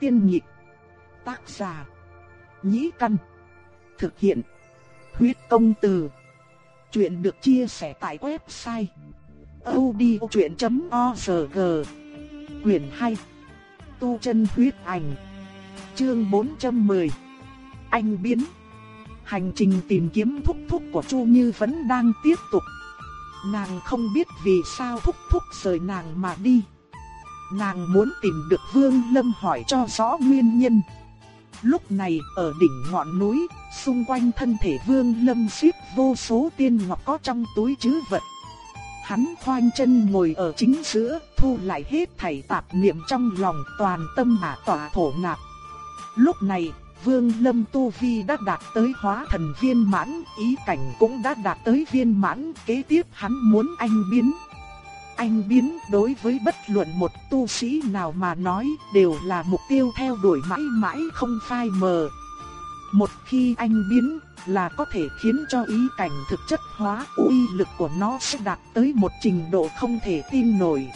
Tiên nhịp. Tác giả. Nhĩ căn. Thực hiện. Huyết công từ. Chuyện được chia sẻ tại website. odchuyện.org Quyền 2. Tu chân huyết ảnh. Chương 410. Anh biến. Hành trình tìm kiếm thúc thúc của Chu Như vẫn đang tiếp tục. Nàng không biết vì sao thúc thúc rời nàng mà đi. Nàng muốn tìm được Vương Lâm hỏi cho rõ nguyên nhân. Lúc này ở đỉnh ngọn núi, xung quanh thân thể Vương Lâm xếp vô số tiên ngọc có trong túi chứ vật. Hắn khoanh chân ngồi ở chính giữa, thu lại hết thảy tạp niệm trong lòng toàn tâm hạ tỏa thổ nạp. Lúc này, Vương Lâm Tu Vi đã đạt tới hóa thần viên mãn, ý cảnh cũng đã đạt tới viên mãn, kế tiếp hắn muốn anh biến. Anh biến đối với bất luận một tu sĩ nào mà nói đều là mục tiêu theo đuổi mãi mãi không phai mờ. Một khi anh biến là có thể khiến cho ý cảnh thực chất hóa uy lực của nó sẽ đạt tới một trình độ không thể tin nổi.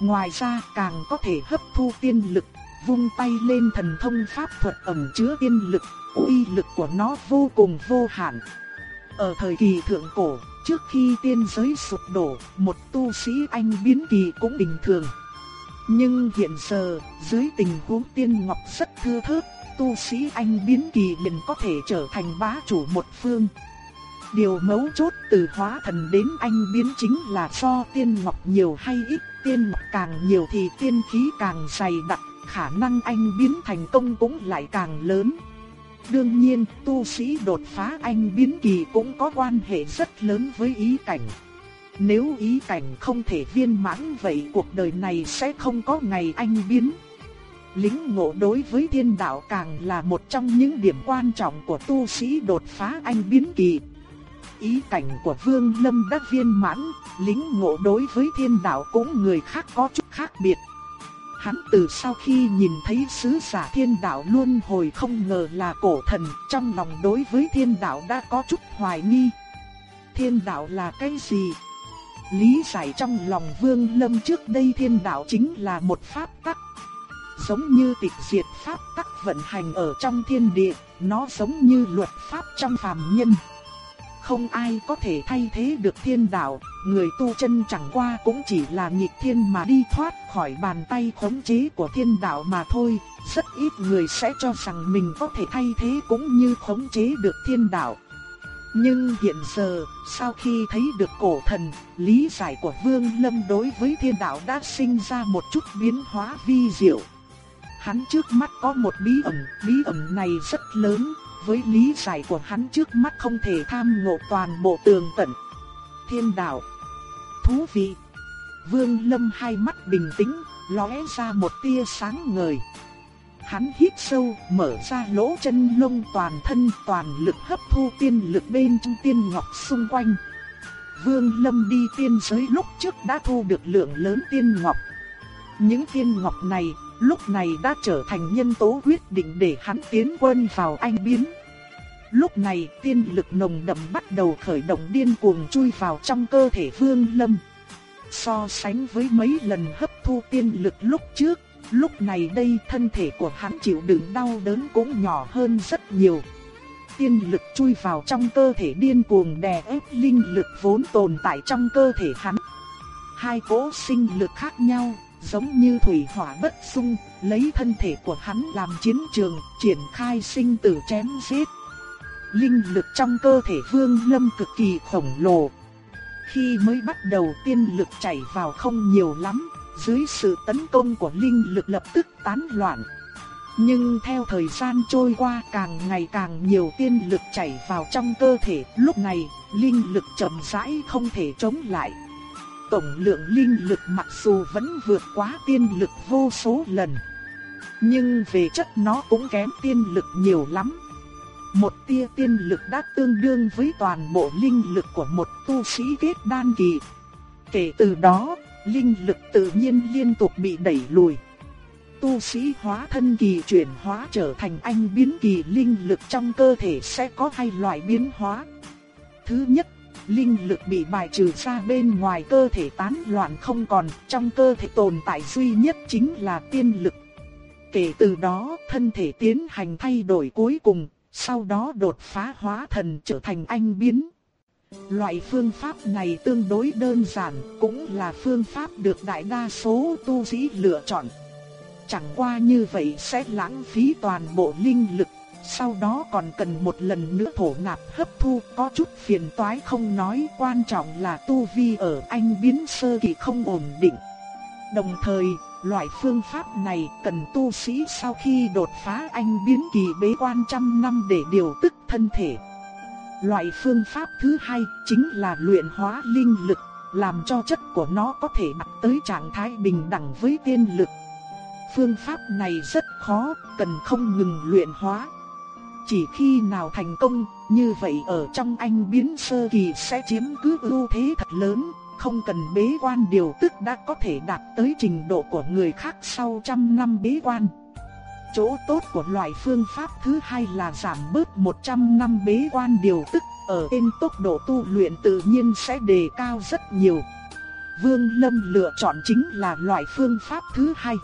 Ngoài ra càng có thể hấp thu tiên lực vung tay lên thần thông pháp thuật ẩn chứa tiên lực, uy lực của nó vô cùng vô hạn. Ở thời kỳ thượng cổ, trước khi tiên giới sụp đổ, một tu sĩ anh biến kỳ cũng bình thường. Nhưng hiện giờ, dưới tình huống tiên ngọc rất thưa thớt, tu sĩ anh biến kỳ liền có thể trở thành bá chủ một phương. Điều mấu chốt từ hóa thần đến anh biến chính là do tiên ngọc nhiều hay ít, tiên ngọc càng nhiều thì tiên khí càng dày đặc, khả năng anh biến thành công cũng lại càng lớn. Đương nhiên, tu sĩ đột phá anh biến kỳ cũng có quan hệ rất lớn với ý cảnh. Nếu ý cảnh không thể viên mãn vậy cuộc đời này sẽ không có ngày anh biến. Lính ngộ đối với thiên đạo càng là một trong những điểm quan trọng của tu sĩ đột phá anh biến kỳ. Ý cảnh của Vương Lâm đã viên mãn, lính ngộ đối với thiên đạo cũng người khác có chút khác biệt. Hắn từ sau khi nhìn thấy sứ giả thiên đạo luôn hồi không ngờ là cổ thần, trong lòng đối với thiên đạo đã có chút hoài nghi. Thiên đạo là cái gì? Lý giải trong lòng vương lâm trước đây thiên đạo chính là một pháp tắc. Giống như tịch diệt pháp tắc vận hành ở trong thiên địa, nó giống như luật pháp trong phàm nhân không ai có thể thay thế được thiên đạo, người tu chân chẳng qua cũng chỉ là nghịch thiên mà đi thoát khỏi bàn tay khống chế của thiên đạo mà thôi, rất ít người sẽ cho rằng mình có thể thay thế cũng như khống chế được thiên đạo. Nhưng hiện giờ, sau khi thấy được cổ thần, lý giải của Vương Lâm đối với thiên đạo đã sinh ra một chút biến hóa vi diệu. Hắn trước mắt có một bí ẩn, bí ẩn này rất lớn, với lý giải của hắn trước mắt không thể tham ngộ toàn bộ tường tận. Thiên đạo. Thú vị. Vương Lâm hai mắt bình tĩnh, lóe ra một tia sáng ngời. Hắn hít sâu, mở ra lỗ chân lông toàn thân, toàn lực hấp thu tiên lực bên trong tiên ngọc xung quanh. Vương Lâm đi tiên giới lúc trước đã thu được lượng lớn tiên ngọc. Những tiên ngọc này lúc này đã trở thành nhân tố quyết định để hắn tiến quân vào anh biến. Lúc này tiên lực nồng đậm bắt đầu khởi động điên cuồng chui vào trong cơ thể Vương Lâm. So sánh với mấy lần hấp thu tiên lực lúc trước, lúc này đây thân thể của hắn chịu đựng đau đớn cũng nhỏ hơn rất nhiều. Tiên lực chui vào trong cơ thể điên cuồng đè ép linh lực vốn tồn tại trong cơ thể hắn. Hai cỗ sinh lực khác nhau, giống như thủy hỏa bất xung, lấy thân thể của hắn làm chiến trường, triển khai sinh tử chém giết. Linh lực trong cơ thể Vương Lâm cực kỳ khổng lồ. Khi mới bắt đầu tiên lực chảy vào không nhiều lắm, dưới sự tấn công của linh lực lập tức tán loạn. Nhưng theo thời gian trôi qua càng ngày càng nhiều tiên lực chảy vào trong cơ thể, lúc này linh lực chậm rãi không thể chống lại. Tổng lượng linh lực mặc dù vẫn vượt quá tiên lực vô số lần, nhưng về chất nó cũng kém tiên lực nhiều lắm. Một tia tiên lực đã tương đương với toàn bộ linh lực của một tu sĩ kết đan kỳ. Kể từ đó, linh lực tự nhiên liên tục bị đẩy lùi. Tu sĩ hóa thân kỳ chuyển hóa trở thành anh biến kỳ linh lực trong cơ thể sẽ có hai loại biến hóa. Thứ nhất, linh lực bị bài trừ ra bên ngoài cơ thể tán loạn không còn, trong cơ thể tồn tại duy nhất chính là tiên lực. Kể từ đó, thân thể tiến hành thay đổi cuối cùng, sau đó đột phá hóa thần trở thành anh biến. Loại phương pháp này tương đối đơn giản, cũng là phương pháp được đại đa số tu sĩ lựa chọn. Chẳng qua như vậy sẽ lãng phí toàn bộ linh lực, sau đó còn cần một lần nữa thổ nạp hấp thu có chút phiền toái không nói quan trọng là tu vi ở anh biến sơ kỳ không ổn định. Đồng thời, loại phương pháp này cần tu sĩ sau khi đột phá anh biến kỳ bế quan trăm năm để điều tức thân thể. Loại phương pháp thứ hai chính là luyện hóa linh lực, làm cho chất của nó có thể đạt tới trạng thái bình đẳng với tiên lực. Phương pháp này rất khó, cần không ngừng luyện hóa. Chỉ khi nào thành công, như vậy ở trong anh biến sơ kỳ sẽ chiếm cứ ưu thế thật lớn, không cần bế quan điều tức đã có thể đạt tới trình độ của người khác sau trăm năm bế quan. Chỗ tốt của loại phương pháp thứ hai là giảm bớt 100 năm bế quan điều tức, ở trên tốc độ tu luyện tự nhiên sẽ đề cao rất nhiều. Vương Lâm lựa chọn chính là loại phương pháp thứ hai.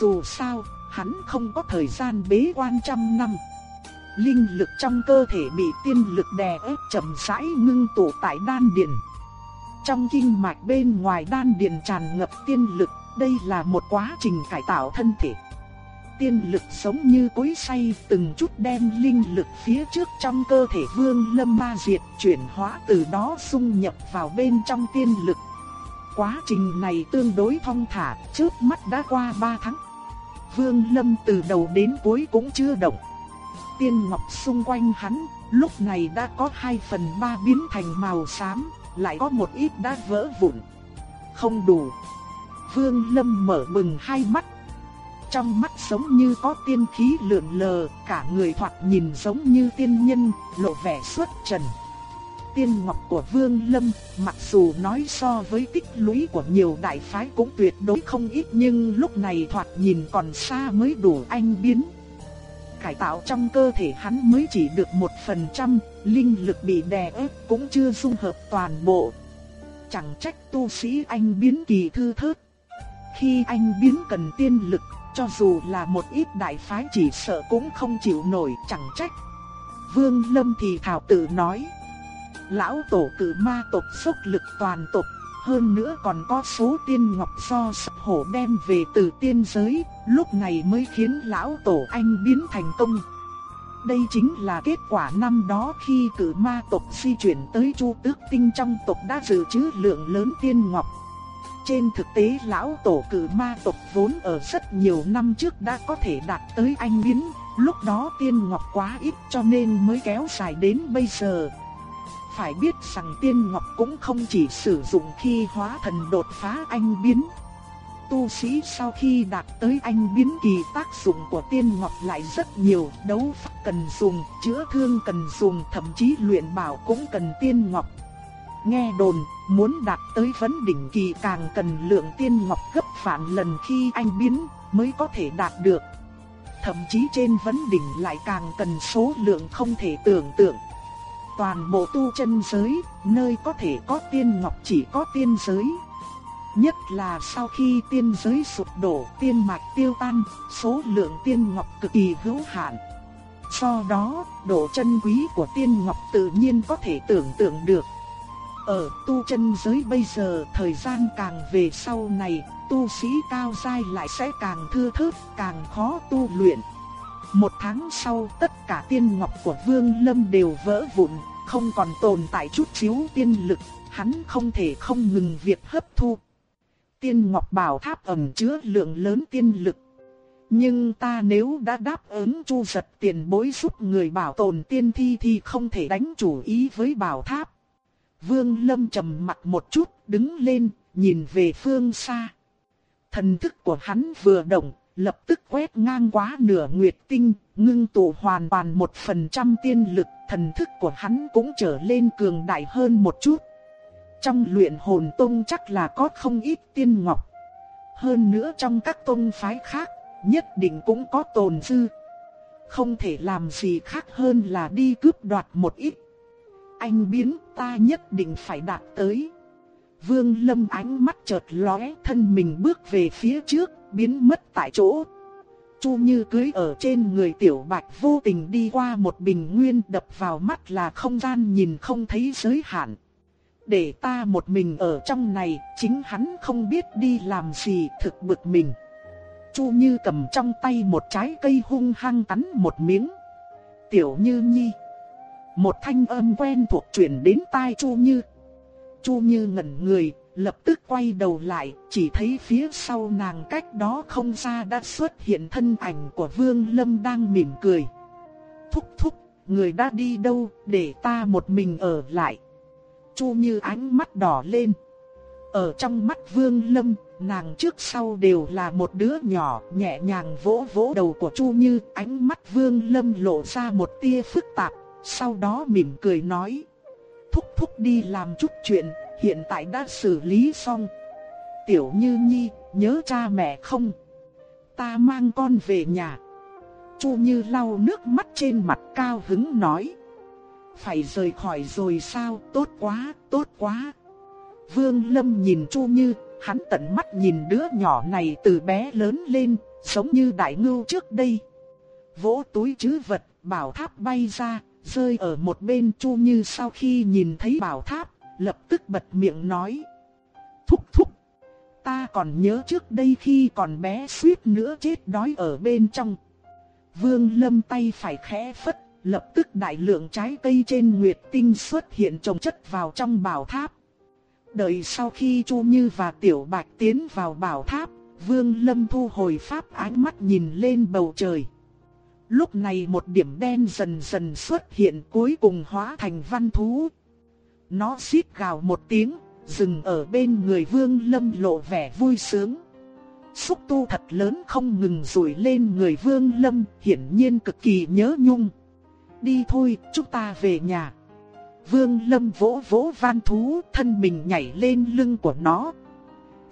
Dù sao, hắn không có thời gian bế quan trăm năm. Linh lực trong cơ thể bị tiên lực đè ép chậm rãi ngưng tụ tại đan điền. Trong kinh mạch bên ngoài đan điền tràn ngập tiên lực, đây là một quá trình cải tạo thân thể tiên lực giống như cối xay từng chút đem linh lực phía trước trong cơ thể vương lâm ma diệt chuyển hóa từ đó xung nhập vào bên trong tiên lực. Quá trình này tương đối thong thả, trước mắt đã qua 3 tháng. Vương lâm từ đầu đến cuối cũng chưa động. Tiên ngọc xung quanh hắn, lúc này đã có 2 phần 3 biến thành màu xám, lại có một ít đã vỡ vụn. Không đủ. Vương lâm mở bừng hai mắt trong mắt giống như có tiên khí lượn lờ, cả người thoạt nhìn giống như tiên nhân, lộ vẻ xuất trần. Tiên ngọc của Vương Lâm, mặc dù nói so với tích lũy của nhiều đại phái cũng tuyệt đối không ít nhưng lúc này thoạt nhìn còn xa mới đủ anh biến. Cải tạo trong cơ thể hắn mới chỉ được một phần trăm, linh lực bị đè ép cũng chưa dung hợp toàn bộ. Chẳng trách tu sĩ anh biến kỳ thư thớt. Khi anh biến cần tiên lực cho dù là một ít đại phái chỉ sợ cũng không chịu nổi chẳng trách. Vương Lâm thì thảo tự nói. Lão tổ cử ma tộc sốc lực toàn tộc, hơn nữa còn có số tiên ngọc do sập hổ đem về từ tiên giới, lúc này mới khiến lão tổ anh biến thành công. Đây chính là kết quả năm đó khi cử ma tộc di chuyển tới Chu Tước Tinh trong tộc đã dự trữ lượng lớn tiên ngọc. Trên thực tế lão tổ cử ma tộc vốn ở rất nhiều năm trước đã có thể đạt tới anh biến, lúc đó tiên ngọc quá ít cho nên mới kéo dài đến bây giờ. Phải biết rằng tiên ngọc cũng không chỉ sử dụng khi hóa thần đột phá anh biến. Tu sĩ sau khi đạt tới anh biến kỳ tác dụng của tiên ngọc lại rất nhiều, đấu pháp cần dùng, chữa thương cần dùng, thậm chí luyện bảo cũng cần tiên ngọc. Nghe đồn, muốn đạt tới vấn đỉnh kỳ càng cần lượng tiên ngọc gấp vạn lần khi anh biến mới có thể đạt được. Thậm chí trên vấn đỉnh lại càng cần số lượng không thể tưởng tượng. Toàn bộ tu chân giới, nơi có thể có tiên ngọc chỉ có tiên giới. Nhất là sau khi tiên giới sụp đổ, tiên mạch tiêu tan, số lượng tiên ngọc cực kỳ hữu hạn. Do đó, độ chân quý của tiên ngọc tự nhiên có thể tưởng tượng được. Ở tu chân giới bây giờ thời gian càng về sau này, tu sĩ cao giai lại sẽ càng thưa thớt, càng khó tu luyện. Một tháng sau tất cả tiên ngọc của Vương Lâm đều vỡ vụn, không còn tồn tại chút xíu tiên lực, hắn không thể không ngừng việc hấp thu. Tiên ngọc bảo tháp ẩn chứa lượng lớn tiên lực. Nhưng ta nếu đã đáp ứng chu giật tiền bối giúp người bảo tồn tiên thi thì không thể đánh chủ ý với bảo tháp. Vương Lâm trầm mặt một chút, đứng lên, nhìn về phương xa. Thần thức của hắn vừa động, lập tức quét ngang quá nửa nguyệt tinh, ngưng tụ hoàn toàn một phần trăm tiên lực, thần thức của hắn cũng trở lên cường đại hơn một chút. Trong luyện hồn tông chắc là có không ít tiên ngọc. Hơn nữa trong các tông phái khác, nhất định cũng có tồn dư. Không thể làm gì khác hơn là đi cướp đoạt một ít anh biến ta nhất định phải đạt tới. Vương Lâm ánh mắt chợt lóe thân mình bước về phía trước, biến mất tại chỗ. Chu Như cưới ở trên người Tiểu Bạch vô tình đi qua một bình nguyên đập vào mắt là không gian nhìn không thấy giới hạn. Để ta một mình ở trong này, chính hắn không biết đi làm gì thực bực mình. Chu Như cầm trong tay một trái cây hung hăng cắn một miếng. Tiểu Như Nhi. Một thanh âm quen thuộc truyền đến tai Chu Như. Chu Như ngẩn người, lập tức quay đầu lại, chỉ thấy phía sau nàng cách đó không xa đã xuất hiện thân ảnh của Vương Lâm đang mỉm cười. Thúc thúc, người đã đi đâu, để ta một mình ở lại. Chu Như ánh mắt đỏ lên. Ở trong mắt Vương Lâm, nàng trước sau đều là một đứa nhỏ, nhẹ nhàng vỗ vỗ đầu của Chu Như, ánh mắt Vương Lâm lộ ra một tia phức tạp, sau đó mỉm cười nói: "Thúc thúc đi làm chút chuyện, hiện tại đã xử lý xong. Tiểu Như Nhi, nhớ cha mẹ không? Ta mang con về nhà." Chu Như lau nước mắt trên mặt cao hứng nói: "Phải rời khỏi rồi sao? Tốt quá, tốt quá." Vương Lâm nhìn Chu Như, hắn tận mắt nhìn đứa nhỏ này từ bé lớn lên, giống như đại ngưu trước đây. Vỗ túi chứ vật, bảo tháp bay ra, rơi ở một bên Chu Như sau khi nhìn thấy bảo tháp, lập tức bật miệng nói. Thúc thúc, ta còn nhớ trước đây khi còn bé suýt nữa chết đói ở bên trong. Vương Lâm tay phải khẽ phất, lập tức đại lượng trái cây trên nguyệt tinh xuất hiện trồng chất vào trong bảo tháp. Đợi sau khi Chu Như và Tiểu Bạch tiến vào bảo tháp, Vương Lâm thu hồi pháp ánh mắt nhìn lên bầu trời. Lúc này một điểm đen dần dần xuất hiện cuối cùng hóa thành văn thú. Nó xít gào một tiếng, dừng ở bên người Vương Lâm lộ vẻ vui sướng. Xúc tu thật lớn không ngừng rủi lên người Vương Lâm, hiển nhiên cực kỳ nhớ nhung. Đi thôi, chúng ta về nhà. Vương Lâm vỗ vỗ văn thú, thân mình nhảy lên lưng của nó.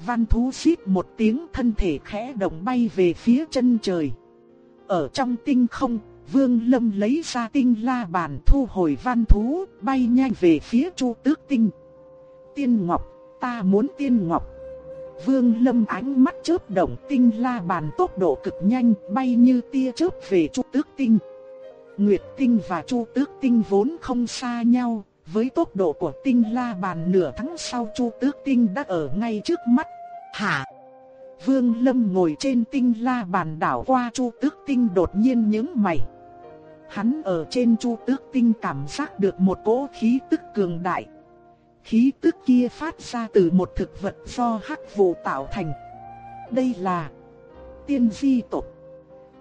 Văn thú xít một tiếng thân thể khẽ động bay về phía chân trời. Ở trong tinh không, Vương Lâm lấy ra tinh la bàn thu hồi văn thú, bay nhanh về phía Chu Tước Tinh. Tiên Ngọc, ta muốn Tiên Ngọc. Vương Lâm ánh mắt chớp động tinh la bàn tốc độ cực nhanh, bay như tia chớp về Chu Tước Tinh. Nguyệt Tinh và Chu Tước Tinh vốn không xa nhau, với tốc độ của Tinh La Bàn nửa tháng sau Chu Tước Tinh đã ở ngay trước mắt. Hả? Vương Lâm ngồi trên Tinh La Bàn đảo qua Chu Tước Tinh đột nhiên nhướng mày. Hắn ở trên Chu Tước Tinh cảm giác được một cỗ khí tức cường đại. Khí tức kia phát ra từ một thực vật do hắc vụ tạo thành. Đây là tiên di tộc.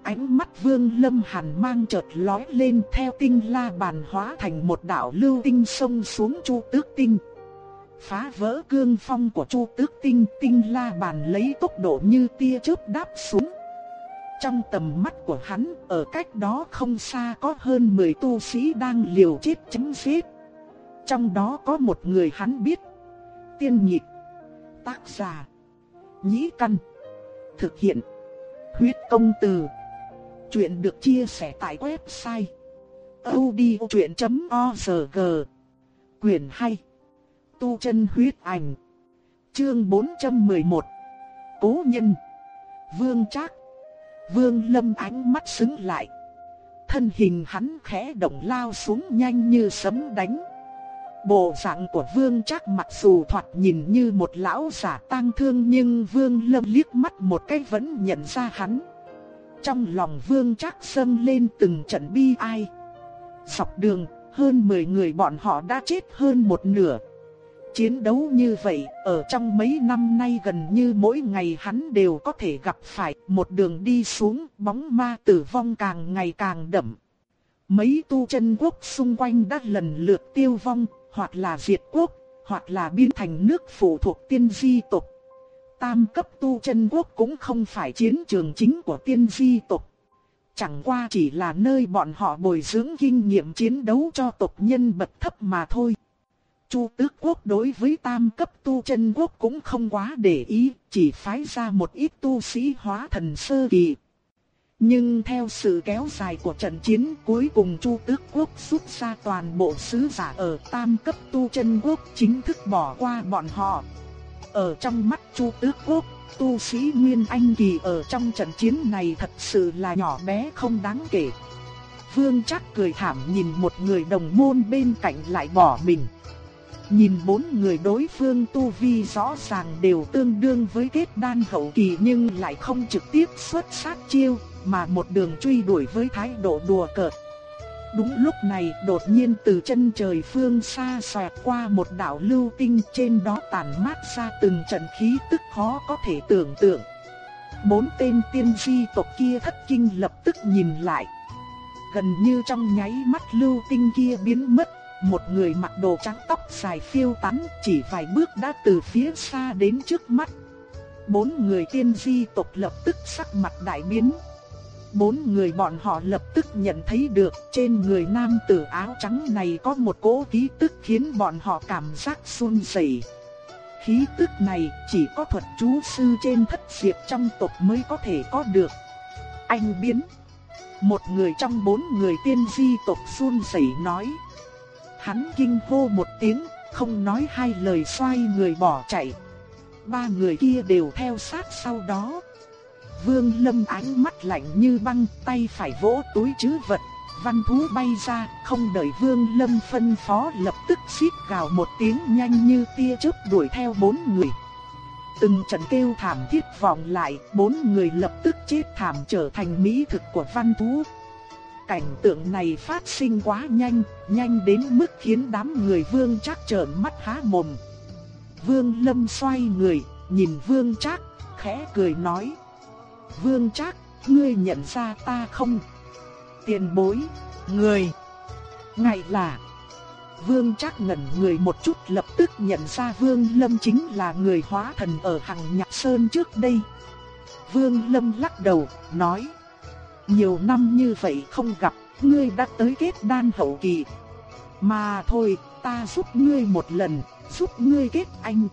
Ánh mắt vương lâm hàn mang chợt lói lên theo tinh la bàn hóa thành một đạo lưu tinh sông xuống chu tước tinh. Phá vỡ cương phong của chu tước tinh, tinh la bàn lấy tốc độ như tia chớp đáp xuống. Trong tầm mắt của hắn, ở cách đó không xa có hơn 10 tu sĩ đang liều chết chấm xếp. Trong đó có một người hắn biết. Tiên nhịp. Tác giả. Nhĩ căn. Thực hiện. Huyết công từ. Chuyện được chia sẻ tại website odchuyện.org Quyền hay. Tu chân huyết ảnh Chương 411 Cố nhân Vương Trác Vương Lâm ánh mắt sững lại Thân hình hắn khẽ động lao xuống nhanh như sấm đánh Bộ dạng của Vương Trác mặc dù thoạt nhìn như một lão giả tang thương nhưng Vương Lâm liếc mắt một cái vẫn nhận ra hắn trong lòng vương Trác sân lên từng trận bi ai. Dọc đường, hơn 10 người bọn họ đã chết hơn một nửa. Chiến đấu như vậy, ở trong mấy năm nay gần như mỗi ngày hắn đều có thể gặp phải một đường đi xuống, bóng ma tử vong càng ngày càng đậm. Mấy tu chân quốc xung quanh đã lần lượt tiêu vong, hoặc là diệt quốc, hoặc là biến thành nước phụ thuộc tiên di tộc tam cấp tu chân quốc cũng không phải chiến trường chính của tiên di tộc. Chẳng qua chỉ là nơi bọn họ bồi dưỡng kinh nghiệm chiến đấu cho tộc nhân bậc thấp mà thôi. Chu tước quốc đối với tam cấp tu chân quốc cũng không quá để ý, chỉ phái ra một ít tu sĩ hóa thần sơ kỳ. Nhưng theo sự kéo dài của trận chiến cuối cùng Chu tước quốc rút ra toàn bộ sứ giả ở tam cấp tu chân quốc chính thức bỏ qua bọn họ. Ở trong mắt Chu Tước Quốc, tu sĩ Nguyên Anh Kỳ ở trong trận chiến này thật sự là nhỏ bé không đáng kể. Vương chắc cười thảm nhìn một người đồng môn bên cạnh lại bỏ mình. Nhìn bốn người đối phương tu vi rõ ràng đều tương đương với kết đan hậu kỳ nhưng lại không trực tiếp xuất sát chiêu, mà một đường truy đuổi với thái độ đùa cợt. Đúng lúc này đột nhiên từ chân trời phương xa xoẹt qua một đạo lưu tinh trên đó tản mát ra từng trận khí tức khó có thể tưởng tượng. Bốn tên tiên di tộc kia thất kinh lập tức nhìn lại. Gần như trong nháy mắt lưu tinh kia biến mất, một người mặc đồ trắng tóc dài phiêu tán chỉ vài bước đã từ phía xa đến trước mắt. Bốn người tiên di tộc lập tức sắc mặt đại biến. Bốn người bọn họ lập tức nhận thấy được trên người nam tử áo trắng này có một cỗ khí tức khiến bọn họ cảm giác run rẩy. Khí tức này chỉ có thuật chú sư trên thất diệp trong tộc mới có thể có được. Anh biến. Một người trong bốn người tiên di tộc run rẩy nói. Hắn kinh hô một tiếng, không nói hai lời xoay người bỏ chạy. Ba người kia đều theo sát sau đó. Vương Lâm ánh mắt lạnh như băng, tay phải vỗ túi trữ vật, văn thú bay ra, không đợi Vương Lâm phân phó lập tức xít gào một tiếng nhanh như tia chớp đuổi theo bốn người. Từng trận kêu thảm thiết vọng lại, bốn người lập tức chết thảm trở thành mỹ thực của văn thú. Cảnh tượng này phát sinh quá nhanh, nhanh đến mức khiến đám người Vương Trác trợn mắt há mồm. Vương Lâm xoay người, nhìn Vương Trác, khẽ cười nói: Vương Trác, ngươi nhận ra ta không? Tiền bối, người. Ngài là. Vương Trác ngẩn người một chút lập tức nhận ra Vương Lâm chính là người hóa thần ở Hằng Nhạc Sơn trước đây. Vương Lâm lắc đầu, nói. Nhiều năm như vậy không gặp, ngươi đã tới kết đan hậu kỳ. Mà thôi, ta giúp ngươi một lần, giúp ngươi kết anh.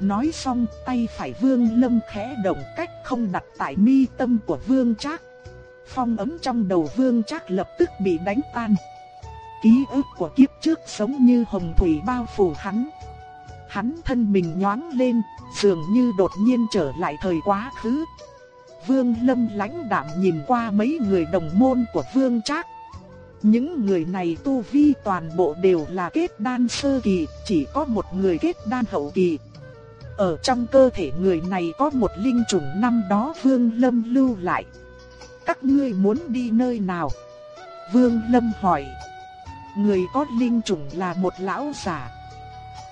Nói xong tay phải vương lâm khẽ động cách không đặt tại mi tâm của vương trác. Phong ấm trong đầu vương trác lập tức bị đánh tan. Ký ức của kiếp trước sống như hồng thủy bao phủ hắn. Hắn thân mình nhoáng lên, dường như đột nhiên trở lại thời quá khứ. Vương Lâm lãnh đạm nhìn qua mấy người đồng môn của Vương Trác. Những người này tu vi toàn bộ đều là kết đan sơ kỳ, chỉ có một người kết đan hậu kỳ. Ở trong cơ thể người này có một linh trùng năm đó Vương Lâm lưu lại. Các ngươi muốn đi nơi nào? Vương Lâm hỏi. Người có linh trùng là một lão giả.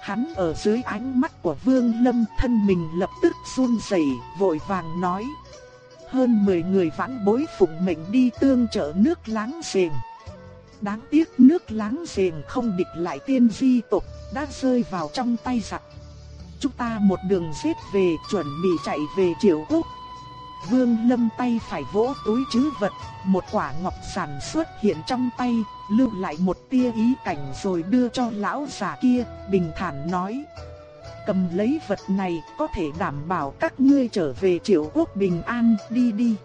Hắn ở dưới ánh mắt của Vương Lâm thân mình lập tức run rẩy, vội vàng nói. Hơn 10 người vãn bối phụng mệnh đi tương trợ nước láng giềng. Đáng tiếc nước láng giềng không địch lại tiên di tộc, đã rơi vào trong tay giặc chúng ta một đường giết về chuẩn bị chạy về triều quốc. Vương lâm tay phải vỗ túi chứ vật, một quả ngọc sản xuất hiện trong tay, lưu lại một tia ý cảnh rồi đưa cho lão già kia, bình thản nói. Cầm lấy vật này có thể đảm bảo các ngươi trở về triệu quốc bình an, đi đi.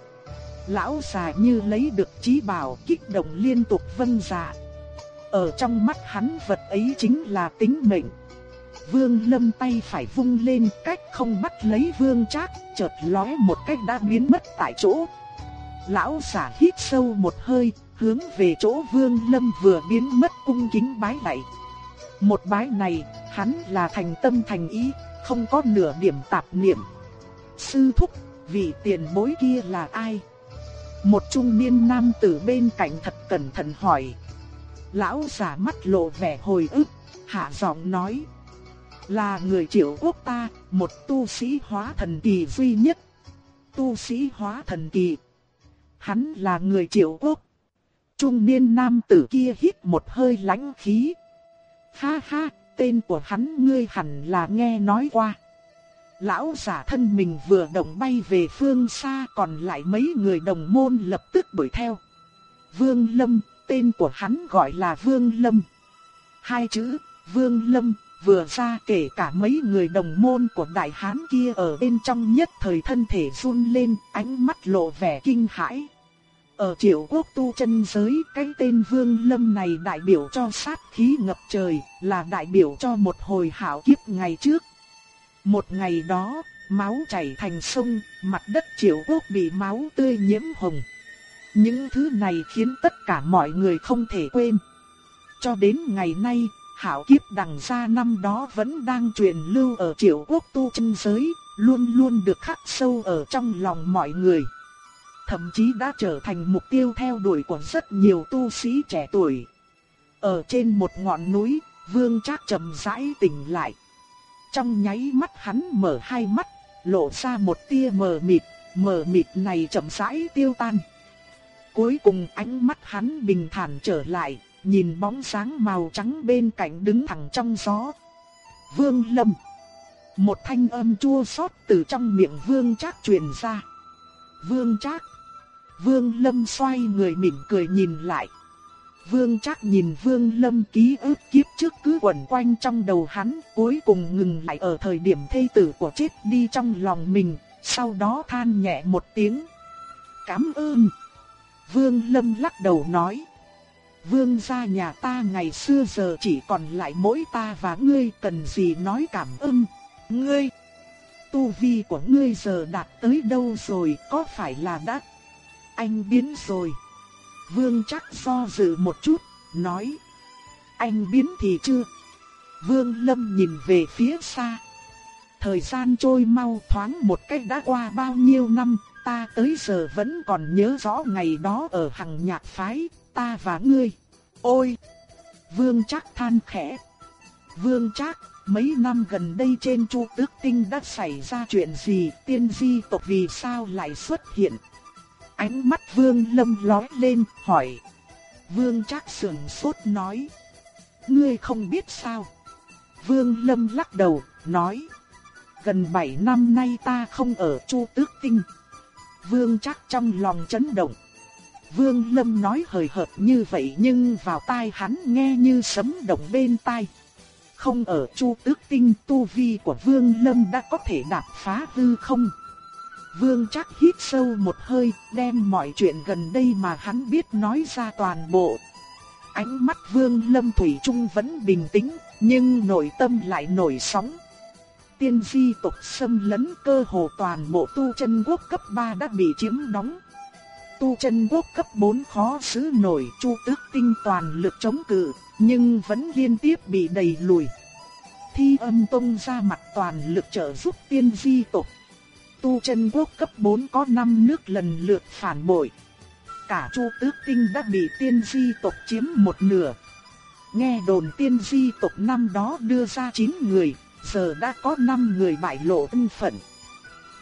Lão già như lấy được trí bảo kích động liên tục vân dạ. Ở trong mắt hắn vật ấy chính là tính mệnh. Vương Lâm tay phải vung lên cách không bắt lấy Vương Trác, chợt lóe một cách đã biến mất tại chỗ. Lão giả hít sâu một hơi, hướng về chỗ Vương Lâm vừa biến mất cung kính bái lạy. Một bái này, hắn là thành tâm thành ý, không có nửa điểm tạp niệm. Sư thúc, vị tiền bối kia là ai? Một trung niên nam tử bên cạnh thật cẩn thận hỏi. Lão giả mắt lộ vẻ hồi ức, hạ giọng nói là người triệu quốc ta, một tu sĩ hóa thần kỳ duy nhất. Tu sĩ hóa thần kỳ. Hắn là người triệu quốc. Trung niên nam tử kia hít một hơi lãnh khí. Ha ha, tên của hắn ngươi hẳn là nghe nói qua. Lão giả thân mình vừa động bay về phương xa còn lại mấy người đồng môn lập tức đuổi theo. Vương Lâm, tên của hắn gọi là Vương Lâm. Hai chữ, Vương Lâm, vừa ra kể cả mấy người đồng môn của đại hán kia ở bên trong nhất thời thân thể run lên, ánh mắt lộ vẻ kinh hãi. Ở triệu quốc tu chân giới, cái tên Vương Lâm này đại biểu cho sát khí ngập trời, là đại biểu cho một hồi hảo kiếp ngày trước. Một ngày đó, máu chảy thành sông, mặt đất triệu quốc bị máu tươi nhiễm hồng. Những thứ này khiến tất cả mọi người không thể quên. Cho đến ngày nay, hảo kiếp đằng xa năm đó vẫn đang truyền lưu ở triệu quốc tu chân giới, luôn luôn được khắc sâu ở trong lòng mọi người. Thậm chí đã trở thành mục tiêu theo đuổi của rất nhiều tu sĩ trẻ tuổi. Ở trên một ngọn núi, Vương Trác chậm rãi tỉnh lại. Trong nháy mắt hắn mở hai mắt, lộ ra một tia mờ mịt, mờ mịt này chậm rãi tiêu tan. Cuối cùng ánh mắt hắn bình thản trở lại, nhìn bóng sáng màu trắng bên cạnh đứng thẳng trong gió. Vương Lâm. Một thanh âm chua xót từ trong miệng Vương Trác truyền ra. Vương Trác. Vương Lâm xoay người mỉm cười nhìn lại. Vương Trác nhìn Vương Lâm ký ức kiếp trước cứ quẩn quanh trong đầu hắn, cuối cùng ngừng lại ở thời điểm thê tử của chết đi trong lòng mình, sau đó than nhẹ một tiếng. Cảm ơn. Vương Lâm lắc đầu nói. Vương gia nhà ta ngày xưa giờ chỉ còn lại mỗi ta và ngươi cần gì nói cảm ơn. Ngươi, tu vi của ngươi giờ đạt tới đâu rồi có phải là đã anh biến rồi. Vương chắc do dự một chút, nói. Anh biến thì chưa. Vương Lâm nhìn về phía xa. Thời gian trôi mau thoáng một cách đã qua bao nhiêu năm, ta tới giờ vẫn còn nhớ rõ ngày đó ở hằng nhạc phái, ta và ngươi. Ôi! Vương chắc than khẽ. Vương chắc, mấy năm gần đây trên Chu Tước Tinh đã xảy ra chuyện gì, tiên di tộc vì sao lại xuất hiện? Ánh mắt Vương Lâm lóe lên, hỏi. Vương Trác sườn sốt nói. Ngươi không biết sao? Vương Lâm lắc đầu, nói. Gần 7 năm nay ta không ở Chu Tước Tinh. Vương Trác trong lòng chấn động. Vương Lâm nói hời hợt như vậy nhưng vào tai hắn nghe như sấm động bên tai. Không ở Chu Tước Tinh tu vi của Vương Lâm đã có thể đạp phá hư không? Vương chắc hít sâu một hơi, đem mọi chuyện gần đây mà hắn biết nói ra toàn bộ. Ánh mắt Vương Lâm Thủy Trung vẫn bình tĩnh, nhưng nội tâm lại nổi sóng. Tiên di tộc xâm lấn cơ hồ toàn bộ tu chân quốc cấp 3 đã bị chiếm đóng. Tu chân quốc cấp 4 khó xứ nổi chu tước tinh toàn lực chống cự, nhưng vẫn liên tiếp bị đẩy lùi. Thi âm tông ra mặt toàn lực trợ giúp tiên di tộc tu chân quốc cấp 4 có 5 nước lần lượt phản bội. Cả Chu Tước Tinh đã bị tiên di tộc chiếm một nửa. Nghe đồn tiên di tộc năm đó đưa ra 9 người, giờ đã có 5 người bại lộ thân phận.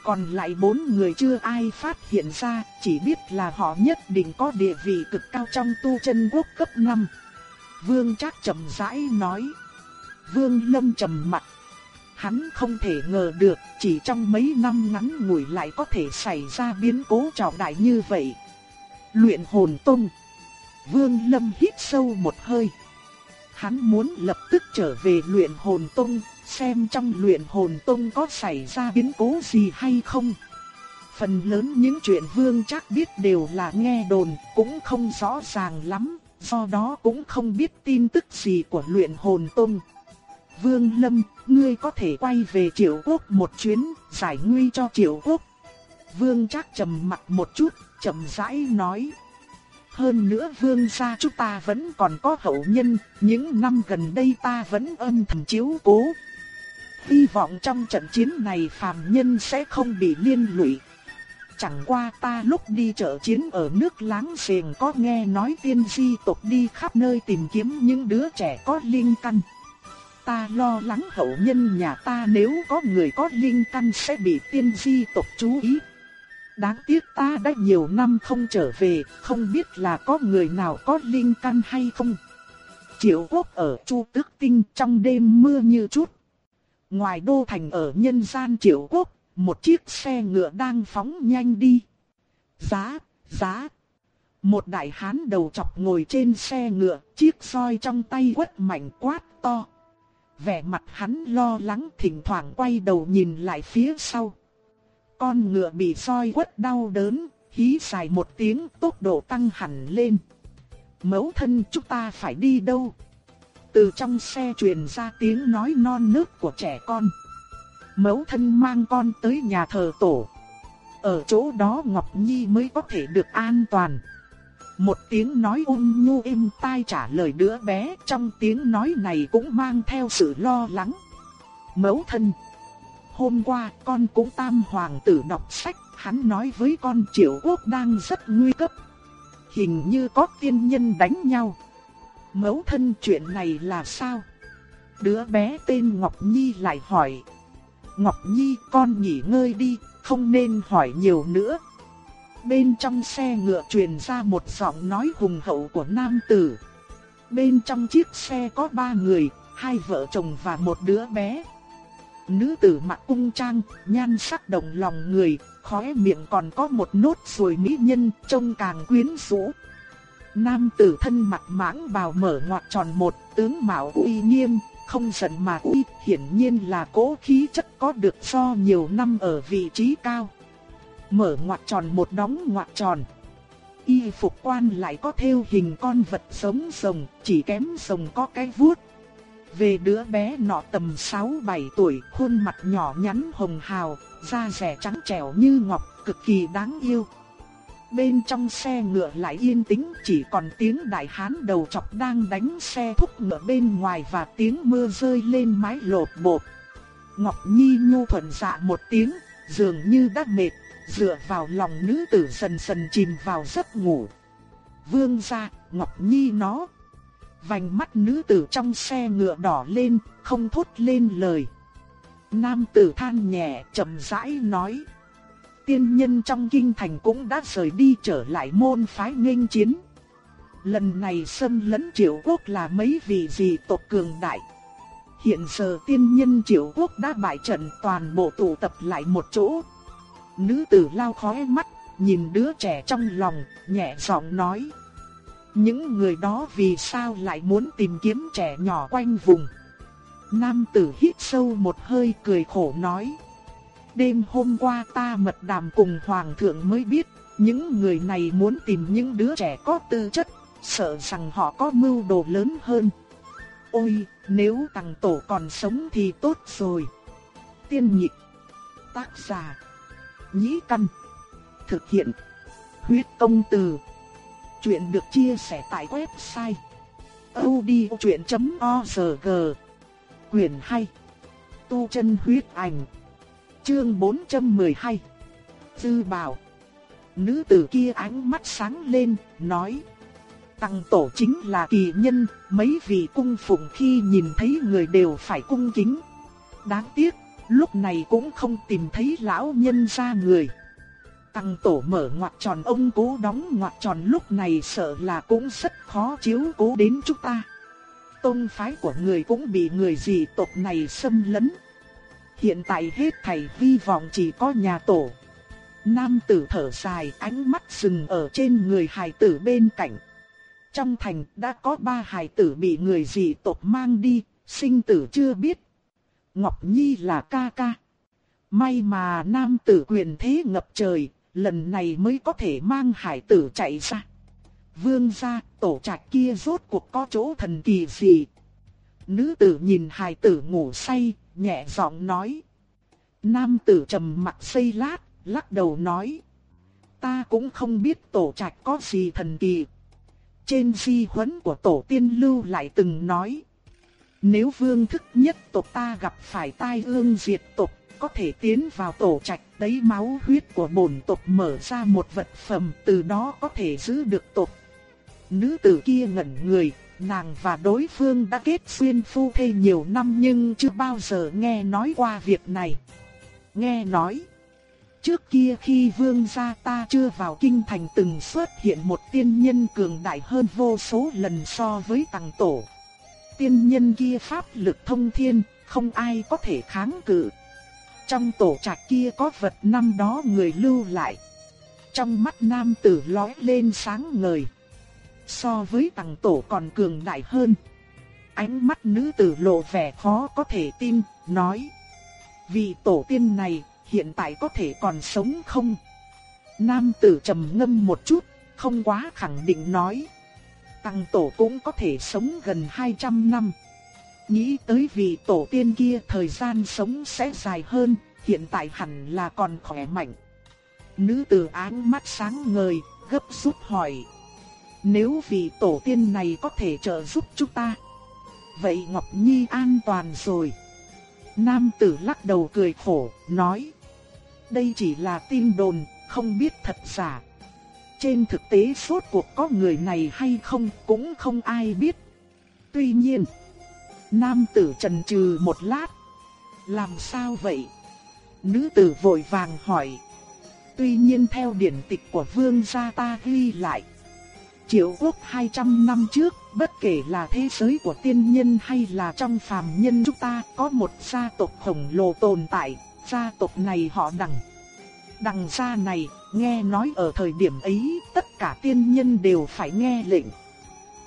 Còn lại bốn người chưa ai phát hiện ra, chỉ biết là họ nhất định có địa vị cực cao trong tu chân quốc cấp 5. Vương Trác chậm rãi nói. Vương Lâm trầm mặt Hắn không thể ngờ được, chỉ trong mấy năm ngắn ngủi lại có thể xảy ra biến cố trọng đại như vậy. Luyện hồn tông. Vương Lâm hít sâu một hơi. Hắn muốn lập tức trở về luyện hồn tông, xem trong luyện hồn tông có xảy ra biến cố gì hay không. Phần lớn những chuyện Vương chắc biết đều là nghe đồn, cũng không rõ ràng lắm, do đó cũng không biết tin tức gì của luyện hồn tông. Vương Lâm, ngươi có thể quay về triệu quốc một chuyến, giải nguy cho triệu quốc. Vương chắc trầm mặt một chút, chậm rãi nói. Hơn nữa vương gia chúng ta vẫn còn có hậu nhân, những năm gần đây ta vẫn âm thầm chiếu cố. Hy vọng trong trận chiến này phàm nhân sẽ không bị liên lụy. Chẳng qua ta lúc đi trợ chiến ở nước láng giềng có nghe nói tiên di tộc đi khắp nơi tìm kiếm những đứa trẻ có linh căn ta lo lắng hậu nhân nhà ta nếu có người có linh căn sẽ bị tiên di tộc chú ý. Đáng tiếc ta đã nhiều năm không trở về, không biết là có người nào có linh căn hay không. Triệu quốc ở Chu Tước Tinh trong đêm mưa như chút. Ngoài đô thành ở nhân gian triệu quốc, một chiếc xe ngựa đang phóng nhanh đi. Giá, giá. Một đại hán đầu chọc ngồi trên xe ngựa, chiếc soi trong tay quất mạnh quát to vẻ mặt hắn lo lắng thỉnh thoảng quay đầu nhìn lại phía sau. Con ngựa bị soi quất đau đớn, hí dài một tiếng tốc độ tăng hẳn lên. Mẫu thân chúng ta phải đi đâu? Từ trong xe truyền ra tiếng nói non nớt của trẻ con. mẫu thân mang con tới nhà thờ tổ. Ở chỗ đó Ngọc Nhi mới có thể được an toàn. Một tiếng nói ôn nhu êm tai trả lời đứa bé, trong tiếng nói này cũng mang theo sự lo lắng. Mẫu thân Hôm qua con cũng tam hoàng tử đọc sách, hắn nói với con triệu quốc đang rất nguy cấp. Hình như có tiên nhân đánh nhau. Mẫu thân chuyện này là sao? Đứa bé tên Ngọc Nhi lại hỏi. Ngọc Nhi con nghỉ ngơi đi, không nên hỏi nhiều nữa. Bên trong xe ngựa truyền ra một giọng nói hùng hậu của nam tử. Bên trong chiếc xe có ba người, hai vợ chồng và một đứa bé. Nữ tử mặc cung trang, nhan sắc động lòng người, khóe miệng còn có một nốt ruồi mỹ nhân, trông càng quyến rũ. Nam tử thân mặt mãng bào mở ngoặt tròn một, tướng mạo uy nghiêm, không giận mà uy, hiển nhiên là cố khí chất có được do nhiều năm ở vị trí cao. Mở ngoặt tròn một đóng ngoặt tròn. Y phục quan lại có theo hình con vật sống rồng, chỉ kém rồng có cái vuốt. Về đứa bé nọ tầm 6-7 tuổi, khuôn mặt nhỏ nhắn hồng hào, da rẻ trắng trẻo như ngọc, cực kỳ đáng yêu. Bên trong xe ngựa lại yên tĩnh, chỉ còn tiếng đại hán đầu chọc đang đánh xe thúc ngựa bên ngoài và tiếng mưa rơi lên mái lột bột. Ngọc Nhi nhu thuận dạ một tiếng, dường như đã mệt, dựa vào lòng nữ tử dần dần chìm vào giấc ngủ. Vương gia, Ngọc Nhi nó. Vành mắt nữ tử trong xe ngựa đỏ lên, không thốt lên lời. Nam tử than nhẹ, chậm rãi nói tiên nhân trong kinh thành cũng đã rời đi trở lại môn phái nghênh chiến. Lần này xâm lấn triệu quốc là mấy vị gì tộc cường đại. Hiện giờ tiên nhân triệu quốc đã bại trận toàn bộ tụ tập lại một chỗ. Nữ tử lao khóe mắt, nhìn đứa trẻ trong lòng, nhẹ giọng nói. Những người đó vì sao lại muốn tìm kiếm trẻ nhỏ quanh vùng. Nam tử hít sâu một hơi cười khổ nói. Đêm hôm qua ta mật đàm cùng hoàng thượng mới biết, những người này muốn tìm những đứa trẻ có tư chất, sợ rằng họ có mưu đồ lớn hơn. Ôi, nếu tàng tổ còn sống thì tốt rồi. Tiên nhịp, tác giả, nhĩ căn, thực hiện, huyết công từ. Chuyện được chia sẻ tại website odchuyện.org Quyền 2 Tu chân huyết ảnh Chương 412 Dư bảo Nữ tử kia ánh mắt sáng lên, nói Tăng tổ chính là kỳ nhân, mấy vị cung phụng khi nhìn thấy người đều phải cung kính. Đáng tiếc, lúc này cũng không tìm thấy lão nhân ra người. Tăng tổ mở ngoặt tròn ông cố đóng ngoặt tròn lúc này sợ là cũng rất khó chiếu cố đến chúng ta. Tôn phái của người cũng bị người gì tộc này xâm lấn. Hiện tại hết thảy vi vọng chỉ có nhà tổ. Nam tử thở dài ánh mắt dừng ở trên người hài tử bên cạnh. Trong thành đã có ba hài tử bị người dị tộc mang đi, sinh tử chưa biết. Ngọc Nhi là ca ca. May mà nam tử quyền thế ngập trời, lần này mới có thể mang hải tử chạy ra. Vương gia, tổ trạch kia rốt cuộc có chỗ thần kỳ gì? Nữ tử nhìn hài tử ngủ say, nhẹ giọng nói. Nam tử trầm mặt xây lát, lắc đầu nói. Ta cũng không biết tổ trạch có gì thần kỳ. Trên di huấn của tổ tiên lưu lại từng nói. Nếu vương thức nhất tộc ta gặp phải tai ương diệt tộc, có thể tiến vào tổ trạch đấy máu huyết của bổn tộc mở ra một vật phẩm từ đó có thể giữ được tộc. Nữ tử kia ngẩn người, nàng và đối phương đã kết xuyên phu thê nhiều năm nhưng chưa bao giờ nghe nói qua việc này. Nghe nói, trước kia khi vương gia ta chưa vào kinh thành từng xuất hiện một tiên nhân cường đại hơn vô số lần so với tàng tổ. Tiên nhân kia pháp lực thông thiên, không ai có thể kháng cự. Trong tổ trạch kia có vật năm đó người lưu lại. Trong mắt nam tử lóe lên sáng ngời so với tầng tổ còn cường đại hơn. Ánh mắt nữ tử lộ vẻ khó có thể tin, nói. Vị tổ tiên này, hiện tại có thể còn sống không? Nam tử trầm ngâm một chút, không quá khẳng định nói. Tăng tổ cũng có thể sống gần 200 năm. Nghĩ tới vị tổ tiên kia thời gian sống sẽ dài hơn, hiện tại hẳn là còn khỏe mạnh. Nữ tử áng mắt sáng ngời, gấp rút hỏi. Nếu vị tổ tiên này có thể trợ giúp chúng ta, vậy Ngọc Nhi an toàn rồi. Nam tử lắc đầu cười khổ, nói. Đây chỉ là tin đồn, không biết thật giả. Trên thực tế suốt cuộc có người này hay không cũng không ai biết. Tuy nhiên, nam tử trần trừ một lát. Làm sao vậy? Nữ tử vội vàng hỏi. Tuy nhiên theo điển tịch của vương gia ta ghi lại. Triệu quốc 200 năm trước, bất kể là thế giới của tiên nhân hay là trong phàm nhân chúng ta có một gia tộc khổng lồ tồn tại, gia tộc này họ đằng. Đằng gia này, nghe nói ở thời điểm ấy, tất cả tiên nhân đều phải nghe lệnh.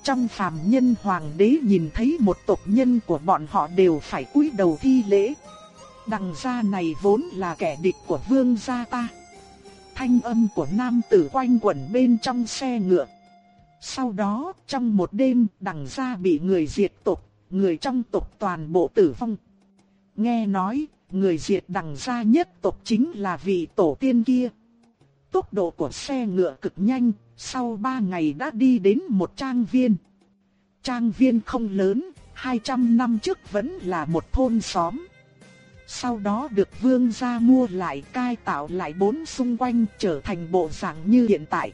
Trong phàm nhân hoàng đế nhìn thấy một tộc nhân của bọn họ đều phải cúi đầu thi lễ. Đằng gia này vốn là kẻ địch của vương gia ta. Thanh âm của nam tử quanh quẩn bên trong xe ngựa. Sau đó, trong một đêm, đằng gia bị người diệt tộc, người trong tộc toàn bộ tử vong. Nghe nói, người diệt đằng gia nhất tộc chính là vị tổ tiên kia. Tốc độ của xe ngựa cực nhanh, sau ba ngày đã đi đến một trang viên. Trang viên không lớn, 200 năm trước vẫn là một thôn xóm. Sau đó được vương gia mua lại cai tạo lại bốn xung quanh trở thành bộ dạng như hiện tại.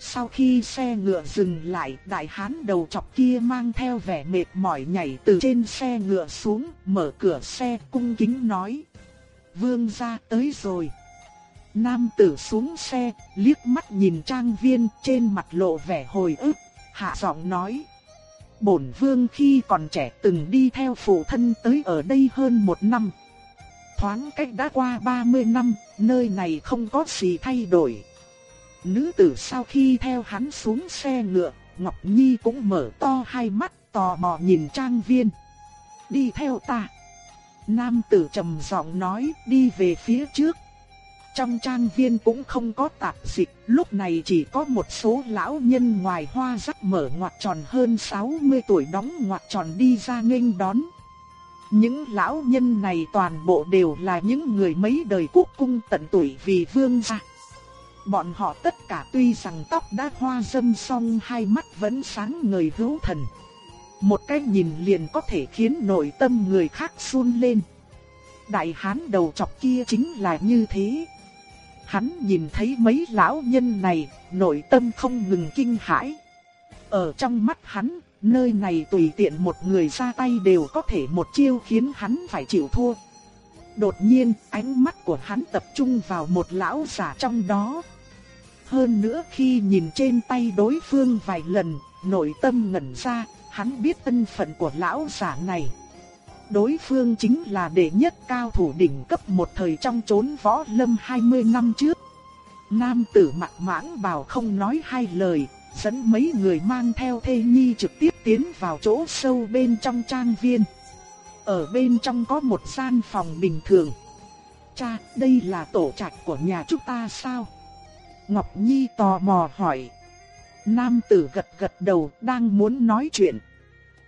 Sau khi xe ngựa dừng lại, đại hán đầu chọc kia mang theo vẻ mệt mỏi nhảy từ trên xe ngựa xuống, mở cửa xe cung kính nói. Vương gia tới rồi. Nam tử xuống xe, liếc mắt nhìn trang viên trên mặt lộ vẻ hồi ức, hạ giọng nói. Bổn vương khi còn trẻ từng đi theo phụ thân tới ở đây hơn một năm. Thoáng cách đã qua 30 năm, nơi này không có gì thay đổi. Nữ tử sau khi theo hắn xuống xe ngựa, Ngọc Nhi cũng mở to hai mắt tò mò nhìn trang viên. Đi theo ta. Nam tử trầm giọng nói đi về phía trước. Trong trang viên cũng không có tạp dịch, lúc này chỉ có một số lão nhân ngoài hoa rắc mở ngoặt tròn hơn 60 tuổi đóng ngoặt tròn đi ra nghênh đón. Những lão nhân này toàn bộ đều là những người mấy đời quốc cung tận tuổi vì vương gia. Bọn họ tất cả tuy rằng tóc đã hoa râm xong hai mắt vẫn sáng ngời hữu thần. Một cái nhìn liền có thể khiến nội tâm người khác run lên. Đại hán đầu chọc kia chính là như thế. Hắn nhìn thấy mấy lão nhân này, nội tâm không ngừng kinh hãi. Ở trong mắt hắn, nơi này tùy tiện một người ra tay đều có thể một chiêu khiến hắn phải chịu thua. Đột nhiên, ánh mắt của hắn tập trung vào một lão giả trong đó. Hơn nữa khi nhìn trên tay đối phương vài lần, nội tâm ngẩn ra, hắn biết thân phận của lão giả này. Đối phương chính là đệ nhất cao thủ đỉnh cấp một thời trong chốn võ lâm 20 năm trước. Nam tử mặt mãng bảo không nói hai lời, dẫn mấy người mang theo thê nhi trực tiếp tiến vào chỗ sâu bên trong trang viên. Ở bên trong có một gian phòng bình thường. Cha, đây là tổ trạch của nhà chúng ta sao? Ngọc Nhi tò mò hỏi. Nam tử gật gật đầu đang muốn nói chuyện.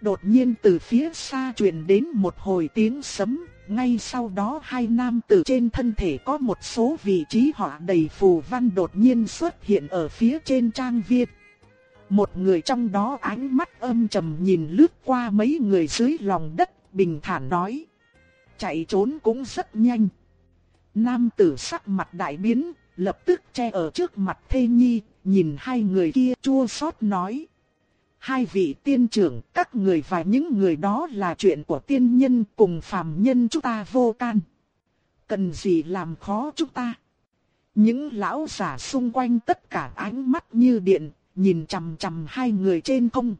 Đột nhiên từ phía xa truyền đến một hồi tiếng sấm, ngay sau đó hai nam tử trên thân thể có một số vị trí họa đầy phù văn đột nhiên xuất hiện ở phía trên trang viết. Một người trong đó ánh mắt âm trầm nhìn lướt qua mấy người dưới lòng đất, bình thản nói. Chạy trốn cũng rất nhanh. Nam tử sắc mặt đại biến, lập tức che ở trước mặt thê nhi, nhìn hai người kia chua xót nói. Hai vị tiên trưởng, các người và những người đó là chuyện của tiên nhân cùng phàm nhân chúng ta vô can. Cần gì làm khó chúng ta? Những lão giả xung quanh tất cả ánh mắt như điện, nhìn chằm chằm hai người trên không.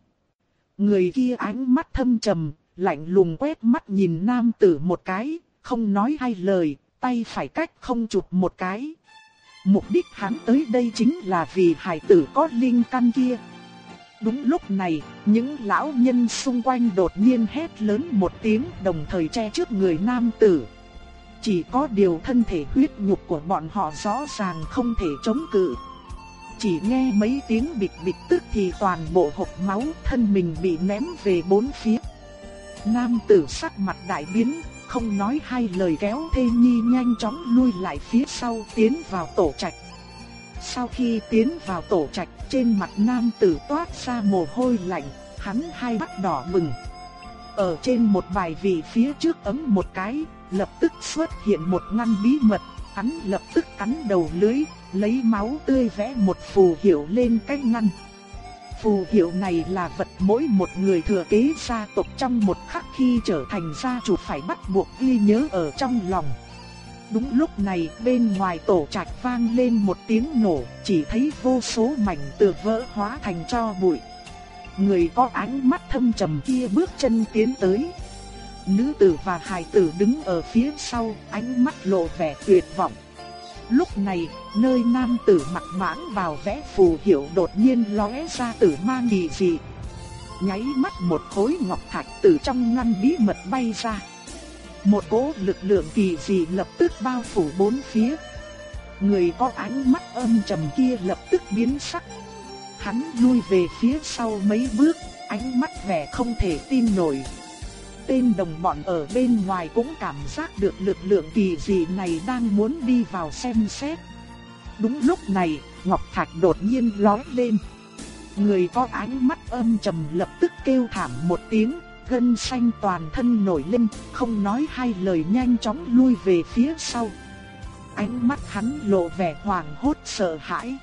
Người kia ánh mắt thâm trầm, lạnh lùng quét mắt nhìn nam tử một cái, không nói hai lời, tay phải cách không chụp một cái. Mục đích hắn tới đây chính là vì hải tử có linh căn kia. Đúng lúc này, những lão nhân xung quanh đột nhiên hét lớn một tiếng đồng thời che trước người nam tử. Chỉ có điều thân thể huyết nhục của bọn họ rõ ràng không thể chống cự. Chỉ nghe mấy tiếng bịch bịch tức thì toàn bộ hộp máu thân mình bị ném về bốn phía. nam tử sắc mặt đại biến, không nói hai lời kéo thê nhi nhanh chóng lui lại phía sau tiến vào tổ trạch. Sau khi tiến vào tổ trạch, trên mặt nam tử toát ra mồ hôi lạnh, hắn hai mắt đỏ bừng. Ở trên một bài vị phía trước ấm một cái, lập tức xuất hiện một ngăn bí mật, hắn lập tức cắn đầu lưới, lấy máu tươi vẽ một phù hiệu lên cái ngăn. Phù hiệu này là vật mỗi một người thừa kế gia tộc trong một khắc khi trở thành gia chủ phải bắt buộc ghi nhớ ở trong lòng. Đúng lúc này bên ngoài tổ trạch vang lên một tiếng nổ, chỉ thấy vô số mảnh tường vỡ hóa thành cho bụi. Người có ánh mắt thâm trầm kia bước chân tiến tới. Nữ tử và hài tử đứng ở phía sau, ánh mắt lộ vẻ tuyệt vọng. Lúc này, nơi nam tử mặt mãng vào vẽ phù hiệu đột nhiên lóe ra tử mang kỳ dị. Nháy mắt một khối ngọc thạch từ trong ngăn bí mật bay ra. Một cỗ lực lượng kỳ dị lập tức bao phủ bốn phía. Người có ánh mắt âm trầm kia lập tức biến sắc. Hắn lui về phía sau mấy bước, ánh mắt vẻ không thể tin nổi. Tên đồng bọn ở bên ngoài cũng cảm giác được lực lượng kỳ dị này đang muốn đi vào xem xét. Đúng lúc này, Ngọc Thạch đột nhiên lói lên. Người có ánh mắt âm trầm lập tức kêu thảm một tiếng, gân xanh toàn thân nổi lên, không nói hai lời nhanh chóng lui về phía sau. Ánh mắt hắn lộ vẻ hoảng hốt sợ hãi.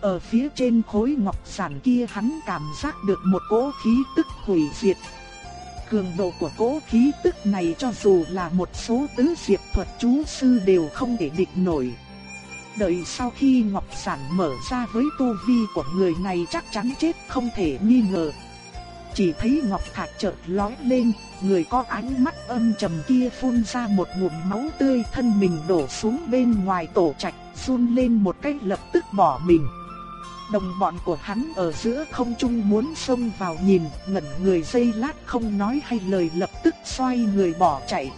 Ở phía trên khối ngọc giản kia hắn cảm giác được một cỗ khí tức hủy diệt. Cường độ của cỗ khí tức này cho dù là một số tứ diệt thuật chú sư đều không thể địch nổi. Đợi sau khi ngọc sản mở ra với tu vi của người này chắc chắn chết không thể nghi ngờ. Chỉ thấy ngọc thạch chợt lói lên, người có ánh mắt âm trầm kia phun ra một ngụm máu tươi thân mình đổ xuống bên ngoài tổ trạch, run lên một cái lập tức bỏ mình. Đồng bọn của hắn ở giữa không trung muốn xông vào nhìn, ngẩn người dây lát không nói hay lời lập tức xoay người bỏ chạy.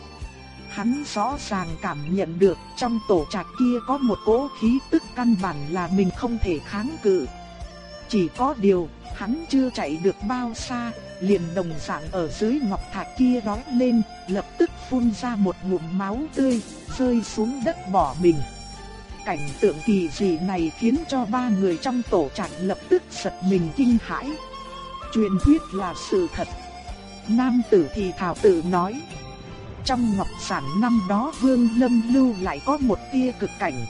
Hắn rõ ràng cảm nhận được trong tổ trạch kia có một cỗ khí tức căn bản là mình không thể kháng cự. Chỉ có điều, hắn chưa chạy được bao xa, liền đồng dạng ở dưới ngọc thạch kia rói lên, lập tức phun ra một ngụm máu tươi, rơi xuống đất bỏ mình. Cảnh tượng kỳ dị này khiến cho ba người trong tổ trạch lập tức giật mình kinh hãi. Truyền thuyết là sự thật. Nam tử thì thảo tự nói. Trong ngọc sản năm đó Vương Lâm lưu lại có một tia cực cảnh.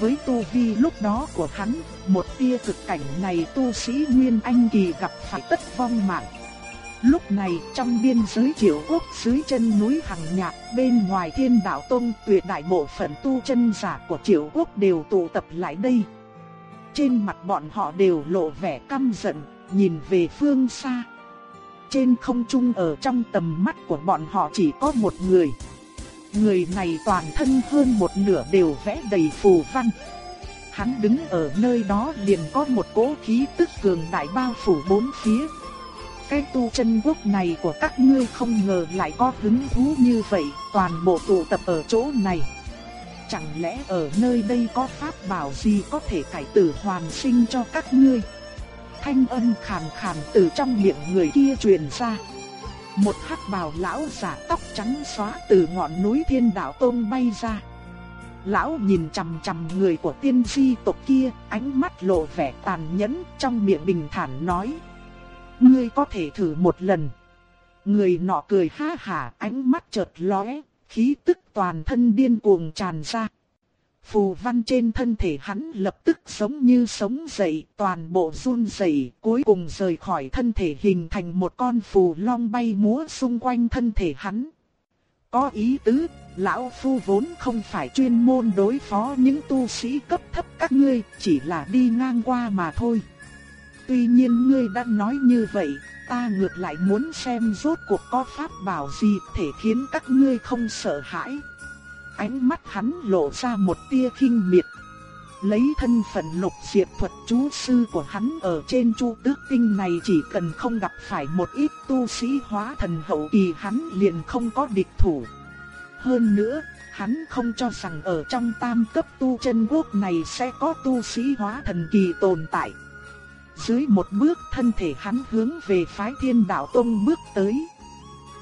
Với tu vi lúc đó của hắn, một tia cực cảnh này tu sĩ Nguyên Anh Kỳ gặp phải tất vong mạng. Lúc này trong biên giới triệu quốc dưới chân núi Hằng Nhạc bên ngoài thiên đạo tông tuyệt đại bộ phận tu chân giả của triệu quốc đều tụ tập lại đây. Trên mặt bọn họ đều lộ vẻ căm giận, nhìn về phương xa. Trên không trung ở trong tầm mắt của bọn họ chỉ có một người. Người này toàn thân hơn một nửa đều vẽ đầy phù văn. Hắn đứng ở nơi đó liền có một cỗ khí tức cường đại bao phủ bốn phía cái tu chân quốc này của các ngươi không ngờ lại có hứng thú như vậy, toàn bộ tụ tập ở chỗ này. Chẳng lẽ ở nơi đây có pháp bảo gì có thể cải tử hoàn sinh cho các ngươi? Thanh âm khàn khàn từ trong miệng người kia truyền ra. Một hắc bào lão giả tóc trắng xóa từ ngọn núi thiên đạo tôn bay ra. Lão nhìn chằm chằm người của tiên di tộc kia, ánh mắt lộ vẻ tàn nhẫn, trong miệng bình thản nói ngươi có thể thử một lần. Người nọ cười ha hả, ánh mắt chợt lóe, khí tức toàn thân điên cuồng tràn ra. Phù văn trên thân thể hắn lập tức giống như sống dậy, toàn bộ run rẩy, cuối cùng rời khỏi thân thể hình thành một con phù long bay múa xung quanh thân thể hắn. Có ý tứ, lão phu vốn không phải chuyên môn đối phó những tu sĩ cấp thấp các ngươi, chỉ là đi ngang qua mà thôi. Tuy nhiên ngươi đã nói như vậy, ta ngược lại muốn xem rốt cuộc có pháp bảo gì thể khiến các ngươi không sợ hãi. Ánh mắt hắn lộ ra một tia kinh miệt. Lấy thân phận lục diệt thuật chú sư của hắn ở trên chu tước tinh này chỉ cần không gặp phải một ít tu sĩ hóa thần hậu kỳ hắn liền không có địch thủ. Hơn nữa, hắn không cho rằng ở trong tam cấp tu chân quốc này sẽ có tu sĩ hóa thần kỳ tồn tại. Dưới một bước thân thể hắn hướng về phái thiên đạo tông bước tới.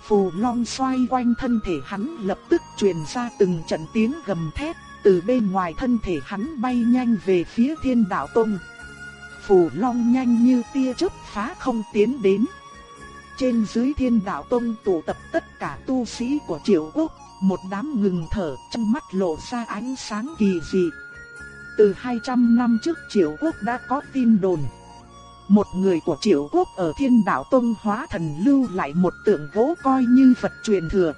phù long xoay quanh thân thể hắn lập tức truyền ra từng trận tiếng gầm thét, từ bên ngoài thân thể hắn bay nhanh về phía thiên đạo tông. Phù long nhanh như tia chớp phá không tiến đến. Trên dưới thiên đạo tông tụ tập tất cả tu sĩ của triệu quốc, một đám ngừng thở trong mắt lộ ra ánh sáng kỳ dị. Từ 200 năm trước triệu quốc đã có tin đồn. Một người của triệu quốc ở thiên đạo tông hóa thần lưu lại một tượng gỗ coi như phật truyền thừa.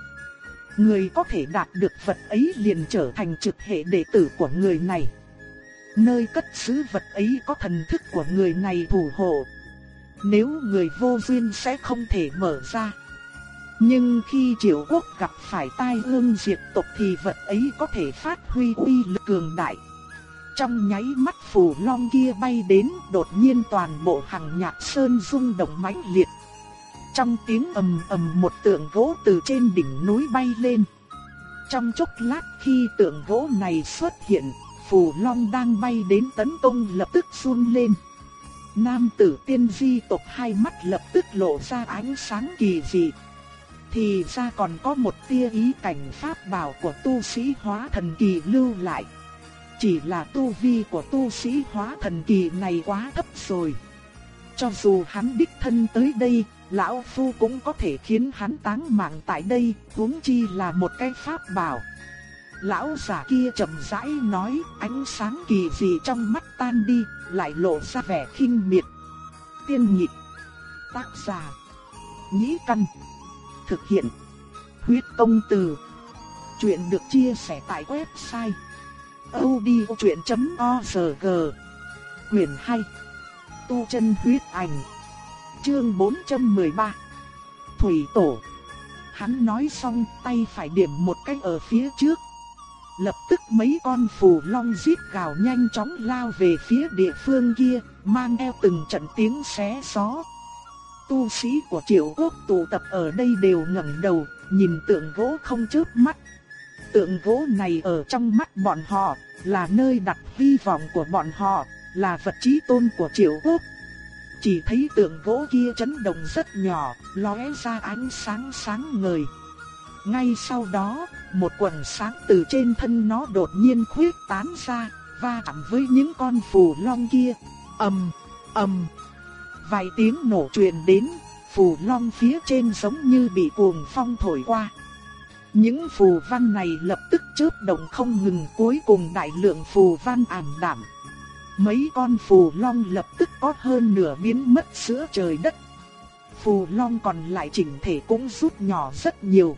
Người có thể đạt được vật ấy liền trở thành trực hệ đệ tử của người này. Nơi cất giữ vật ấy có thần thức của người này thủ hộ. Nếu người vô duyên sẽ không thể mở ra. Nhưng khi triệu quốc gặp phải tai ương diệt tộc thì vật ấy có thể phát huy uy lực cường đại. Trong nháy mắt phù long kia bay đến, đột nhiên toàn bộ hàng nhạc sơn rung động mãnh liệt. Trong tiếng ầm ầm một tượng gỗ từ trên đỉnh núi bay lên. Trong chốc lát khi tượng gỗ này xuất hiện, phù long đang bay đến tấn công lập tức run lên. Nam tử tiên di tộc hai mắt lập tức lộ ra ánh sáng kỳ dị. Thì ra còn có một tia ý cảnh pháp bảo của tu sĩ hóa thần kỳ lưu lại. Chỉ là tu vi của tu sĩ hóa thần kỳ này quá thấp rồi. Cho dù hắn đích thân tới đây, lão phu cũng có thể khiến hắn táng mạng tại đây, huống chi là một cái pháp bảo. Lão giả kia chậm rãi nói, ánh sáng kỳ dị trong mắt tan đi, lại lộ ra vẻ khinh miệt. Tiên nhị tác giả, nhĩ căn, thực hiện, huyết công từ. Chuyện được chia sẻ tại website audiochuyện.org Quyền 2 Tu chân huyết ảnh, Chương 413 Thủy tổ. Hắn nói xong, tay phải điểm một cái ở phía trước. Lập tức mấy con phù long giết gào nhanh chóng lao về phía địa phương kia, Mang theo từng trận tiếng xé gió. Tu sĩ của triệu quốc tụ tập ở đây đều ngẩng đầu, Nhìn tượng gỗ không chớp mắt. Tượng gỗ này ở trong mắt bọn họ, là nơi đặt hy vọng của bọn họ, là vật trí tôn của triệu quốc. Chỉ thấy tượng gỗ kia chấn động rất nhỏ, lóe ra ánh sáng sáng ngời. Ngay sau đó, một quần sáng từ trên thân nó đột nhiên khuyết tán ra, va chạm với những con phù long kia. ầm, ầm. Vài tiếng nổ truyền đến, phù long phía trên giống như bị cuồng phong thổi qua. Những phù văn này lập tức chớp động không ngừng cuối cùng đại lượng phù văn ảm đạm. Mấy con phù long lập tức có hơn nửa biến mất giữa trời đất. Phù long còn lại chỉnh thể cũng rút nhỏ rất nhiều.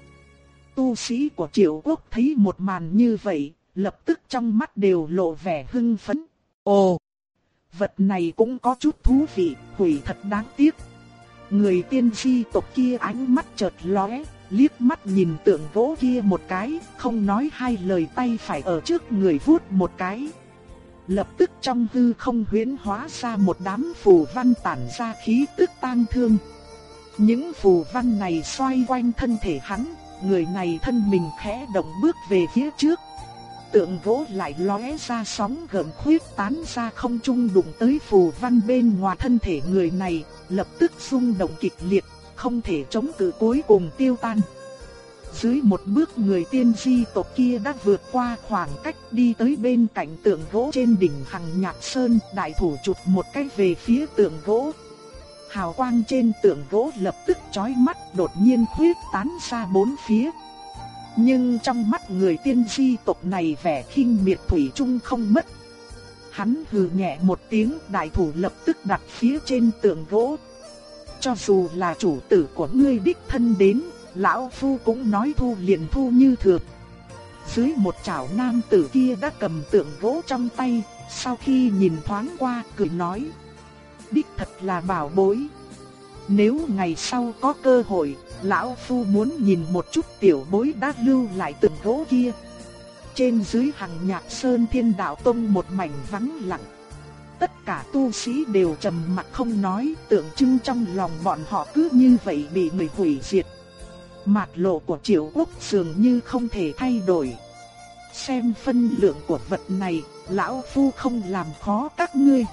Tu sĩ của triệu quốc thấy một màn như vậy, lập tức trong mắt đều lộ vẻ hưng phấn. Ồ, vật này cũng có chút thú vị, hủy thật đáng tiếc. Người tiên di tộc kia ánh mắt chợt lóe, liếc mắt nhìn tượng gỗ kia một cái, không nói hai lời tay phải ở trước người vuốt một cái. Lập tức trong hư không huyễn hóa ra một đám phù văn tản ra khí tức tang thương. Những phù văn này xoay quanh thân thể hắn, người này thân mình khẽ động bước về phía trước. Tượng gỗ lại lóe ra sóng gợn khuyết tán ra không trung đụng tới phù văn bên ngoài thân thể người này, lập tức rung động kịch liệt không thể chống cự cuối cùng tiêu tan. Dưới một bước người tiên di tộc kia đã vượt qua khoảng cách đi tới bên cạnh tượng gỗ trên đỉnh hằng nhạc sơn, đại thủ chụp một cái về phía tượng gỗ. Hào quang trên tượng gỗ lập tức chói mắt đột nhiên khuyết tán ra bốn phía. Nhưng trong mắt người tiên di tộc này vẻ khinh miệt thủy chung không mất. Hắn hừ nhẹ một tiếng đại thủ lập tức đặt phía trên tượng gỗ, cho dù là chủ tử của ngươi đích thân đến, lão phu cũng nói thu liền thu như thường. Dưới một chảo nam tử kia đã cầm tượng gỗ trong tay, sau khi nhìn thoáng qua cười nói. Đích thật là bảo bối. Nếu ngày sau có cơ hội, lão phu muốn nhìn một chút tiểu bối đã lưu lại tượng gỗ kia. Trên dưới hàng nhạc sơn thiên đạo tông một mảnh vắng lặng tất cả tu sĩ đều trầm mặt không nói, tượng trưng trong lòng bọn họ cứ như vậy bị người hủy diệt. mặt lộ của triệu quốc dường như không thể thay đổi. Xem phân lượng của vật này, lão phu không làm khó các ngươi.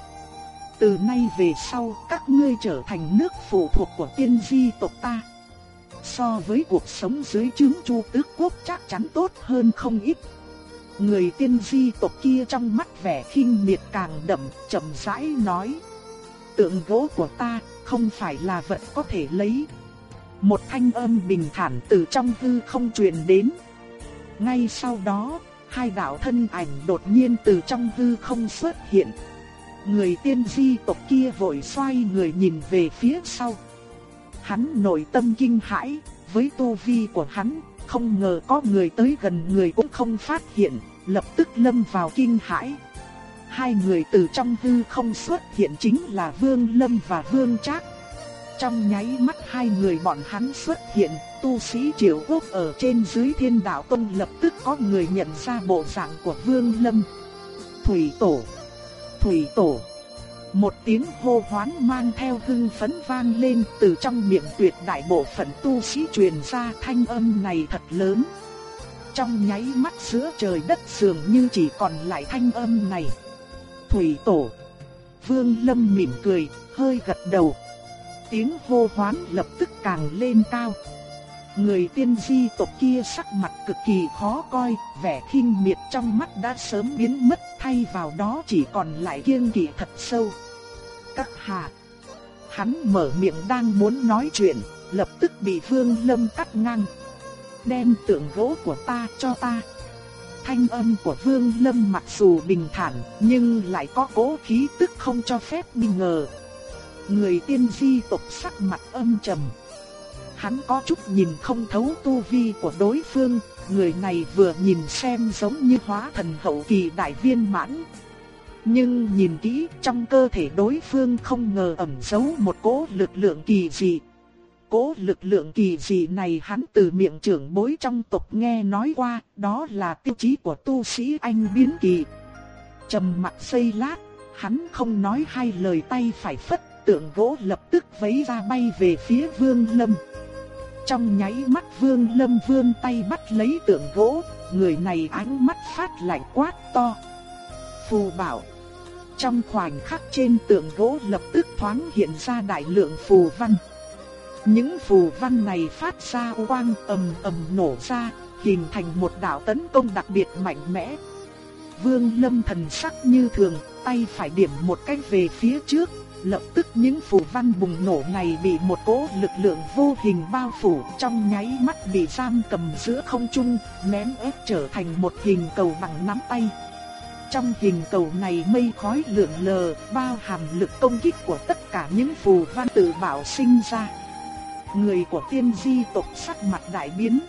Từ nay về sau, các ngươi trở thành nước phụ thuộc của tiên di tộc ta. so với cuộc sống dưới chứng Chu Tước Quốc chắc chắn tốt hơn không ít. Người tiên di tộc kia trong mắt vẻ khinh miệt càng đậm, chậm rãi nói. Tượng gỗ của ta không phải là vật có thể lấy. Một thanh âm bình thản từ trong hư không truyền đến. Ngay sau đó, hai đạo thân ảnh đột nhiên từ trong hư không xuất hiện. Người tiên di tộc kia vội xoay người nhìn về phía sau. Hắn nội tâm kinh hãi, với tu vi của hắn, không ngờ có người tới gần người cũng không phát hiện, lập tức lâm vào kinh hãi. Hai người từ trong hư không xuất hiện chính là Vương Lâm và Vương Trác. Trong nháy mắt hai người bọn hắn xuất hiện, tu sĩ Triệu Quốc ở trên dưới Thiên Đạo Tông lập tức có người nhận ra bộ dạng của Vương Lâm. Thủy Tổ, Thủy Tổ. Một tiếng hô hoán mang theo hưng phấn vang lên từ trong miệng tuyệt đại bộ phận tu sĩ truyền ra thanh âm này thật lớn. Trong nháy mắt giữa trời đất dường như chỉ còn lại thanh âm này. Thủy Tổ. Vương Lâm mỉm cười, hơi gật đầu. Tiếng hô hoán lập tức càng lên cao. Người tiên di tộc kia sắc mặt cực kỳ khó coi, vẻ khinh miệt trong mắt đã sớm biến mất thay vào đó chỉ còn lại kiêng kỵ thật sâu. Các hạ, hắn mở miệng đang muốn nói chuyện, lập tức bị Vương Lâm cắt ngang. Đem tượng gỗ của ta cho ta. Thanh âm của Vương Lâm mặc dù bình thản, nhưng lại có cố khí tức không cho phép nghi ngờ. Người tiên di tộc sắc mặt âm trầm. Hắn có chút nhìn không thấu tu vi của đối phương, người này vừa nhìn xem giống như hóa thần hậu kỳ đại viên mãn. Nhưng nhìn kỹ trong cơ thể đối phương không ngờ ẩn giấu một cỗ lực lượng kỳ dị. Cỗ lực lượng kỳ dị này hắn từ miệng trưởng bối trong tộc nghe nói qua, đó là tiêu chí của tu sĩ anh biến kỳ. Trầm mặt xây lát, hắn không nói hai lời tay phải phất, tượng gỗ lập tức vấy ra bay về phía Vương Lâm. Trong nháy mắt Vương Lâm vươn tay bắt lấy tượng gỗ, người này ánh mắt phát lạnh quát to. Phù bảo. Trong khoảnh khắc trên tượng gỗ lập tức thoáng hiện ra đại lượng phù văn. Những phù văn này phát ra quang ầm ầm nổ ra, hình thành một đạo tấn công đặc biệt mạnh mẽ. Vương Lâm thần sắc như thường, tay phải điểm một cách về phía trước, lập tức những phù văn bùng nổ này bị một cỗ lực lượng vô hình bao phủ trong nháy mắt bị giam cầm giữa không trung, ném ép trở thành một hình cầu bằng nắm tay. Trong hình cầu này mây khói lượn lờ, bao hàm lực công kích của tất cả những phù văn tự bảo sinh ra. Người của tiên di tộc sắc mặt đại biến.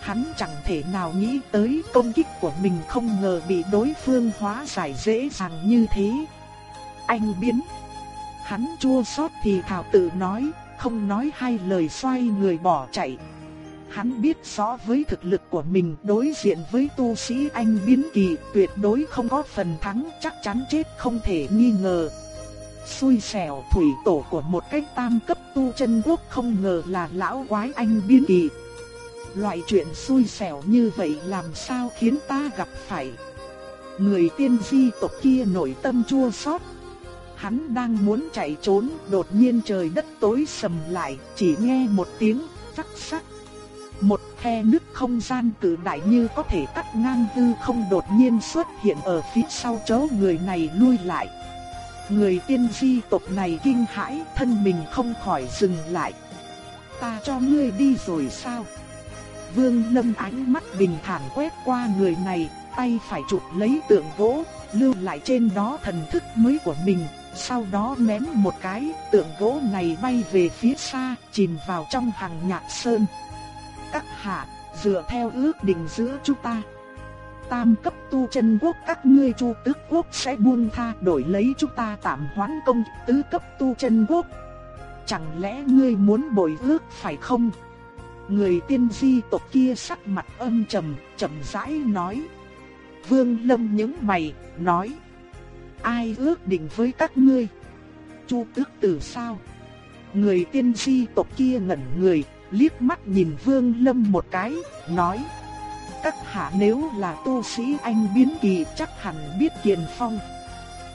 Hắn chẳng thể nào nghĩ tới công kích của mình không ngờ bị đối phương hóa giải dễ dàng như thế. Anh biến. Hắn chua xót thì thảo tự nói, không nói hai lời xoay người bỏ chạy. Hắn biết rõ với thực lực của mình đối diện với tu sĩ anh biến kỳ tuyệt đối không có phần thắng chắc chắn chết không thể nghi ngờ. Xui xẻo thủy tổ của một cách tam cấp tu chân quốc không ngờ là lão quái anh biến kỳ. Loại chuyện xui xẻo như vậy làm sao khiến ta gặp phải. Người tiên di tộc kia nội tâm chua xót Hắn đang muốn chạy trốn, đột nhiên trời đất tối sầm lại, chỉ nghe một tiếng rắc rắc. Một khe nứt không gian cử đại như có thể cắt ngang hư không đột nhiên xuất hiện ở phía sau chỗ người này lui lại. Người tiên di tộc này kinh hãi, thân mình không khỏi dừng lại. Ta cho ngươi đi rồi sao? Vương Lâm ánh mắt bình thản quét qua người này, tay phải chụp lấy tượng gỗ, lưu lại trên đó thần thức mới của mình, sau đó ném một cái, tượng gỗ này bay về phía xa, chìm vào trong hàng nhạc sơn. Các hạ, dựa theo ước định giữa chúng ta, tam cấp tu chân quốc các ngươi chu tước quốc sẽ buông tha đổi lấy chúng ta tạm hoãn công tứ cấp tu chân quốc. Chẳng lẽ ngươi muốn bồi ước phải không? Người tiên di tộc kia sắc mặt âm trầm, chậm rãi nói. Vương Lâm những mày, nói. Ai ước định với các ngươi? Chu tước tử sao? Người tiên di tộc kia ngẩn người, liếc mắt nhìn Vương Lâm một cái, nói. Các hạ nếu là tu sĩ anh biến kỳ chắc hẳn biết Kiền Phong.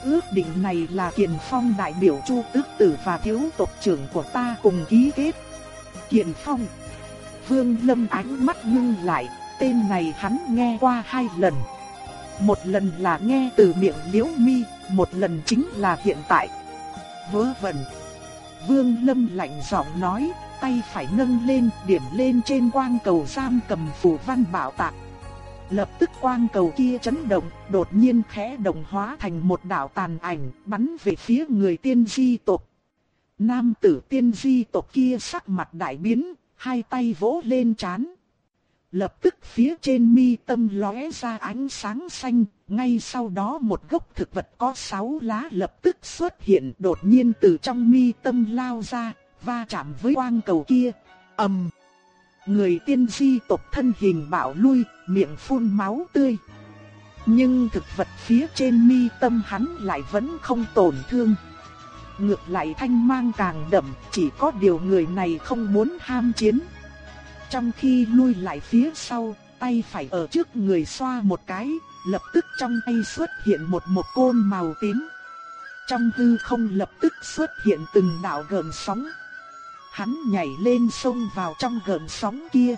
Ước định này là Kiền Phong đại biểu Chu Tước Tử và thiếu tộc trưởng của ta cùng ký kết. Kiền Phong Vương Lâm ánh mắt ngưng lại, tên này hắn nghe qua hai lần. Một lần là nghe từ miệng Liễu Mi, một lần chính là hiện tại. Vớ vẩn. Vương Lâm lạnh giọng nói, tay phải nâng lên, điểm lên trên quang cầu giam cầm phù văn bảo tạc. Lập tức quang cầu kia chấn động, đột nhiên khẽ động hóa thành một đạo tàn ảnh, bắn về phía người tiên di tộc. Nam tử tiên di tộc kia sắc mặt đại biến, hai tay vỗ lên chán. Lập tức phía trên mi tâm lóe ra ánh sáng xanh, ngay sau đó một gốc thực vật có sáu lá lập tức xuất hiện đột nhiên từ trong mi tâm lao ra, va chạm với quang cầu kia. ầm, Người tiên di tộc thân hình bạo lui, miệng phun máu tươi. Nhưng thực vật phía trên mi tâm hắn lại vẫn không tổn thương. Ngược lại thanh mang càng đậm, chỉ có điều người này không muốn ham chiến. Trong khi lui lại phía sau, tay phải ở trước người xoa một cái, lập tức trong tay xuất hiện một một côn màu tím. Trong hư không lập tức xuất hiện từng đạo gợn sóng. Hắn nhảy lên sông vào trong gợn sóng kia.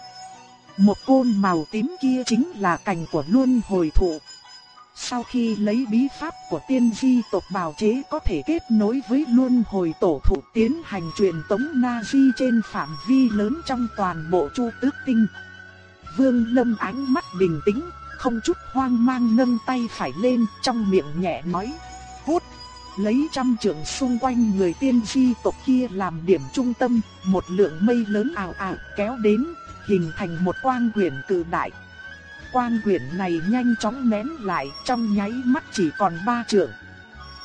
Một côn màu tím kia chính là cành của luân hồi thụ. Sau khi lấy bí pháp của tiên di tộc bào chế có thể kết nối với luân hồi tổ thụ tiến hành truyền tống na di trên phạm vi lớn trong toàn bộ chu tước tinh. Vương Lâm ánh mắt bình tĩnh, không chút hoang mang nâng tay phải lên trong miệng nhẹ nói, hút. Lấy trăm trượng xung quanh người tiên di tộc kia làm điểm trung tâm, một lượng mây lớn ảo ảo kéo đến, hình thành một quang quyển cử đại quang quyển này nhanh chóng nén lại trong nháy mắt chỉ còn ba trượng.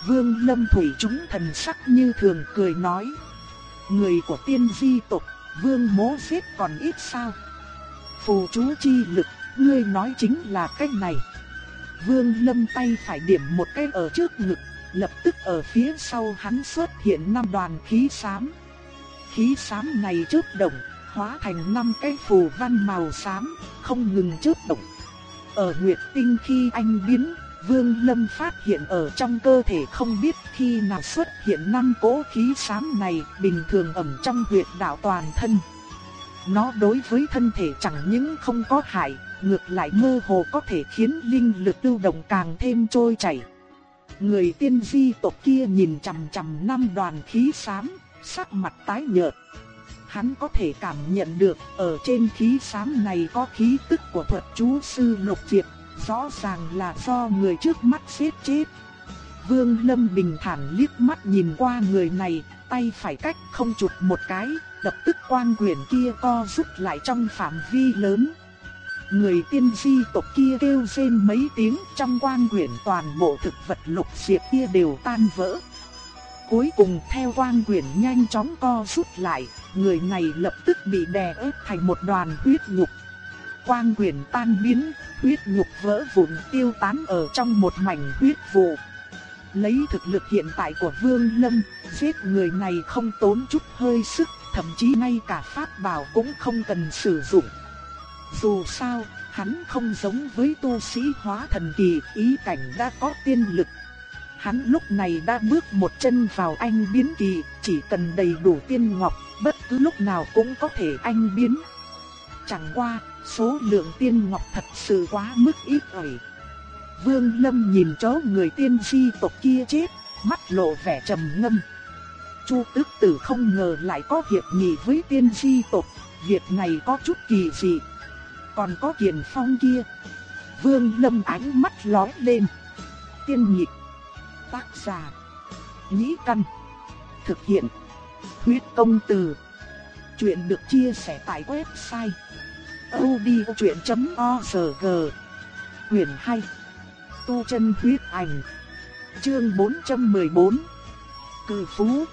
Vương Lâm Thủy chúng thần sắc như thường cười nói. Người của tiên di tộc, vương mố giết còn ít sao. Phù chú chi lực, ngươi nói chính là cách này. Vương Lâm tay phải điểm một cái ở trước ngực, lập tức ở phía sau hắn xuất hiện năm đoàn khí xám. Khí xám này chớp động, hóa thành năm cái phù văn màu xám, không ngừng chớp động. Ở Nguyệt Tinh khi anh biến, Vương Lâm phát hiện ở trong cơ thể không biết khi nào xuất hiện năm cỗ khí xám này bình thường ẩn trong huyệt đạo toàn thân. Nó đối với thân thể chẳng những không có hại, ngược lại mơ hồ có thể khiến linh lực lưu động càng thêm trôi chảy. Người tiên di tộc kia nhìn chằm chằm năm đoàn khí xám, sắc mặt tái nhợt hắn có thể cảm nhận được ở trên khí xám này có khí tức của thuật chú sư Lục Diệp, rõ ràng là do người trước mắt giết chết. Vương Lâm bình thản liếc mắt nhìn qua người này, tay phải cách không chụp một cái, lập tức quang quyển kia co rút lại trong phạm vi lớn. Người tiên di tộc kia kêu rên mấy tiếng trong quang quyển toàn bộ thực vật lục diệp kia đều tan vỡ. Cuối cùng theo quang quyển nhanh chóng co rút lại, người này lập tức bị đè ép thành một đoàn huyết nhục. Quang quyển tan biến, huyết nhục vỡ vụn tiêu tán ở trong một mảnh huyết vụ. Lấy thực lực hiện tại của Vương Lâm, giết người này không tốn chút hơi sức, thậm chí ngay cả pháp bảo cũng không cần sử dụng. Dù sao, hắn không giống với tu sĩ hóa thần kỳ, ý cảnh đã có tiên lực Hắn lúc này đã bước một chân vào anh biến kỳ, chỉ cần đầy đủ tiên ngọc, bất cứ lúc nào cũng có thể anh biến. Chẳng qua, số lượng tiên ngọc thật sự quá mức ít ỏi. Vương Lâm nhìn chó người tiên di tộc kia chết, mắt lộ vẻ trầm ngâm. Chu Tước Tử không ngờ lại có hiệp nghị với tiên di tộc, việc này có chút kỳ dị. Còn có Kiền Phong kia. Vương Lâm ánh mắt lóe lên. Tiên nhịp Tác giả. Nhĩ Căn. Thực hiện. Huyết công từ. Chuyện được chia sẻ tại website. odchuyện.org Quyền 2. Tu chân huyết ảnh. Chương 414. Cử phú.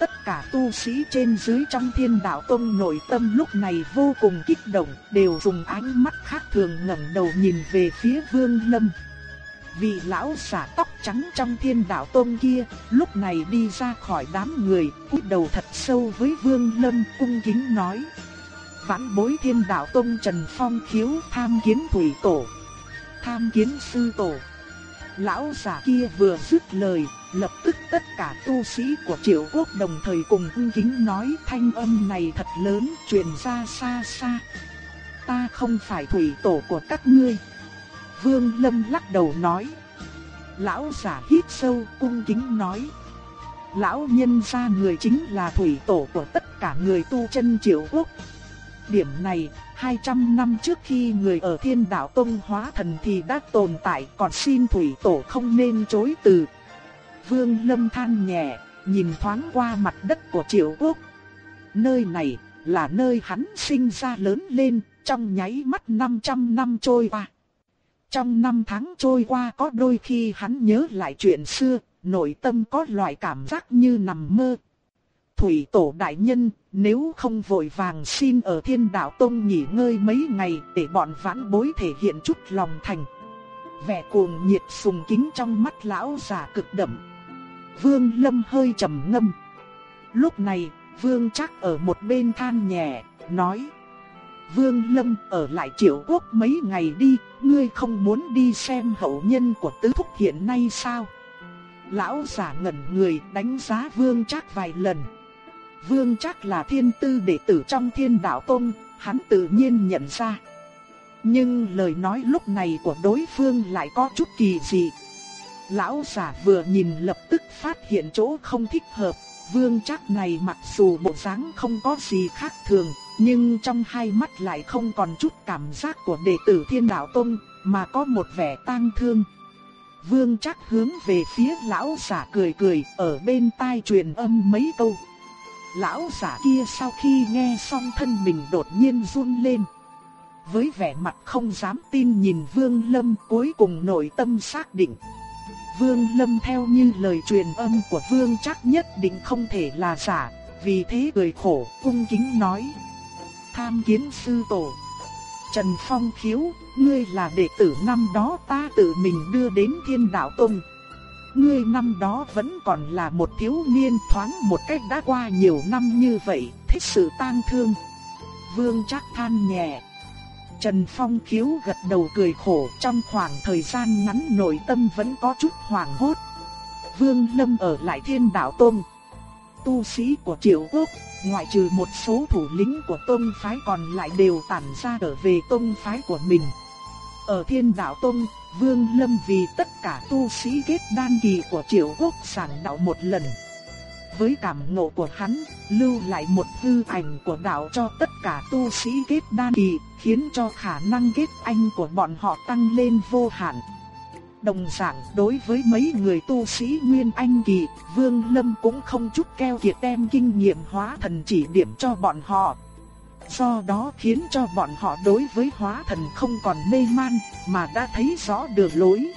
Tất cả tu sĩ trên dưới trong thiên đạo tông nội tâm lúc này vô cùng kích động, đều dùng ánh mắt khác thường ngẩng đầu nhìn về phía Vương Lâm. Vị lão giả tóc trắng trong thiên đạo tôn kia, lúc này đi ra khỏi đám người, cúi đầu thật sâu với Vương Lâm cung kính nói. Vãn bối thiên đạo tôn Trần Phong khiếu tham kiến thủy tổ, tham kiến sư tổ. Lão giả kia vừa dứt lời, Lập tức tất cả tu sĩ của triệu quốc đồng thời cùng cung kính nói thanh âm này thật lớn truyền ra xa xa. Ta không phải thủy tổ của các ngươi. Vương Lâm lắc đầu nói. Lão giả hít sâu cung kính nói. Lão nhân gia người chính là thủy tổ của tất cả người tu chân triệu quốc. Điểm này, 200 năm trước khi người ở thiên đạo tông hóa thần thì đã tồn tại còn xin thủy tổ không nên chối từ. Vương Lâm than nhẹ, nhìn thoáng qua mặt đất của triệu quốc. Nơi này là nơi hắn sinh ra lớn lên, trong nháy mắt 500 năm trôi qua. Trong năm tháng trôi qua có đôi khi hắn nhớ lại chuyện xưa, nội tâm có loại cảm giác như nằm mơ. Thủy tổ đại nhân, nếu không vội vàng xin ở thiên đạo tông nghỉ ngơi mấy ngày để bọn vãn bối thể hiện chút lòng thành. Vẻ cuồng nhiệt sùng kính trong mắt lão già cực đậm. Vương Lâm hơi trầm ngâm. Lúc này, Vương Trác ở một bên than nhẹ, nói. Vương Lâm ở lại triệu quốc mấy ngày đi, ngươi không muốn đi xem hậu nhân của tứ thúc hiện nay sao? Lão giả ngẩn người đánh giá Vương Trác vài lần. Vương Trác là thiên tư đệ tử trong thiên đạo tông, hắn tự nhiên nhận ra. Nhưng lời nói lúc này của đối phương lại có chút kỳ dị. Lão giả vừa nhìn lập tức phát hiện chỗ không thích hợp, vương chắc này mặc dù bộ dáng không có gì khác thường, nhưng trong hai mắt lại không còn chút cảm giác của đệ tử thiên đạo tông, mà có một vẻ tang thương. Vương chắc hướng về phía lão giả cười cười, ở bên tai truyền âm mấy câu. Lão giả kia sau khi nghe xong thân mình đột nhiên run lên. Với vẻ mặt không dám tin nhìn Vương Lâm cuối cùng nội tâm xác định. Vương Lâm theo như lời truyền âm của Vương chắc nhất định không thể là giả, vì thế cười khổ cung kính nói. Tham kiến sư tổ. Trần Phong khiếu, ngươi là đệ tử năm đó ta tự mình đưa đến thiên đạo tông. Ngươi năm đó vẫn còn là một thiếu niên thoáng một cách đã qua nhiều năm như vậy, thích sự tang thương. Vương chắc than nhẹ. Trần Phong khiếu gật đầu cười khổ trong khoảng thời gian ngắn nội tâm vẫn có chút hoảng hốt. Vương Lâm ở lại thiên đạo tông. Tu sĩ của triệu quốc, ngoại trừ một số thủ lĩnh của tông phái còn lại đều tản ra trở về tông phái của mình. Ở thiên đạo tông, Vương Lâm vì tất cả tu sĩ kết đan kỳ của triệu quốc sản đạo một lần. Với cảm ngộ của hắn, lưu lại một hư ảnh của đạo cho tất cả tu sĩ kết đan kỳ, khiến cho khả năng kết anh của bọn họ tăng lên vô hạn. Đồng dạng đối với mấy người tu sĩ Nguyên Anh Kỳ, Vương Lâm cũng không chút keo kiệt đem kinh nghiệm hóa thần chỉ điểm cho bọn họ. Do đó khiến cho bọn họ đối với hóa thần không còn mê man, mà đã thấy rõ đường lối.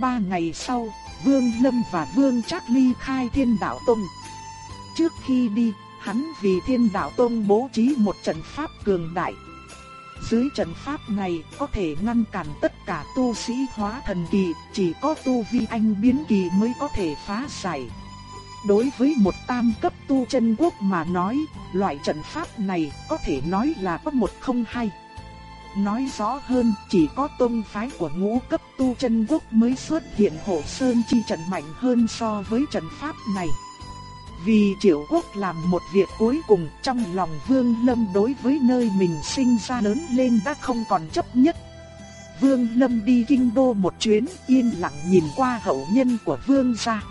Ba ngày sau, Vương Lâm và Vương Trác ly khai thiên đạo tông. Trước khi đi, hắn vì thiên đạo tông bố trí một trận pháp cường đại. Dưới trận pháp này có thể ngăn cản tất cả tu sĩ hóa thần kỳ, chỉ có tu vi anh biến kỳ mới có thể phá giải. Đối với một tam cấp tu chân quốc mà nói, loại trận pháp này có thể nói là có một không hai. Nói rõ hơn, chỉ có tôn phái của ngũ cấp tu chân quốc mới xuất hiện hộ sơn chi trận mạnh hơn so với trận pháp này. Vì triệu quốc làm một việc cuối cùng trong lòng Vương Lâm đối với nơi mình sinh ra lớn lên đã không còn chấp nhất. Vương Lâm đi kinh đô một chuyến yên lặng nhìn qua hậu nhân của Vương gia.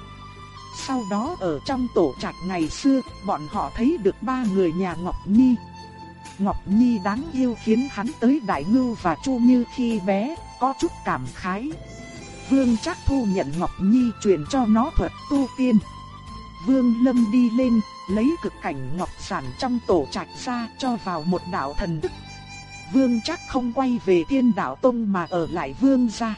Sau đó ở trong tổ trạch ngày xưa, bọn họ thấy được ba người nhà Ngọc Nhi. Ngọc Nhi đáng yêu khiến hắn tới Đại Ngưu và Chu Như khi bé, có chút cảm khái. Vương chắc thu nhận Ngọc Nhi truyền cho nó thuật tu tiên. Vương Lâm đi lên, lấy cực cảnh ngọc sản trong tổ trạch ra cho vào một đạo thần đức. Vương chắc không quay về thiên đạo tông mà ở lại vương gia.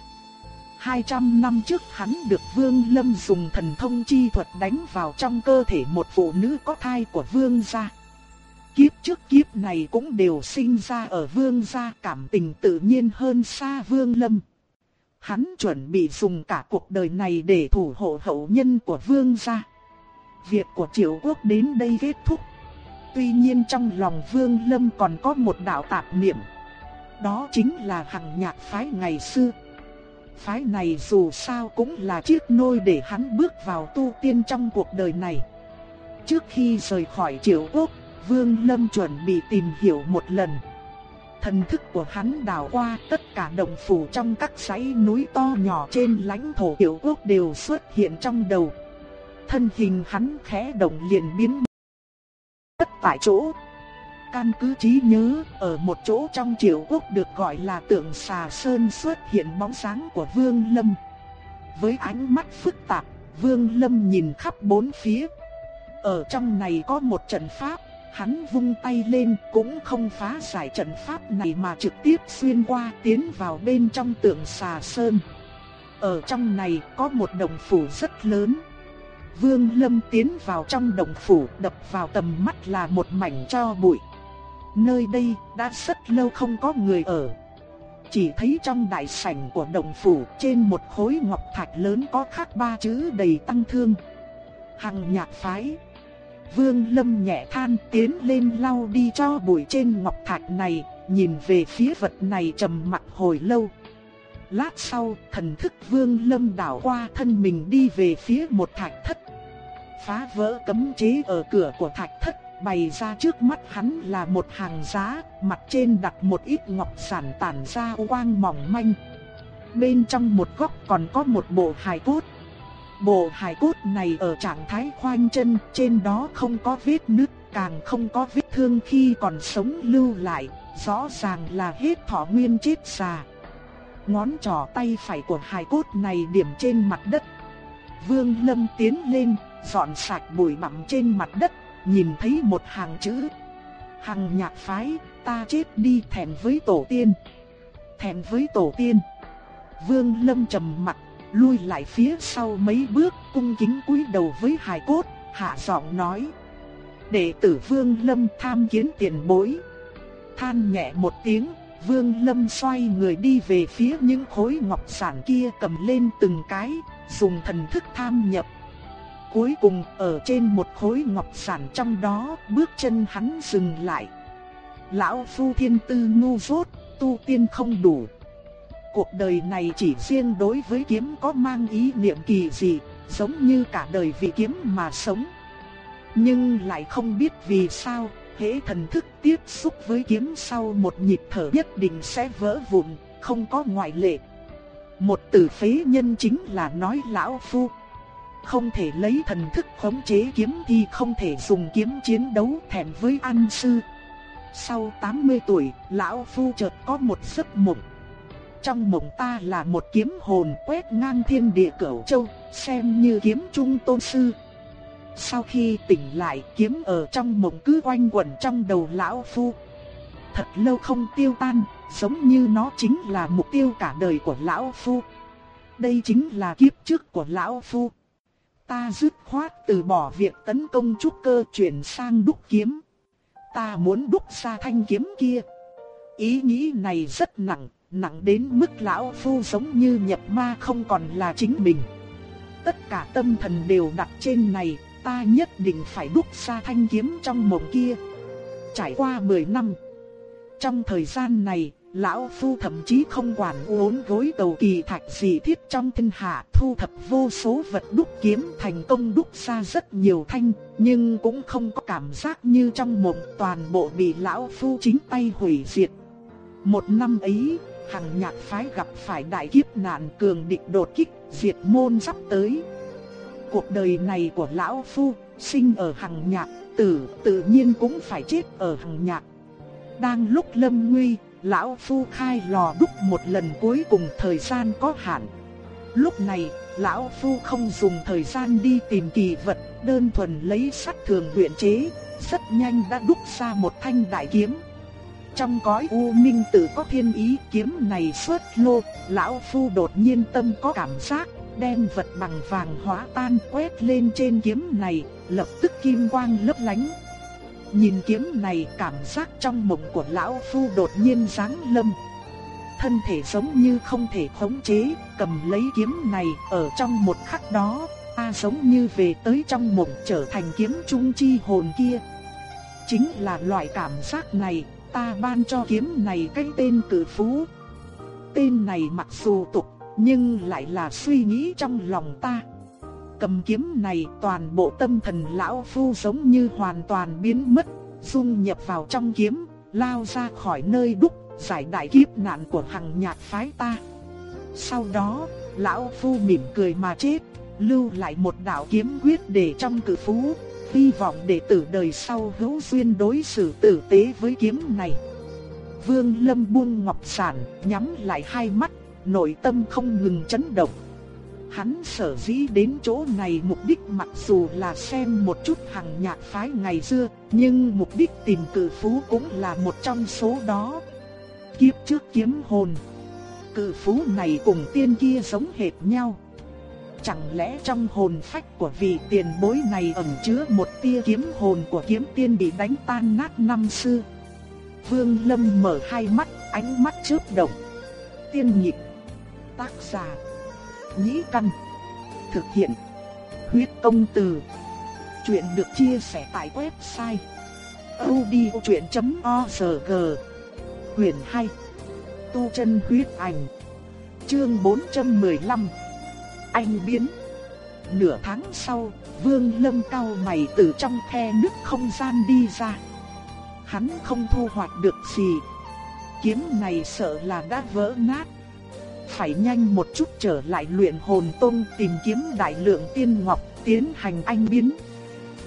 200 năm trước hắn được Vương Lâm dùng thần thông chi thuật đánh vào trong cơ thể một phụ nữ có thai của Vương gia. Kiếp trước kiếp này cũng đều sinh ra ở Vương gia cảm tình tự nhiên hơn xa Vương Lâm. Hắn chuẩn bị dùng cả cuộc đời này để thủ hộ hậu nhân của Vương gia. Việc của Triệu Quốc đến đây kết thúc. Tuy nhiên trong lòng Vương Lâm còn có một đạo tạp niệm. Đó chính là hằng nhạc phái ngày xưa. phái này dù sao cũng là chiếc nôi để hắn bước vào tu tiên trong cuộc đời này. Trước khi rời khỏi triều quốc, Vương Lâm chuẩn bị tìm hiểu một lần. Thần thức của hắn đảo qua tất cả đồng phủ trong các dãy núi to nhỏ trên lãnh thổ triều quốc đều xuất hiện trong đầu. Thân hình hắn khẽ động liền biến mất tại chỗ. Căn cứ trí nhớ, ở một chỗ trong triều quốc được gọi là tượng xà sơn xuất hiện bóng sáng của Vương Lâm. Với ánh mắt phức tạp, Vương Lâm nhìn khắp bốn phía. Ở trong này có một trận pháp, hắn vung tay lên cũng không phá giải trận pháp này mà trực tiếp xuyên qua tiến vào bên trong tượng xà sơn. Ở trong này có một đồng phủ rất lớn. Vương Lâm tiến vào trong động phủ đập vào tầm mắt là một mảnh cho bụi. Nơi đây đã rất lâu không có người ở. Chỉ thấy trong đại sảnh của động phủ trên một khối ngọc thạch lớn có khắc ba chữ đầy tăng thương. Hằng nhạc phái. Vương Lâm nhẹ than tiến lên lau đi cho bụi trên ngọc thạch này, nhìn về phía vật này trầm mặt hồi lâu. Lát sau, thần thức Vương Lâm đảo qua thân mình đi về phía một thạch thất. Phá vỡ cấm chế ở cửa của thạch thất, bày ra trước mắt hắn là một hàng giá, mặt trên đặt một ít ngọc sản tản ra quang mỏng manh. Bên trong một góc còn có một bộ hài cốt. Bộ hài cốt này ở trạng thái khoanh chân, trên đó không có vết nứt, càng không có vết thương khi còn sống lưu lại, rõ ràng là hết thọ nguyên chết già. Ngón trỏ tay phải của hài cốt này điểm trên mặt đất. Vương Lâm tiến lên, dọn sạch bụi bặm trên mặt đất, nhìn thấy một hàng chữ. Hằng nhạc phái, ta chết đi thẹn với tổ tiên. Thẹn với tổ tiên. Vương Lâm trầm mặt, lui lại phía sau mấy bước, cung kính cúi đầu với hài cốt, hạ giọng nói: "Đệ tử Vương Lâm tham kiến tiền bối." Than nhẹ một tiếng, Vương Lâm xoay người đi về phía những khối ngọc sản kia cầm lên từng cái, dùng thần thức tham nhập Cuối cùng ở trên một khối ngọc sản trong đó bước chân hắn dừng lại. Lão Phu Thiên Tư ngu dốt, tu tiên không đủ. Cuộc đời này chỉ riêng đối với kiếm có mang ý niệm kỳ dị, giống như cả đời vì kiếm mà sống. Nhưng lại không biết vì sao, hễ thần thức tiếp xúc với kiếm sau một nhịp thở nhất định sẽ vỡ vụn, không có ngoại lệ. Một từ phế nhân chính là nói lão phu. Không thể lấy thần thức khống chế kiếm thì không thể dùng kiếm chiến đấu thẹn với an sư. Sau 80 tuổi, lão phu chợt có một giấc mộng. Trong mộng ta là một kiếm hồn quét ngang thiên địa cửu châu, xem như kiếm trung tôn sư. Sau khi tỉnh lại, kiếm ở trong mộng cứ quanh quẩn trong đầu lão phu. Thật lâu không tiêu tan, giống như nó chính là mục tiêu cả đời của lão phu. Đây chính là kiếp trước của lão phu ta dứt khoát từ bỏ việc tấn công trúc cơ chuyển sang đúc kiếm. Ta muốn đúc ra thanh kiếm kia. Ý nghĩ này rất nặng, nặng đến mức lão phu giống như nhập ma không còn là chính mình. Tất cả tâm thần đều đặt trên này, ta nhất định phải đúc ra thanh kiếm trong mộng kia. Trải qua 10 năm. Trong thời gian này, Lão Phu thậm chí không quản uốn gối đầu kỳ thạch gì thiết trong thiên hạ thu thập vô số vật đúc kiếm thành công đúc ra rất nhiều thanh, nhưng cũng không có cảm giác như trong mộng toàn bộ bị Lão Phu chính tay hủy diệt. Một năm ấy, hằng nhạc phái gặp phải đại kiếp nạn cường địch đột kích, diệt môn sắp tới. Cuộc đời này của Lão Phu, sinh ở hằng nhạc, tử tự nhiên cũng phải chết ở hằng nhạc. Đang lúc lâm nguy, lão phu khai lò đúc một lần cuối cùng thời gian có hạn. Lúc này, lão phu không dùng thời gian đi tìm kỳ vật, đơn thuần lấy sắt thường luyện chế, rất nhanh đã đúc ra một thanh đại kiếm. Trong cõi u minh tử có thiên ý kiếm này xuất lô, lão phu đột nhiên tâm có cảm giác, đem vật bằng vàng hóa tan quét lên trên kiếm này, lập tức kim quang lấp lánh, Nhìn kiếm này cảm giác trong mộng của lão phu đột nhiên giáng lâm. Thân thể giống như không thể khống chế, cầm lấy kiếm này ở trong một khắc đó, ta giống như về tới trong mộng trở thành kiếm trung chi hồn kia. Chính là loại cảm giác này, ta ban cho kiếm này cái tên cử phú. Tên này mặc dù tục, nhưng lại là suy nghĩ trong lòng ta. Cầm kiếm này toàn bộ tâm thần lão phu giống như hoàn toàn biến mất, dung nhập vào trong kiếm, lao ra khỏi nơi đúc, giải đại kiếp nạn của hằng nhạc phái ta. Sau đó, lão phu mỉm cười mà chết, lưu lại một đạo kiếm quyết để trong cử phú, hy vọng đệ tử đời sau hữu duyên đối xử tử tế với kiếm này. Vương Lâm buông ngọc sản, nhắm lại hai mắt, nội tâm không ngừng chấn động. Hắn sở dĩ đến chỗ này mục đích mặc dù là xem một chút hàng nhạc phái ngày xưa, nhưng mục đích tìm cử phú cũng là một trong số đó. Kiếp trước kiếm hồn, cử phú này cùng tiên kia giống hệt nhau. Chẳng lẽ trong hồn phách của vị tiền bối này ẩn chứa một tia kiếm hồn của kiếm tiên bị đánh tan nát năm xưa? Vương Lâm mở hai mắt, ánh mắt chớp động. Tiên nhịp, tác giả, nhĩ căn, thực hiện, huyết công từ. Chuyện được chia sẻ tại website odchuyện.org Quyền 2 Tu chân huyết ảnh Chương 415 Anh biến Nửa tháng sau, Vương Lâm cao mày từ trong khe nước không gian đi ra hắn không thu hoạch được gì. Kiếm này sợ là đã vỡ nát. Phải nhanh một chút trở lại luyện hồn tông tìm kiếm đại lượng tiên ngọc tiến hành anh biến.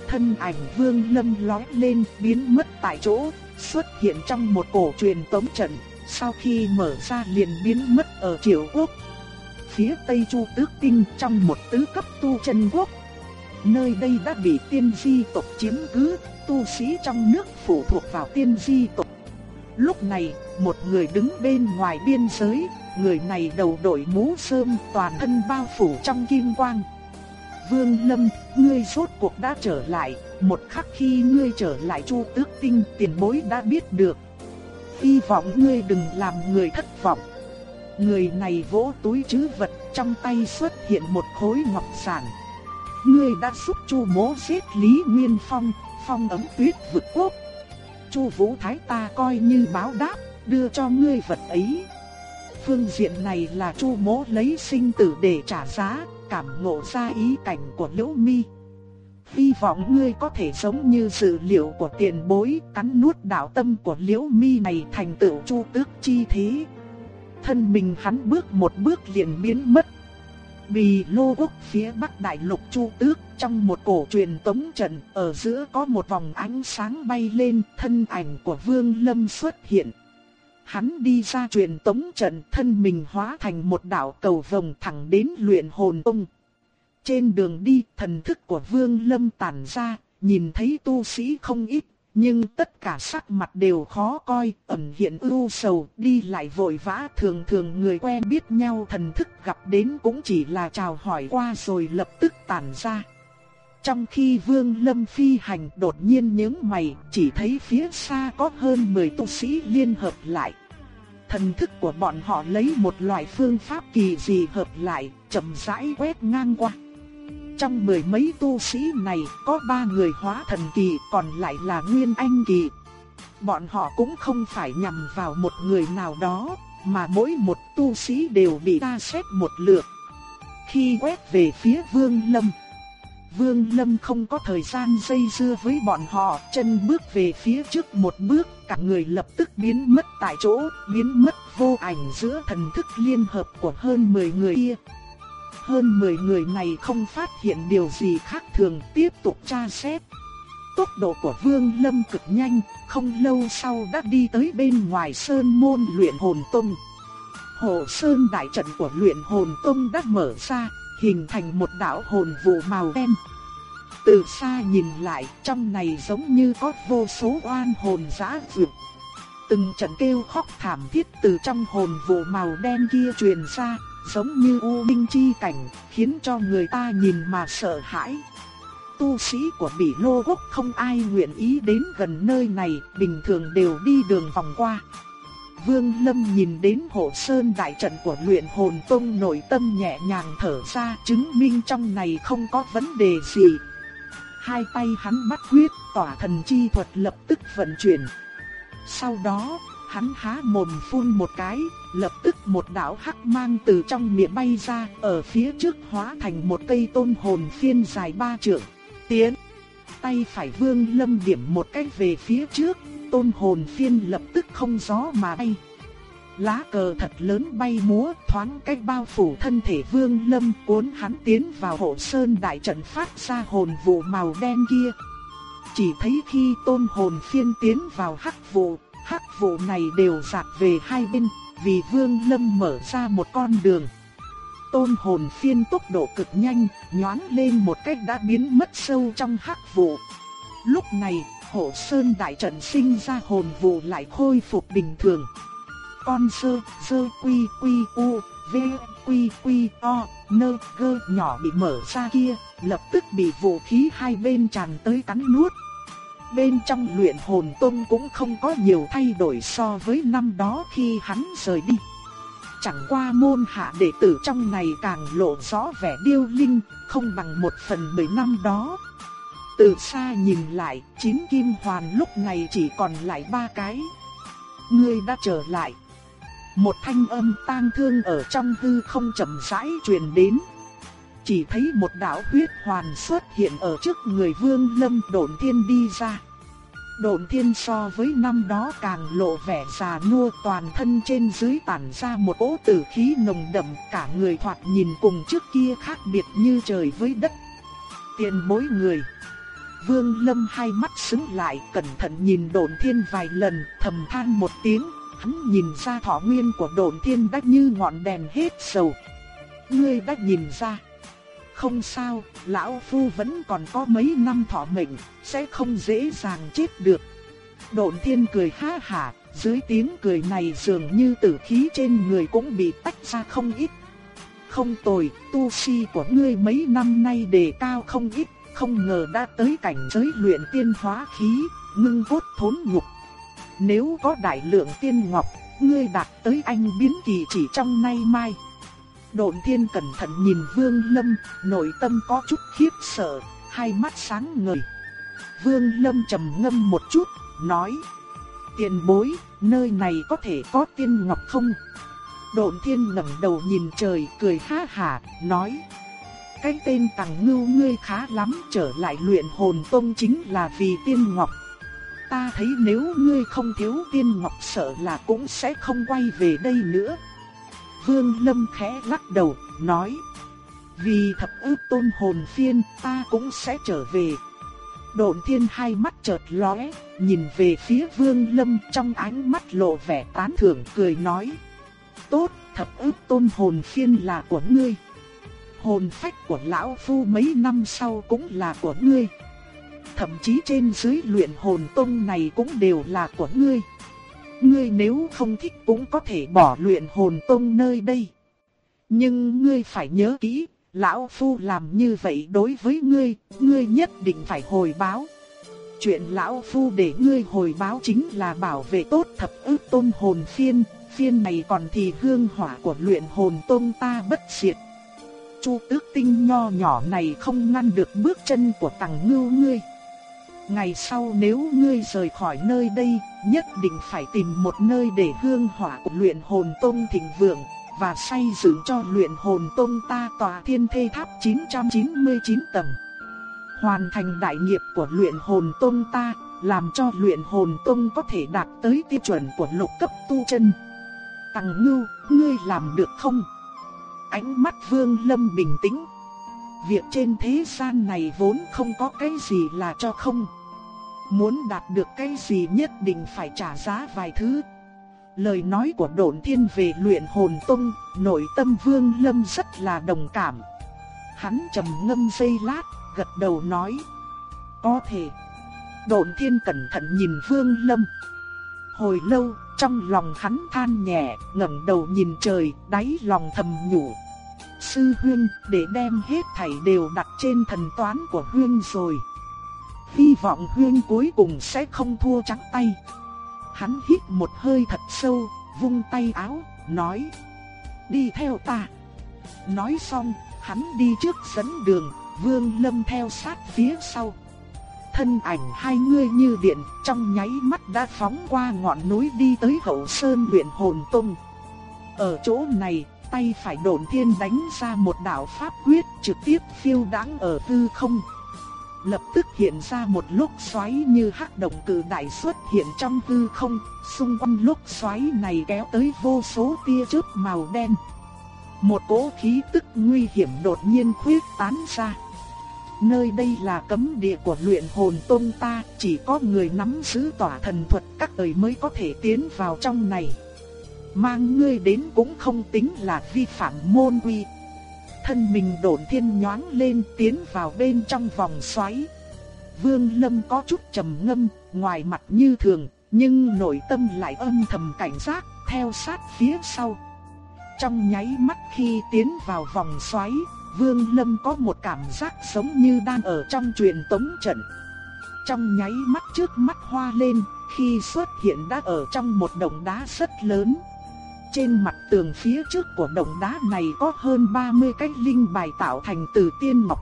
Thân ảnh vương lâm lói lên biến mất tại chỗ, xuất hiện trong một cổ truyền tống trận, sau khi mở ra liền biến mất ở triều quốc. Phía tây chu tước tinh trong một tứ cấp tu chân quốc. Nơi đây đã bị tiên di tộc chiếm cứ, tu sĩ trong nước phụ thuộc vào tiên di tộc. Lúc này, một người đứng bên ngoài biên giới, người này đầu đội mũ sơm toàn thân bao phủ trong kim quang. Vương Lâm, ngươi rốt cuộc đã trở lại, một khắc khi ngươi trở lại Chu Tước Tinh, tiền bối đã biết được. Hy vọng ngươi đừng làm người thất vọng. Người này vỗ túi chứ vật, trong tay xuất hiện một khối ngọc sản. Ngươi đã giúp Chu Mỗ giết Lý Nguyên Phong, phong ấm tuyết vực quốc. Chu Vũ Thái ta coi như báo đáp, đưa cho ngươi vật ấy. Phương diện này là Chu Mỗ lấy sinh tử để trả giá, cảm ngộ ra ý cảnh của Liễu Mi. Hy vọng ngươi có thể giống như sự liệu của tiền bối, cắn nuốt đạo tâm của Liễu Mi này thành tựu Chu Tước chi thế. Thân mình hắn bước một bước liền biến mất Bì lô quốc phía bắc đại lục Chu Tước, trong một cổ truyền tống trận, ở giữa có một vòng ánh sáng bay lên, thân ảnh của Vương Lâm xuất hiện. Hắn đi ra truyền tống trận, thân mình hóa thành một đạo cầu vồng thẳng đến luyện hồn tông. Trên đường đi, thần thức của Vương Lâm tản ra, nhìn thấy tu sĩ không ít, nhưng tất cả sắc mặt đều khó coi, ẩn hiện ưu sầu, đi lại vội vã thường thường người quen biết nhau thần thức gặp đến cũng chỉ là chào hỏi qua rồi lập tức tản ra. Trong khi Vương Lâm phi hành đột nhiên nhướng mày, chỉ thấy phía xa có hơn 10 tu sĩ liên hợp lại. Thần thức của bọn họ lấy một loại phương pháp kỳ dị hợp lại, chậm rãi quét ngang qua. Trong mười mấy tu sĩ này có ba người hóa thần kỳ còn lại là nguyên anh kỳ. Bọn họ cũng không phải nhằm vào một người nào đó, mà mỗi một tu sĩ đều bị ta xét một lượt. Khi quét về phía Vương Lâm, Vương Lâm không có thời gian dây dưa với bọn họ, chân bước về phía trước một bước, cả người lập tức biến mất tại chỗ, biến mất vô ảnh giữa thần thức liên hợp của hơn 10 người kia hơn 10 người này không phát hiện điều gì khác thường tiếp tục tra xét. Tốc độ của Vương Lâm cực nhanh, không lâu sau đã đi tới bên ngoài sơn môn luyện hồn tông. Hồ sơn đại trận của luyện hồn tông đã mở ra, hình thành một đạo hồn vụ màu đen. Từ xa nhìn lại, trong này giống như có vô số oan hồn dã dược. Từng trận kêu khóc thảm thiết từ trong hồn vụ màu đen kia truyền ra, giống như u minh chi cảnh, khiến cho người ta nhìn mà sợ hãi. Tu sĩ của Bỉ Lô Quốc không ai nguyện ý đến gần nơi này, bình thường đều đi đường vòng qua. Vương Lâm nhìn đến hộ sơn đại trận của luyện hồn tông nội tâm nhẹ nhàng thở ra chứng minh trong này không có vấn đề gì. Hai tay hắn bắt quyết tỏa thần chi thuật lập tức vận chuyển. Sau đó, Hắn há mồm phun một cái, lập tức một đạo hắc mang từ trong miệng bay ra, ở phía trước hóa thành một cây tôn hồn phiên dài ba trượng. Tiến! Tay phải vương lâm điểm một cách về phía trước, tôn hồn phiên lập tức không gió mà bay. Lá cờ thật lớn bay múa thoáng cách bao phủ thân thể vương lâm cuốn hắn tiến vào hộ sơn đại trận phát ra hồn vụ màu đen kia. Chỉ thấy khi tôn hồn phiên tiến vào hắc vụ, hắc vụ này đều dạt về hai bên, vì vương lâm mở ra một con đường. Tôn hồn phiên tốc độ cực nhanh, nhoán lên một cách đã biến mất sâu trong hắc vụ. Lúc này, hộ sơn đại trận sinh ra hồn vụ lại khôi phục bình thường con sơ, sơ quy quy u, v quy quy o, nơ gơ nhỏ bị mở ra kia, lập tức bị vũ khí hai bên tràn tới cắn nuốt. Bên trong luyện hồn tông cũng không có nhiều thay đổi so với năm đó khi hắn rời đi. Chẳng qua môn hạ đệ tử trong này càng lộ rõ vẻ điêu linh, không bằng một phần mười năm đó. Từ xa nhìn lại, chín kim hoàn lúc này chỉ còn lại ba cái. Ngươi đã trở lại. Một thanh âm tang thương ở trong hư không chậm rãi truyền đến. Chỉ thấy một đạo huyết hoàn xuất hiện ở trước người Vương Lâm Độn Thiên đi ra. Độn Thiên so với năm đó càng lộ vẻ già nua toàn thân trên dưới tản ra một cỗ tử khí nồng đậm, cả người thoạt nhìn cùng trước kia khác biệt như trời với đất. Tiền bối người. Vương Lâm hai mắt sững lại, cẩn thận nhìn Độn Thiên vài lần, thầm than một tiếng, Hắn nhìn ra thọ nguyên của đồn thiên đã như ngọn đèn hết sầu. Ngươi đã nhìn ra. Không sao, lão phu vẫn còn có mấy năm thọ mệnh, sẽ không dễ dàng chết được. Độn thiên cười ha hả, dưới tiếng cười này dường như tử khí trên người cũng bị tách ra không ít. Không tồi, tu si của ngươi mấy năm nay đề cao không ít, không ngờ đã tới cảnh giới luyện tiên hóa khí, ngưng cốt thốn nhục. Nếu có đại lượng tiên ngọc, ngươi đạt tới anh biến kỳ chỉ trong nay mai. Độn thiên cẩn thận nhìn Vương Lâm, nội tâm có chút khiếp sợ, hai mắt sáng ngời. Vương Lâm trầm ngâm một chút, nói. Tiền bối, nơi này có thể có tiên ngọc không? Độn thiên ngẩng đầu nhìn trời cười ha hà, nói. Cái tên tàng ngưu ngươi khá lắm trở lại luyện hồn tông chính là vì tiên ngọc ta thấy nếu ngươi không thiếu tiên ngọc sợ là cũng sẽ không quay về đây nữa. Vương Lâm khẽ lắc đầu, nói. Vì thập ước tôn hồn phiên ta cũng sẽ trở về. Độn thiên hai mắt chợt lóe, nhìn về phía Vương Lâm trong ánh mắt lộ vẻ tán thưởng cười nói. Tốt, thập ước tôn hồn phiên là của ngươi. Hồn phách của lão phu mấy năm sau cũng là của ngươi thậm chí trên dưới luyện hồn tông này cũng đều là của ngươi. Ngươi nếu không thích cũng có thể bỏ luyện hồn tông nơi đây. Nhưng ngươi phải nhớ kỹ, lão phu làm như vậy đối với ngươi, ngươi nhất định phải hồi báo. Chuyện lão phu để ngươi hồi báo chính là bảo vệ tốt thập ức tôn hồn phiên, phiên này còn thì hương hỏa của luyện hồn tông ta bất diệt. Chu tước tinh nho nhỏ này không ngăn được bước chân của tàng ngưu ngươi. Ngày sau nếu ngươi rời khỏi nơi đây, nhất định phải tìm một nơi để hương hỏa của luyện hồn tông thịnh vượng, và xây dựng cho luyện hồn tông ta tòa thiên thê tháp 999 tầng. Hoàn thành đại nghiệp của luyện hồn tông ta, làm cho luyện hồn tông có thể đạt tới tiêu chuẩn của lục cấp tu chân. Tằng ngưu, ngươi làm được không? Ánh mắt vương lâm bình tĩnh, Việc trên thế gian này vốn không có cái gì là cho không. Muốn đạt được cái gì nhất định phải trả giá vài thứ. Lời nói của Độn thiên về luyện hồn tông, nội tâm vương lâm rất là đồng cảm. Hắn trầm ngâm giây lát, gật đầu nói. Có thể. Độn thiên cẩn thận nhìn vương lâm. Hồi lâu, trong lòng hắn than nhẹ, ngẩng đầu nhìn trời, đáy lòng thầm nhủ, Sư huyên, để đem hết thảy đều đặt trên thần toán của huyên rồi. Hy vọng huyên cuối cùng sẽ không thua trắng tay. Hắn hít một hơi thật sâu, vung tay áo, nói. Đi theo ta. Nói xong, hắn đi trước dẫn đường, vương lâm theo sát phía sau. thân ảnh hai người như điện, trong nháy mắt đã phóng qua ngọn núi đi tới hậu sơn luyện hồn tông. Ở chỗ này, tay phải độn thiên đánh ra một đạo pháp quyết trực tiếp phiêu đáng ở hư không. Lập tức hiện ra một lúc xoáy như hắc động cử đại xuất hiện trong hư không, xung quanh lúc xoáy này kéo tới vô số tia chớp màu đen. Một cỗ khí tức nguy hiểm đột nhiên khuyết tán ra. Nơi đây là cấm địa của luyện hồn tôn ta, chỉ có người nắm giữ tỏa thần thuật các đời mới có thể tiến vào trong này. Mang ngươi đến cũng không tính là vi phạm môn quy. Thân mình độn thiên nhoáng lên tiến vào bên trong vòng xoáy. Vương Lâm có chút trầm ngâm, ngoài mặt như thường, nhưng nội tâm lại âm thầm cảnh giác, theo sát phía sau. Trong nháy mắt khi tiến vào vòng xoáy, Vương Lâm có một cảm giác giống như đang ở trong truyền tống trận. Trong nháy mắt trước mắt hoa lên, khi xuất hiện đã ở trong một động đá rất lớn. Trên mặt tường phía trước của động đá này có hơn 30 cái linh bài tạo thành từ tiên ngọc.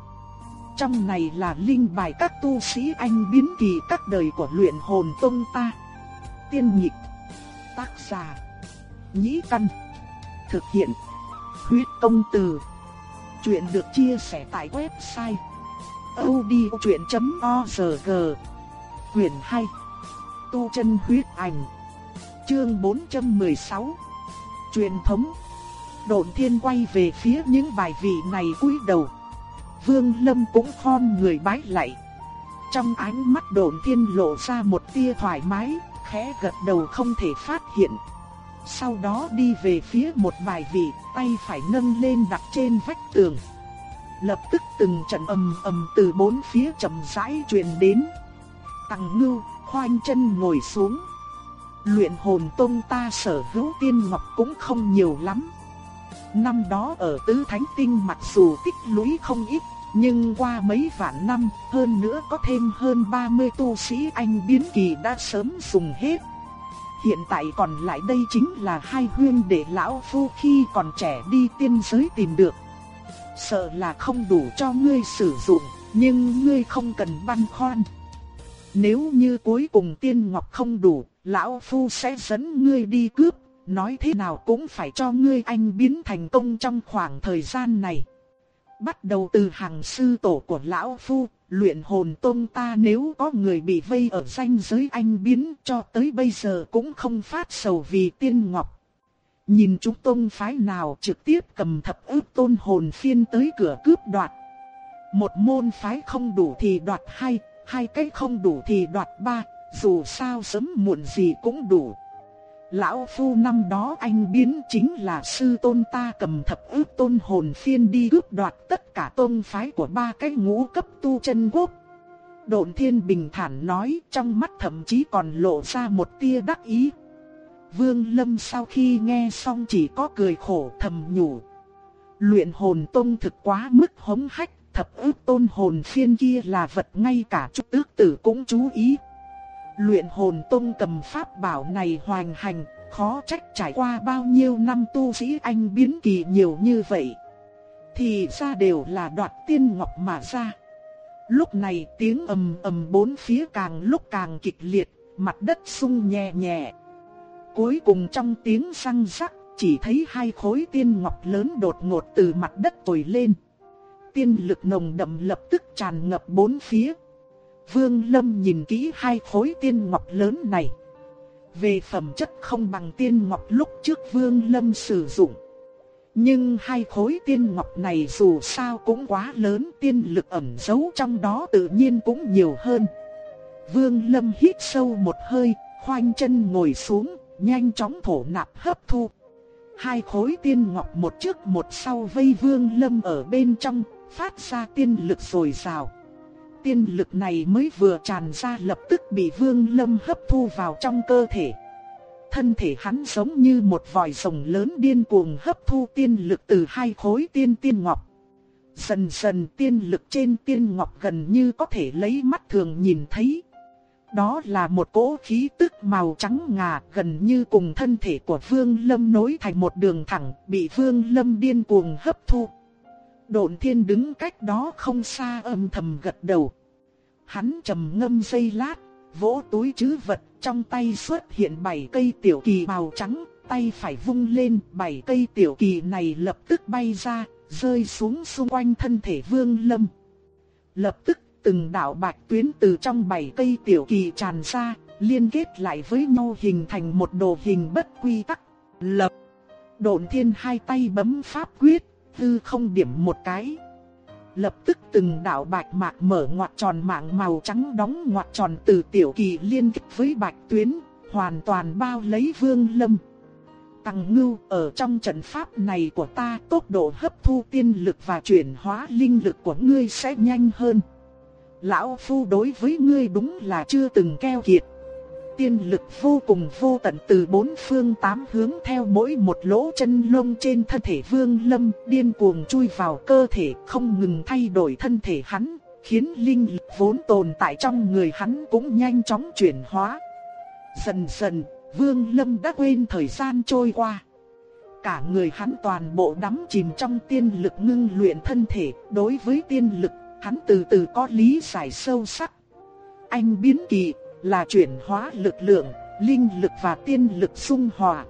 Trong này là linh bài các tu sĩ anh biến kỳ các đời của luyện hồn tông ta. Tiên nhịp, tác giả, nhĩ căn, thực hiện, huyết công từ. Chuyện được chia sẻ tại website odchuyện.org Quyền 2 Tu chân huyết ảnh Chương 416 Truyền thống Độn thiên quay về phía những bài vị này cúi đầu Vương Lâm cũng khom người bái lạy Trong ánh mắt độn thiên lộ ra một tia thoải mái Khẽ gật đầu không thể phát hiện sau đó đi về phía một bài vị, tay phải nâng lên đặt trên vách tường. Lập tức từng trận ầm ầm từ bốn phía chậm rãi truyền đến. Tăng Ngưu khoanh chân ngồi xuống. Luyện hồn tông ta sở hữu tiên ngọc cũng không nhiều lắm. Năm đó ở tứ thánh tinh mặc dù tích lũy không ít, nhưng qua mấy vạn năm, hơn nữa có thêm hơn 30 tu sĩ anh biến kỳ đã sớm dùng hết. Hiện tại còn lại đây chính là hai huyên để lão phu khi còn trẻ đi tiên giới tìm được. Sợ là không đủ cho ngươi sử dụng, nhưng ngươi không cần băn khoăn. Nếu như cuối cùng tiên ngọc không đủ, lão phu sẽ dẫn ngươi đi cướp, nói thế nào cũng phải cho ngươi anh biến thành công trong khoảng thời gian này. Bắt đầu từ hàng sư tổ của lão phu, luyện hồn tông ta nếu có người bị vây ở danh giới anh biến cho tới bây giờ cũng không phát sầu vì tiên ngọc. Nhìn chúng tông phái nào trực tiếp cầm thập ước tôn hồn phiên tới cửa cướp đoạt. Một môn phái không đủ thì đoạt hai, hai cái không đủ thì đoạt ba, dù sao sớm muộn gì cũng đủ. Lão Phu năm đó anh biến chính là sư tôn ta cầm thập ước tôn hồn phiên đi cướp đoạt tất cả tôn phái của ba cái ngũ cấp tu chân quốc. Độn thiên bình thản nói trong mắt thậm chí còn lộ ra một tia đắc ý. Vương Lâm sau khi nghe xong chỉ có cười khổ thầm nhủ. Luyện hồn tôn thực quá mức hống hách, thập ước tôn hồn phiên kia là vật ngay cả chút ước tử cũng chú ý. Luyện hồn tông cầm pháp bảo này hoành hành, khó trách trải qua bao nhiêu năm tu sĩ anh biến kỳ nhiều như vậy. Thì ra đều là đoạt tiên ngọc mà ra. Lúc này tiếng ầm ầm bốn phía càng lúc càng kịch liệt, mặt đất sung nhẹ nhẹ. Cuối cùng trong tiếng răng rắc, chỉ thấy hai khối tiên ngọc lớn đột ngột từ mặt đất tồi lên. Tiên lực nồng đậm lập tức tràn ngập bốn phía. Vương Lâm nhìn kỹ hai khối tiên ngọc lớn này. Về phẩm chất không bằng tiên ngọc lúc trước Vương Lâm sử dụng. Nhưng hai khối tiên ngọc này dù sao cũng quá lớn tiên lực ẩn giấu trong đó tự nhiên cũng nhiều hơn. Vương Lâm hít sâu một hơi, khoanh chân ngồi xuống, nhanh chóng thổ nạp hấp thu. Hai khối tiên ngọc một trước một sau vây Vương Lâm ở bên trong, phát ra tiên lực rồi rào tiên lực này mới vừa tràn ra lập tức bị Vương Lâm hấp thu vào trong cơ thể. Thân thể hắn giống như một vòi rồng lớn điên cuồng hấp thu tiên lực từ hai khối tiên tiên ngọc. Dần dần tiên lực trên tiên ngọc gần như có thể lấy mắt thường nhìn thấy. Đó là một cỗ khí tức màu trắng ngà gần như cùng thân thể của Vương Lâm nối thành một đường thẳng bị Vương Lâm điên cuồng hấp thu. Độn thiên đứng cách đó không xa âm thầm gật đầu. Hắn trầm ngâm giây lát, vỗ túi chứ vật, trong tay xuất hiện bảy cây tiểu kỳ màu trắng, tay phải vung lên, bảy cây tiểu kỳ này lập tức bay ra, rơi xuống xung quanh thân thể Vương Lâm. Lập tức, từng đạo bạch tuyến từ trong bảy cây tiểu kỳ tràn ra, liên kết lại với nhau hình thành một đồ hình bất quy tắc. Lập. Độn thiên hai tay bấm pháp quyết, hư không điểm một cái. Lập tức từng đạo bạch mạc mở ngoặt tròn mạng màu trắng đóng ngoặt tròn từ tiểu kỳ liên kết với bạch tuyến, hoàn toàn bao lấy vương lâm. Tăng ngưu ở trong trận pháp này của ta tốc độ hấp thu tiên lực và chuyển hóa linh lực của ngươi sẽ nhanh hơn. Lão Phu đối với ngươi đúng là chưa từng keo kiệt. Tiên lực vô cùng vô tận từ bốn phương tám hướng theo mỗi một lỗ chân lông trên thân thể vương lâm điên cuồng chui vào cơ thể không ngừng thay đổi thân thể hắn, khiến linh lực vốn tồn tại trong người hắn cũng nhanh chóng chuyển hóa. Dần dần, vương lâm đã quên thời gian trôi qua. Cả người hắn toàn bộ đắm chìm trong tiên lực ngưng luyện thân thể, đối với tiên lực, hắn từ từ có lý giải sâu sắc. Anh biến kỳ là chuyển hóa lực lượng, linh lực và tiên lực xung hòa.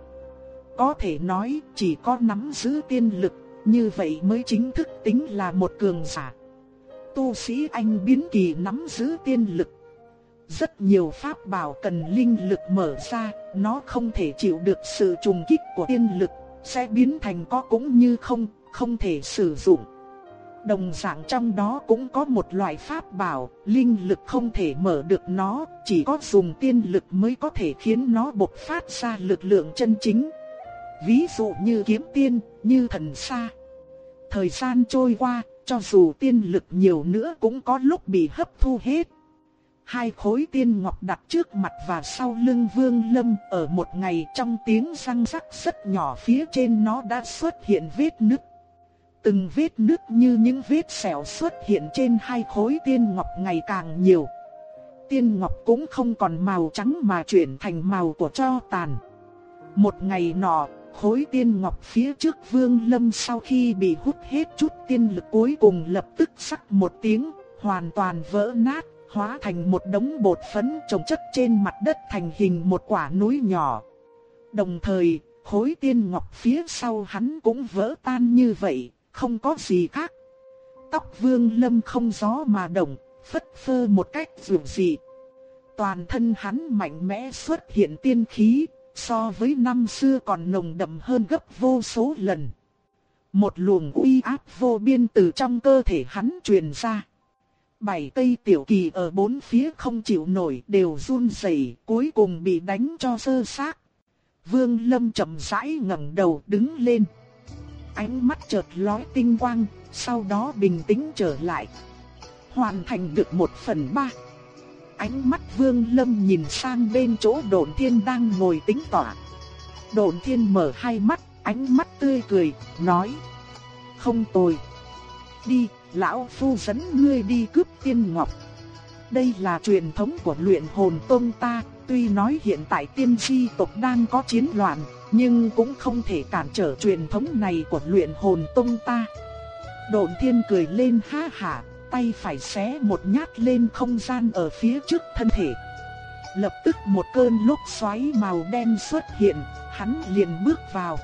Có thể nói chỉ có nắm giữ tiên lực, như vậy mới chính thức tính là một cường giả. Tu sĩ anh biến kỳ nắm giữ tiên lực. Rất nhiều pháp bảo cần linh lực mở ra, nó không thể chịu được sự trùng kích của tiên lực, sẽ biến thành có cũng như không, không thể sử dụng. Đồng dạng trong đó cũng có một loại pháp bảo, linh lực không thể mở được nó, chỉ có dùng tiên lực mới có thể khiến nó bộc phát ra lực lượng chân chính. Ví dụ như kiếm tiên, như thần sa. Thời gian trôi qua, cho dù tiên lực nhiều nữa cũng có lúc bị hấp thu hết. Hai khối tiên ngọc đặt trước mặt và sau lưng vương lâm ở một ngày trong tiếng răng rắc rất nhỏ phía trên nó đã xuất hiện vết nứt. Từng vết nứt như những vết sẹo xuất hiện trên hai khối tiên ngọc ngày càng nhiều. Tiên ngọc cũng không còn màu trắng mà chuyển thành màu của cho tàn. Một ngày nọ, khối tiên ngọc phía trước vương lâm sau khi bị hút hết chút tiên lực cuối cùng lập tức sắc một tiếng, hoàn toàn vỡ nát, hóa thành một đống bột phấn trồng chất trên mặt đất thành hình một quả núi nhỏ. Đồng thời, khối tiên ngọc phía sau hắn cũng vỡ tan như vậy, không có gì khác. Tóc vương lâm không gió mà động, phất phơ một cách dù dị. Toàn thân hắn mạnh mẽ xuất hiện tiên khí, so với năm xưa còn nồng đậm hơn gấp vô số lần. Một luồng uy áp vô biên từ trong cơ thể hắn truyền ra. Bảy cây tiểu kỳ ở bốn phía không chịu nổi đều run rẩy, cuối cùng bị đánh cho sơ xác. Vương Lâm chậm rãi ngẩng đầu đứng lên ánh mắt chợt lóe tinh quang, sau đó bình tĩnh trở lại. Hoàn thành được một phần ba. Ánh mắt Vương Lâm nhìn sang bên chỗ Độn Thiên đang ngồi tính tỏa. Độn Thiên mở hai mắt, ánh mắt tươi cười, nói: "Không tồi. Đi, lão phu dẫn ngươi đi cướp tiên ngọc." Đây là truyền thống của luyện hồn tông ta, tuy nói hiện tại tiên chi tộc đang có chiến loạn, nhưng cũng không thể cản trở truyền thống này của luyện hồn tông ta. Độn thiên cười lên ha hả, tay phải xé một nhát lên không gian ở phía trước thân thể. Lập tức một cơn lốc xoáy màu đen xuất hiện, hắn liền bước vào.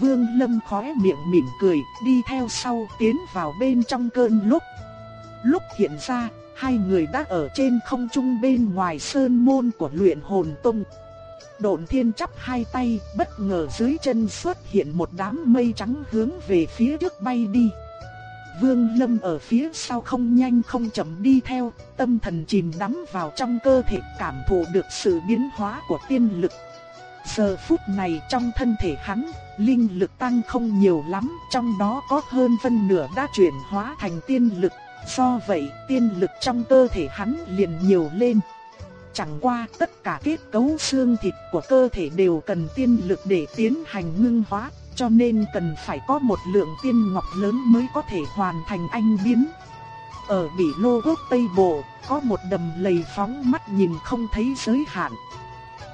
Vương Lâm khóe miệng mỉm cười, đi theo sau tiến vào bên trong cơn lốc. Lúc hiện ra, hai người đã ở trên không trung bên ngoài sơn môn của luyện hồn tông. Độn thiên chắp hai tay, bất ngờ dưới chân xuất hiện một đám mây trắng hướng về phía trước bay đi. Vương Lâm ở phía sau không nhanh không chậm đi theo, tâm thần chìm đắm vào trong cơ thể cảm thụ được sự biến hóa của tiên lực. Giờ phút này trong thân thể hắn, linh lực tăng không nhiều lắm, trong đó có hơn phân nửa đã chuyển hóa thành tiên lực. Do vậy, tiên lực trong cơ thể hắn liền nhiều lên. Chẳng qua tất cả kết cấu xương thịt của cơ thể đều cần tiên lực để tiến hành ngưng hóa, cho nên cần phải có một lượng tiên ngọc lớn mới có thể hoàn thành anh biến. Ở Bỉ Lô Quốc Tây Bộ, có một đầm lầy phóng mắt nhìn không thấy giới hạn.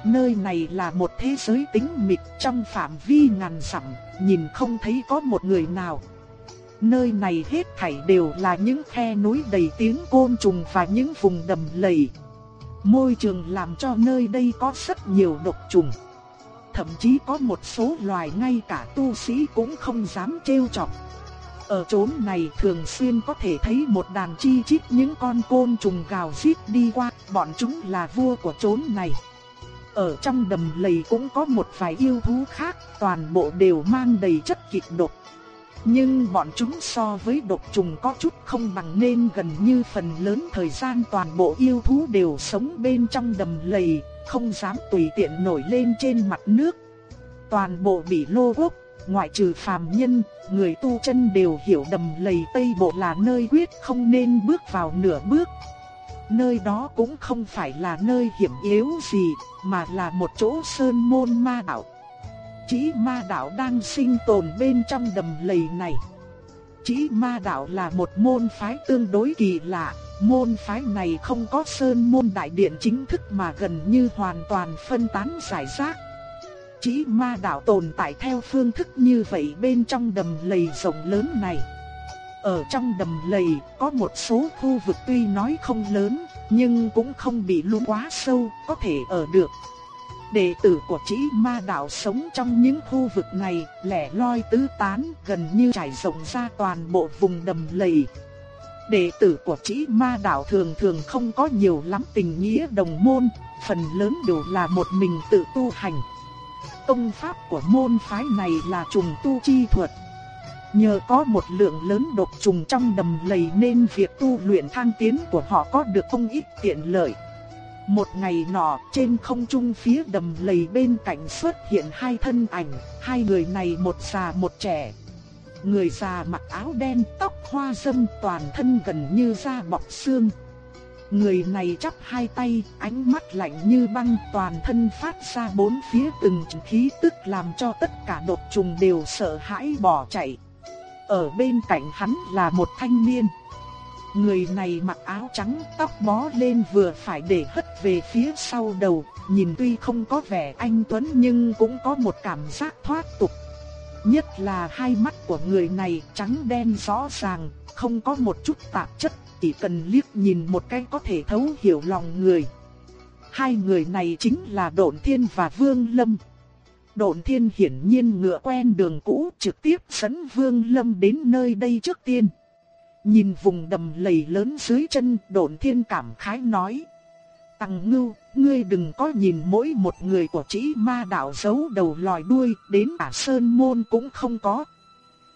Nơi này là một thế giới tĩnh mịch trong phạm vi ngàn dặm, nhìn không thấy có một người nào. Nơi này hết thảy đều là những khe núi đầy tiếng côn trùng và những vùng đầm lầy. Môi trường làm cho nơi đây có rất nhiều độc trùng. Thậm chí có một số loài ngay cả tu sĩ cũng không dám trêu chọc. Ở chốn này thường xuyên có thể thấy một đàn chi chít những con côn trùng gào rít đi qua, bọn chúng là vua của chốn này. Ở trong đầm lầy cũng có một vài yêu thú khác, toàn bộ đều mang đầy chất kịch độc. Nhưng bọn chúng so với độc trùng có chút không bằng nên gần như phần lớn thời gian toàn bộ yêu thú đều sống bên trong đầm lầy, không dám tùy tiện nổi lên trên mặt nước. Toàn bộ bị lô quốc, ngoại trừ phàm nhân, người tu chân đều hiểu đầm lầy Tây Bộ là nơi quyết không nên bước vào nửa bước. Nơi đó cũng không phải là nơi hiểm yếu gì, mà là một chỗ sơn môn ma đạo. Chí ma đạo đang sinh tồn bên trong đầm lầy này. Chí ma đạo là một môn phái tương đối kỳ lạ, môn phái này không có sơn môn đại điện chính thức mà gần như hoàn toàn phân tán giải rác. Chí ma đạo tồn tại theo phương thức như vậy bên trong đầm lầy rộng lớn này. Ở trong đầm lầy có một số khu vực tuy nói không lớn, nhưng cũng không bị lún quá sâu, có thể ở được. Đệ tử của Chí Ma đạo sống trong những khu vực này, lẻ loi tứ tán, gần như trải rộng ra toàn bộ vùng đầm lầy. Đệ tử của Chí Ma đạo thường thường không có nhiều lắm tình nghĩa đồng môn, phần lớn đều là một mình tự tu hành. Công pháp của môn phái này là trùng tu chi thuật. Nhờ có một lượng lớn độc trùng trong đầm lầy nên việc tu luyện thăng tiến của họ có được không ít tiện lợi. Một ngày nọ, trên không trung phía đầm lầy bên cạnh xuất hiện hai thân ảnh, hai người này một già một trẻ. Người già mặc áo đen, tóc hoa râm toàn thân gần như da bọc xương. Người này chắp hai tay, ánh mắt lạnh như băng, toàn thân phát ra bốn phía từng khí tức làm cho tất cả đột trùng đều sợ hãi bỏ chạy. Ở bên cạnh hắn là một thanh niên. Người này mặc áo trắng, tóc bó lên vừa phải để hất về phía sau đầu, nhìn tuy không có vẻ anh tuấn nhưng cũng có một cảm giác thoát tục. Nhất là hai mắt của người này trắng đen rõ ràng, không có một chút tạp chất, chỉ cần liếc nhìn một cái có thể thấu hiểu lòng người. Hai người này chính là Độn Thiên và Vương Lâm. Độn Thiên hiển nhiên ngựa quen đường cũ trực tiếp dẫn Vương Lâm đến nơi đây trước tiên. Nhìn vùng đầm lầy lớn dưới chân, Độn Thiên cảm khái nói: "Tằng Ngưu, ngươi đừng có nhìn mỗi một người của Chí Ma đạo giấu đầu lòi đuôi, đến cả sơn môn cũng không có.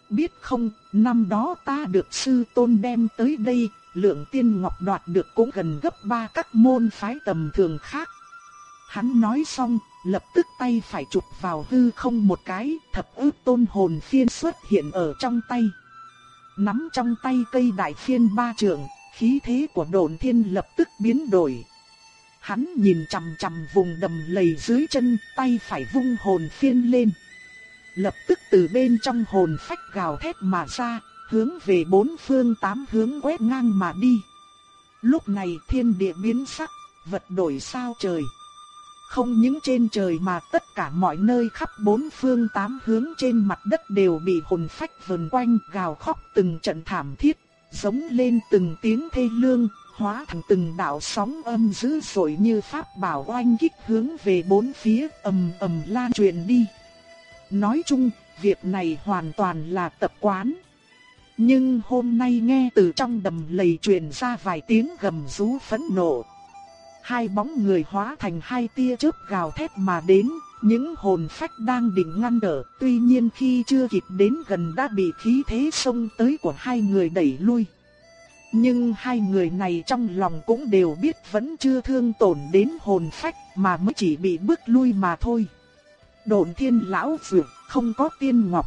Biết không, năm đó ta được sư tôn đem tới đây, lượng tiên ngọc đoạt được cũng gần gấp ba các môn phái tầm thường khác." Hắn nói xong, lập tức tay phải chụp vào hư không một cái, thập ước tôn hồn phiên xuất hiện ở trong tay. Nắm trong tay cây đại phiên ba trượng, khí thế của đồn thiên lập tức biến đổi. Hắn nhìn chằm chằm vùng đầm lầy dưới chân, tay phải vung hồn phiên lên. Lập tức từ bên trong hồn phách gào thét mà ra, hướng về bốn phương tám hướng quét ngang mà đi. Lúc này thiên địa biến sắc, vật đổi sao trời. Không những trên trời mà tất cả mọi nơi khắp bốn phương tám hướng trên mặt đất đều bị hồn phách vần quanh gào khóc từng trận thảm thiết, giống lên từng tiếng thê lương, hóa thành từng đạo sóng âm dữ dội như pháp bảo oanh kích hướng về bốn phía ầm ầm lan truyền đi. Nói chung, việc này hoàn toàn là tập quán. Nhưng hôm nay nghe từ trong đầm lầy truyền ra vài tiếng gầm rú phẫn nộ, hai bóng người hóa thành hai tia chớp gào thét mà đến, những hồn phách đang định ngăn đỡ, tuy nhiên khi chưa kịp đến gần đã bị khí thế xông tới của hai người đẩy lui. Nhưng hai người này trong lòng cũng đều biết vẫn chưa thương tổn đến hồn phách mà mới chỉ bị bước lui mà thôi. Độn thiên lão vượt, không có tiên ngọc.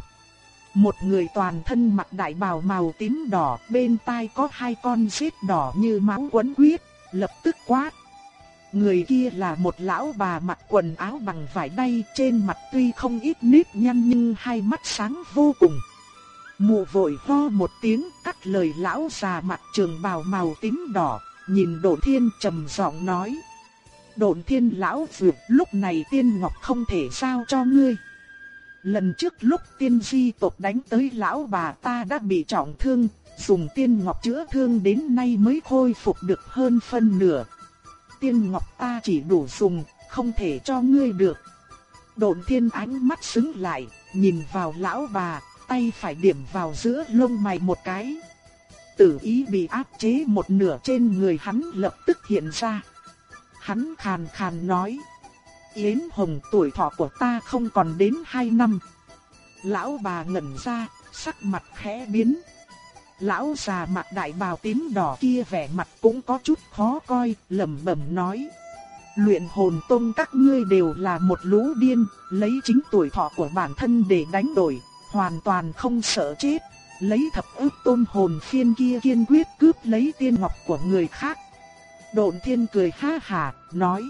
Một người toàn thân mặc đại bào màu tím đỏ, bên tai có hai con xếp đỏ như máu quấn quyết, lập tức quát. Người kia là một lão bà mặc quần áo bằng vải đay trên mặt tuy không ít nếp nhăn nhưng hai mắt sáng vô cùng. Mụ vội ho một tiếng cắt lời lão già mặt trường bào màu tím đỏ, nhìn đồn thiên trầm giọng nói. Đồn thiên lão vượt lúc này tiên ngọc không thể sao cho ngươi. lần trước lúc tiên di tộc đánh tới lão bà ta đã bị trọng thương, dùng tiên ngọc chữa thương đến nay mới khôi phục được hơn phân nửa. Tiên ngọc ta chỉ đủ dùng, không thể cho ngươi được. Độn thiên ánh mắt sững lại, nhìn vào lão bà, tay phải điểm vào giữa lông mày một cái. Tử ý bị áp chế một nửa trên người hắn lập tức hiện ra. Hắn khàn khàn nói. Yến Hồng tuổi thọ của ta không còn đến hai năm. Lão bà ngẩn ra, sắc mặt khẽ biến. Lão già mặt đại bào tím đỏ kia vẻ mặt cũng có chút khó coi, lẩm bẩm nói. Luyện hồn tông các ngươi đều là một lũ điên, lấy chính tuổi thọ của bản thân để đánh đổi, hoàn toàn không sợ chết. Lấy thập ức tôn hồn phiên kia kiên quyết cướp lấy tiên ngọc của người khác. Độn thiên cười ha hà, nói.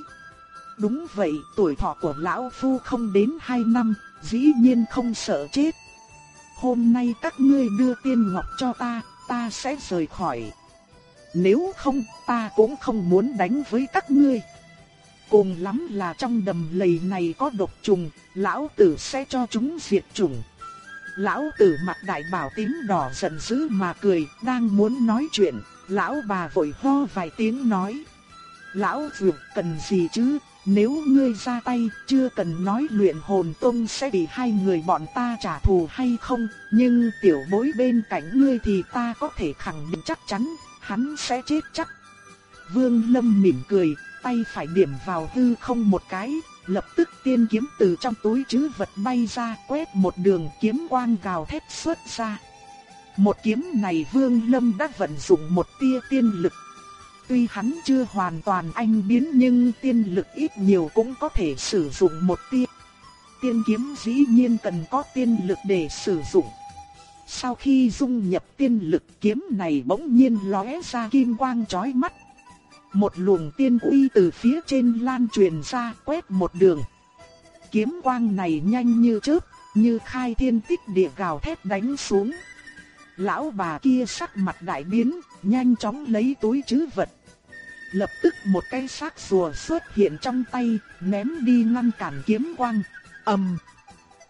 Đúng vậy, tuổi thọ của lão phu không đến 2 năm, dĩ nhiên không sợ chết. Hôm nay các ngươi đưa tiên ngọc cho ta, ta sẽ rời khỏi. Nếu không, ta cũng không muốn đánh với các ngươi. Cùng lắm là trong đầm lầy này có độc trùng, lão tử sẽ cho chúng diệt trùng. Lão tử mặt đại bảo tím đỏ giận dữ mà cười, đang muốn nói chuyện, lão bà vội ho vài tiếng nói. Lão vượt cần gì chứ, nếu ngươi ra tay, chưa cần nói luyện hồn tông sẽ bị hai người bọn ta trả thù hay không, nhưng tiểu bối bên cạnh ngươi thì ta có thể khẳng định chắc chắn, hắn sẽ chết chắc. Vương Lâm mỉm cười, tay phải điểm vào hư không một cái, lập tức tiên kiếm từ trong túi trữ vật bay ra, quét một đường kiếm quang gào thét xuất ra. Một kiếm này Vương Lâm đã vận dụng một tia tiên lực Tuy hắn chưa hoàn toàn anh biến nhưng tiên lực ít nhiều cũng có thể sử dụng một tia. Tiên kiếm dĩ nhiên cần có tiên lực để sử dụng. Sau khi dung nhập tiên lực kiếm này bỗng nhiên lóe ra kim quang chói mắt. Một luồng tiên uy từ phía trên lan truyền ra quét một đường. Kiếm quang này nhanh như chớp, như khai thiên tích địa gào thét đánh xuống. Lão bà kia sắc mặt đại biến, nhanh chóng lấy túi trữ vật lập tức một cái xác rùa xuất hiện trong tay, ném đi ngăn cản kiếm quang. ầm,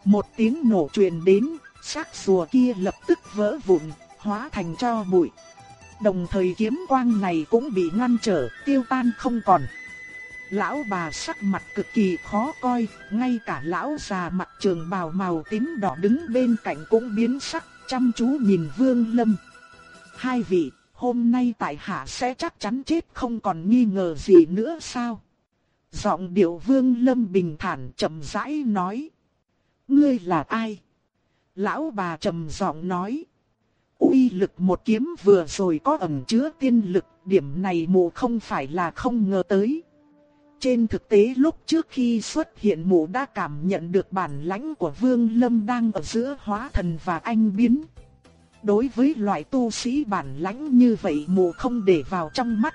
một tiếng nổ truyền đến, xác rùa kia lập tức vỡ vụn, hóa thành cho bụi. Đồng thời kiếm quang này cũng bị ngăn trở, tiêu tan không còn. Lão bà sắc mặt cực kỳ khó coi, ngay cả lão già mặt trường bào màu tím đỏ đứng bên cạnh cũng biến sắc, chăm chú nhìn Vương Lâm. Hai vị hôm nay tại hạ sẽ chắc chắn chết không còn nghi ngờ gì nữa sao? Giọng điệu vương lâm bình thản chậm rãi nói. Ngươi là ai? Lão bà trầm giọng nói. uy lực một kiếm vừa rồi có ẩn chứa tiên lực, điểm này mụ không phải là không ngờ tới. Trên thực tế lúc trước khi xuất hiện mụ đã cảm nhận được bản lãnh của Vương Lâm đang ở giữa hóa thần và anh biến. Đối với loại tu sĩ bản lãnh như vậy mụ không để vào trong mắt.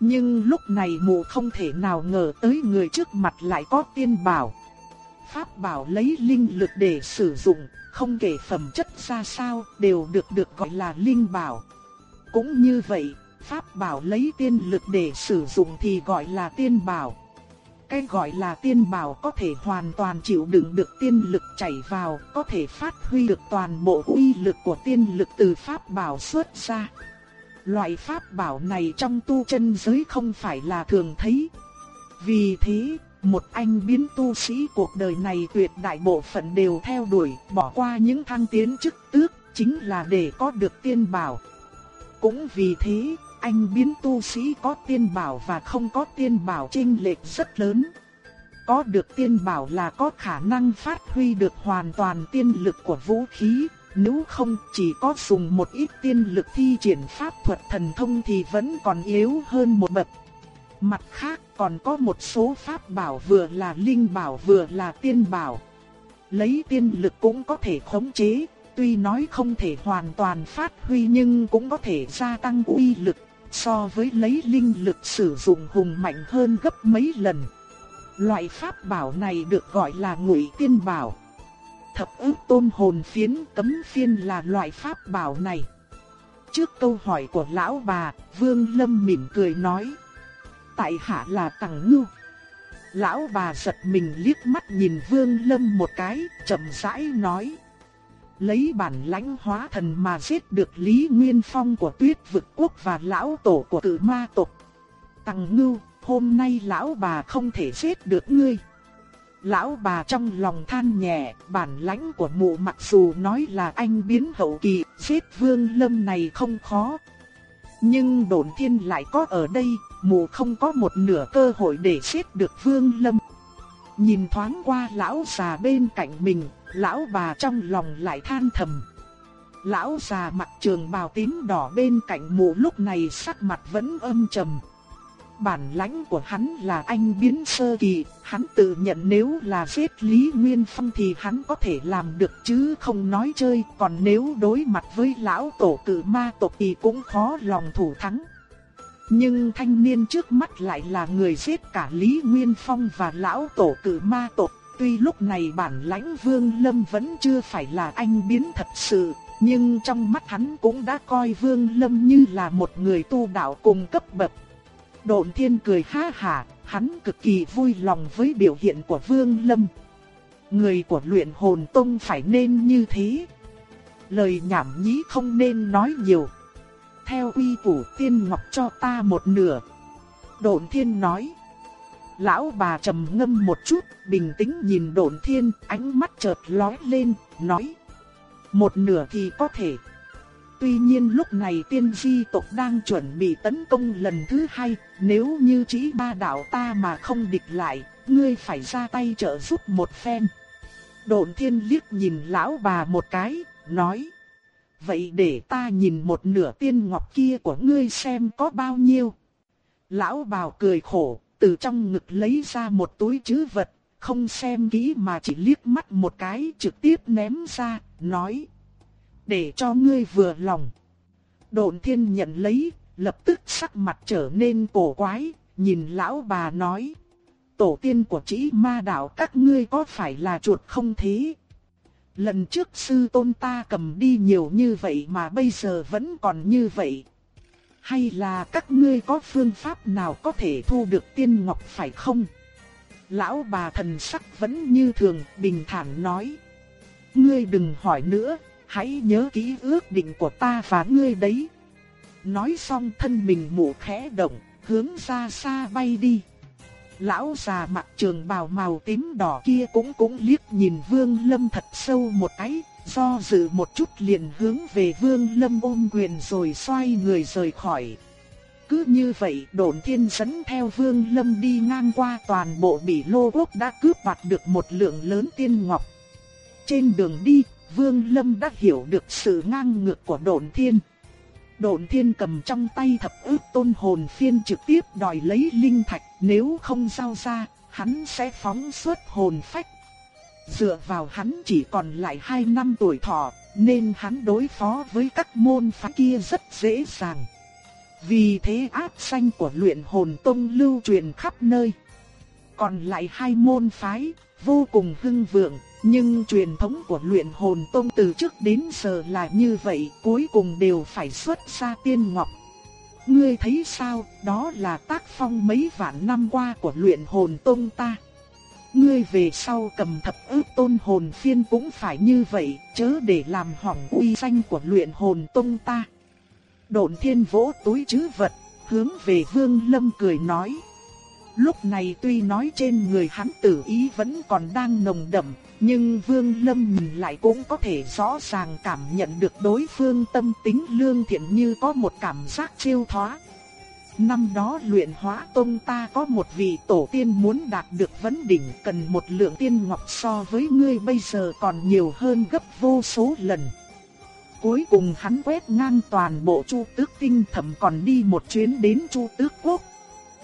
Nhưng lúc này mụ không thể nào ngờ tới người trước mặt lại có tiên bảo. Pháp bảo lấy linh lực để sử dụng, không kể phẩm chất ra sao, đều được được gọi là linh bảo. Cũng như vậy, pháp bảo lấy tiên lực để sử dụng thì gọi là tiên bảo. Cái gọi là tiên bảo có thể hoàn toàn chịu đựng được tiên lực chảy vào, có thể phát huy được toàn bộ uy lực của tiên lực từ pháp bảo xuất ra. Loại pháp bảo này trong tu chân giới không phải là thường thấy. Vì thế, một anh biến tu sĩ cuộc đời này tuyệt đại bộ phận đều theo đuổi, bỏ qua những thăng tiến chức tước, chính là để có được tiên bảo. Cũng vì thế, anh biến tu sĩ có tiên bảo và không có tiên bảo chênh lệch rất lớn. Có được tiên bảo là có khả năng phát huy được hoàn toàn tiên lực của vũ khí, nếu không chỉ có dùng một ít tiên lực thi triển pháp thuật thần thông thì vẫn còn yếu hơn một bậc. Mặt khác còn có một số pháp bảo vừa là linh bảo vừa là tiên bảo. Lấy tiên lực cũng có thể khống chế, tuy nói không thể hoàn toàn phát huy nhưng cũng có thể gia tăng uy lực so với lấy linh lực sử dụng hùng mạnh hơn gấp mấy lần. Loại pháp bảo này được gọi là ngụy tiên bảo. Thập ức tôn hồn phiến cấm phiên là loại pháp bảo này. Trước câu hỏi của lão bà, Vương Lâm mỉm cười nói. Tại hạ là Tằng Ngưu. Lão bà giật mình liếc mắt nhìn Vương Lâm một cái, chậm rãi nói. Lấy bản lãnh hóa thần mà giết được Lý Nguyên Phong của tuyết vực quốc và lão tổ của cử ma tộc. Tăng ngưu, hôm nay lão bà không thể giết được ngươi. Lão bà trong lòng than nhẹ, bản lãnh của mụ mặc dù nói là anh biến hậu kỳ, giết vương lâm này không khó. Nhưng đồn thiên lại có ở đây, mụ không có một nửa cơ hội để giết được vương lâm. Nhìn thoáng qua lão già bên cạnh mình, lão bà trong lòng lại than thầm. Lão già mặt trường bào tím đỏ bên cạnh mụ lúc này sắc mặt vẫn âm trầm. Bản lãnh của hắn là anh biến sơ kỳ, hắn tự nhận nếu là giết Lý Nguyên Phong thì hắn có thể làm được chứ không nói chơi, còn nếu đối mặt với lão tổ cử ma tộc thì cũng khó lòng thủ thắng. Nhưng thanh niên trước mắt lại là người giết cả Lý Nguyên Phong và lão tổ cử ma tộc, tuy lúc này bản lãnh Vương Lâm vẫn chưa phải là anh biến thật sự, nhưng trong mắt hắn cũng đã coi Vương Lâm như là một người tu đạo cùng cấp bậc Độn thiên cười ha hả, hắn cực kỳ vui lòng với biểu hiện của Vương Lâm. Người của luyện hồn tông phải nên như thế. Lời nhảm nhí không nên nói nhiều. Theo uy củ tiên ngọc cho ta một nửa. Độn thiên nói. Lão bà trầm ngâm một chút, bình tĩnh nhìn độn thiên, ánh mắt chợt lóe lên, nói. Một nửa thì có thể. Tuy nhiên lúc này tiên di tộc đang chuẩn bị tấn công lần thứ hai, nếu như chỉ ba đạo ta mà không địch lại, ngươi phải ra tay trợ giúp một phen. Độn thiên liếc nhìn lão bà một cái, nói. Vậy để ta nhìn một nửa tiên ngọc kia của ngươi xem có bao nhiêu. Lão bào cười khổ, từ trong ngực lấy ra một túi chứ vật, không xem kỹ mà chỉ liếc mắt một cái trực tiếp ném ra, nói để cho ngươi vừa lòng. Độn thiên nhận lấy, lập tức sắc mặt trở nên cổ quái, nhìn lão bà nói. Tổ tiên của chỉ ma đạo các ngươi có phải là chuột không thế? Lần trước sư tôn ta cầm đi nhiều như vậy mà bây giờ vẫn còn như vậy. Hay là các ngươi có phương pháp nào có thể thu được tiên ngọc phải không? Lão bà thần sắc vẫn như thường, bình thản nói. Ngươi đừng hỏi nữa, hãy nhớ kỹ ước định của ta và ngươi đấy. Nói xong thân mình mụ khẽ động, hướng ra xa bay đi. Lão già mặt trường bào màu tím đỏ kia cũng cũng liếc nhìn Vương Lâm thật sâu một cái, do dự một chút liền hướng về Vương Lâm ôm quyền rồi xoay người rời khỏi. Cứ như vậy đồn thiên dẫn theo Vương Lâm đi ngang qua toàn bộ bị lô quốc đã cướp đoạt được một lượng lớn tiên ngọc. Trên đường đi Vương Lâm đã hiểu được sự ngang ngược của đồn thiên. Độn thiên cầm trong tay thập ước tôn hồn phiên trực tiếp đòi lấy linh thạch, nếu không giao ra, hắn sẽ phóng xuất hồn phách. Dựa vào hắn chỉ còn lại 2 năm tuổi thọ, nên hắn đối phó với các môn phái kia rất dễ dàng. Vì thế áp xanh của luyện hồn tông lưu truyền khắp nơi. Còn lại hai môn phái, vô cùng hưng vượng, nhưng truyền thống của luyện hồn tông từ trước đến giờ là như vậy, cuối cùng đều phải xuất ra tiên ngọc. Ngươi thấy sao, đó là tác phong mấy vạn năm qua của luyện hồn tông ta. Ngươi về sau cầm thập ước tôn hồn phiên cũng phải như vậy, chớ để làm hỏng uy danh của luyện hồn tông ta. Độn thiên vỗ túi chứ vật, hướng về vương lâm cười nói. Lúc này tuy nói trên người hắn tử ý vẫn còn đang nồng đậm, nhưng Vương Lâm nhìn lại cũng có thể rõ ràng cảm nhận được đối phương tâm tính lương thiện như có một cảm giác chiêu thoát. Năm đó luyện hóa tông ta có một vị tổ tiên muốn đạt được vấn đỉnh cần một lượng tiên ngọc so với ngươi bây giờ còn nhiều hơn gấp vô số lần. Cuối cùng hắn quét ngang toàn bộ chu tước tinh thẩm còn đi một chuyến đến chu tước quốc.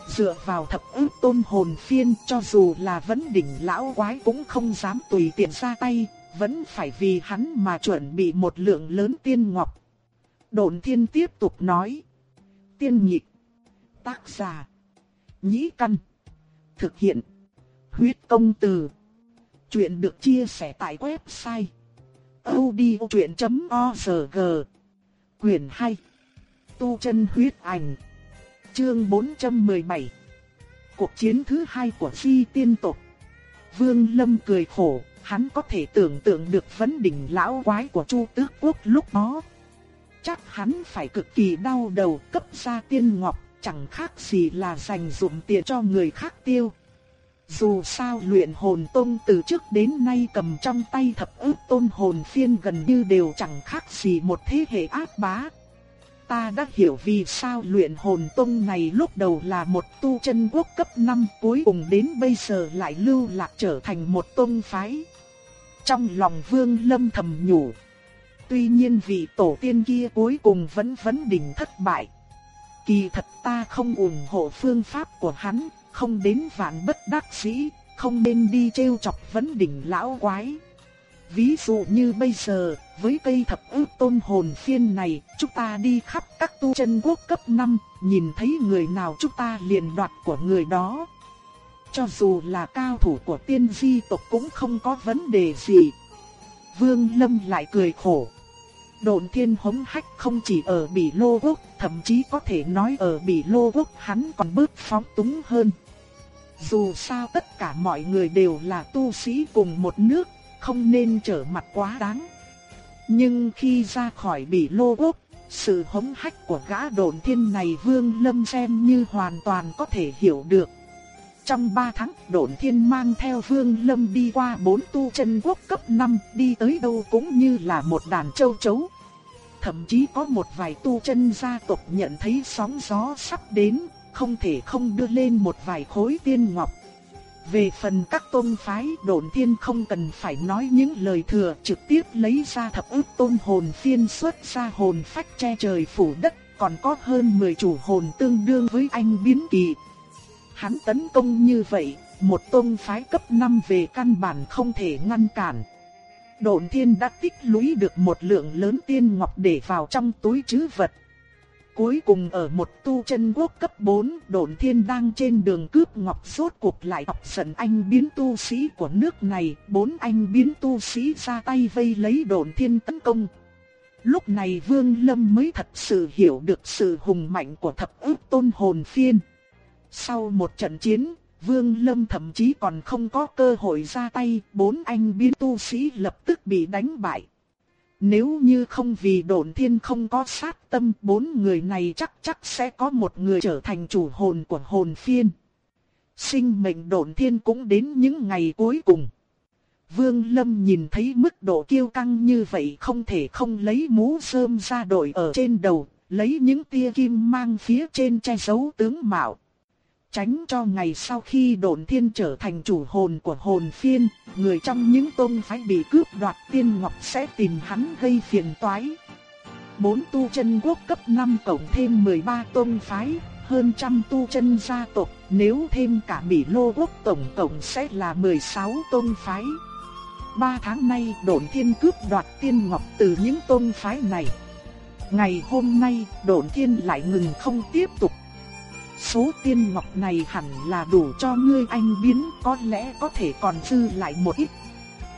Dựa vào thập ước tôn hồn phiên cho dù là vấn đỉnh lão quái cũng không dám tùy tiện ra tay, vẫn phải vì hắn mà chuẩn bị một lượng lớn tiên ngọc. Độn thiên tiếp tục nói. Tiên nhịp. Tác giả. Nhĩ căn. Thực hiện. Huyết công từ. Chuyện được chia sẻ tại website. odchuyện.org Quyền 2. Tu chân huyết ảnh. Chương 417 cuộc chiến thứ hai của phi tiên tộc. Vương Lâm cười khổ, hắn có thể tưởng tượng được vấn đỉnh lão quái của Chu Tước Quốc lúc đó. Chắc hắn phải cực kỳ đau đầu cấp ra tiên ngọc, chẳng khác gì là dành dụng tiền cho người khác tiêu. Dù sao luyện hồn tông từ trước đến nay cầm trong tay thập ức tôn hồn phiên gần như đều chẳng khác gì một thế hệ ác bá. Ta đã hiểu vì sao luyện hồn tông này lúc đầu là một tu chân quốc cấp 5 cuối cùng đến bây giờ lại lưu lạc trở thành một tông phái. Trong lòng vương lâm thầm nhủ. Tuy nhiên vị tổ tiên kia cuối cùng vẫn vấn đỉnh thất bại. Kỳ thật ta không ủng hộ phương pháp của hắn, không đến vạn bất đắc dĩ, không nên đi trêu chọc vấn đỉnh lão quái. Ví dụ như bây giờ, với cây thập ước tôn hồn phiên này, chúng ta đi khắp các tu chân quốc cấp 5, nhìn thấy người nào chúng ta liền đoạt của người đó. Cho dù là cao thủ của tiên di tộc cũng không có vấn đề gì. Vương Lâm lại cười khổ. Độn thiên hống hách không chỉ ở Bỉ Lô Quốc, thậm chí có thể nói ở Bỉ Lô Quốc hắn còn bớt phóng túng hơn. Dù sao tất cả mọi người đều là tu sĩ cùng một nước, không nên trở mặt quá đáng. Nhưng khi ra khỏi Bỉ Lô Quốc, sự hống hách của gã đồn thiên này Vương Lâm xem như hoàn toàn có thể hiểu được. Trong 3 tháng, đồn thiên mang theo Vương Lâm đi qua 4 tu chân quốc cấp 5, đi tới đâu cũng như là một đàn châu chấu. Thậm chí có một vài tu chân gia tộc nhận thấy sóng gió sắp đến, không thể không đưa lên một vài khối tiên ngọc. Về phần các tôn phái đồn thiên không cần phải nói những lời thừa trực tiếp lấy ra thập ức tôn hồn phiên xuất ra hồn phách che trời phủ đất, còn có hơn 10 chủ hồn tương đương với anh biến kỳ. Hắn tấn công như vậy, một tôn phái cấp 5 về căn bản không thể ngăn cản. Độn thiên đã tích lũy được một lượng lớn tiên ngọc để vào trong túi trữ vật. Cuối cùng ở một tu chân quốc cấp 4, độn thiên đang trên đường cướp ngọc rốt cuộc lại học sần anh biến tu sĩ của nước này. Bốn anh biến tu sĩ ra tay vây lấy độn thiên tấn công. Lúc này Vương Lâm mới thật sự hiểu được sự hùng mạnh của thập ước tôn hồn phiên. Sau một trận chiến, Vương Lâm thậm chí còn không có cơ hội ra tay, bốn anh biến tu sĩ lập tức bị đánh bại. Nếu như không vì đồn thiên không có sát tâm, bốn người này chắc chắc sẽ có một người trở thành chủ hồn của hồn phiên. Sinh mệnh đồn thiên cũng đến những ngày cuối cùng. Vương Lâm nhìn thấy mức độ kiêu căng như vậy không thể không lấy mũ sơm ra đội ở trên đầu, lấy những tia kim mang phía trên che giấu tướng mạo. Tránh cho ngày sau khi độn thiên trở thành chủ hồn của hồn phiên, người trong những tôn phái bị cướp đoạt tiên ngọc sẽ tìm hắn gây phiền toái. Bốn tu chân quốc cấp 5 cộng thêm 13 tôn phái, hơn trăm tu chân gia tộc, nếu thêm cả Bỉ Lô quốc tổng cộng sẽ là 16 tôn phái. Ba tháng nay độn thiên cướp đoạt tiên ngọc từ những tôn phái này. Ngày hôm nay độn thiên lại ngừng không tiếp tục Số tiên ngọc này hẳn là đủ cho ngươi anh biến, có lẽ có thể còn dư lại một ít.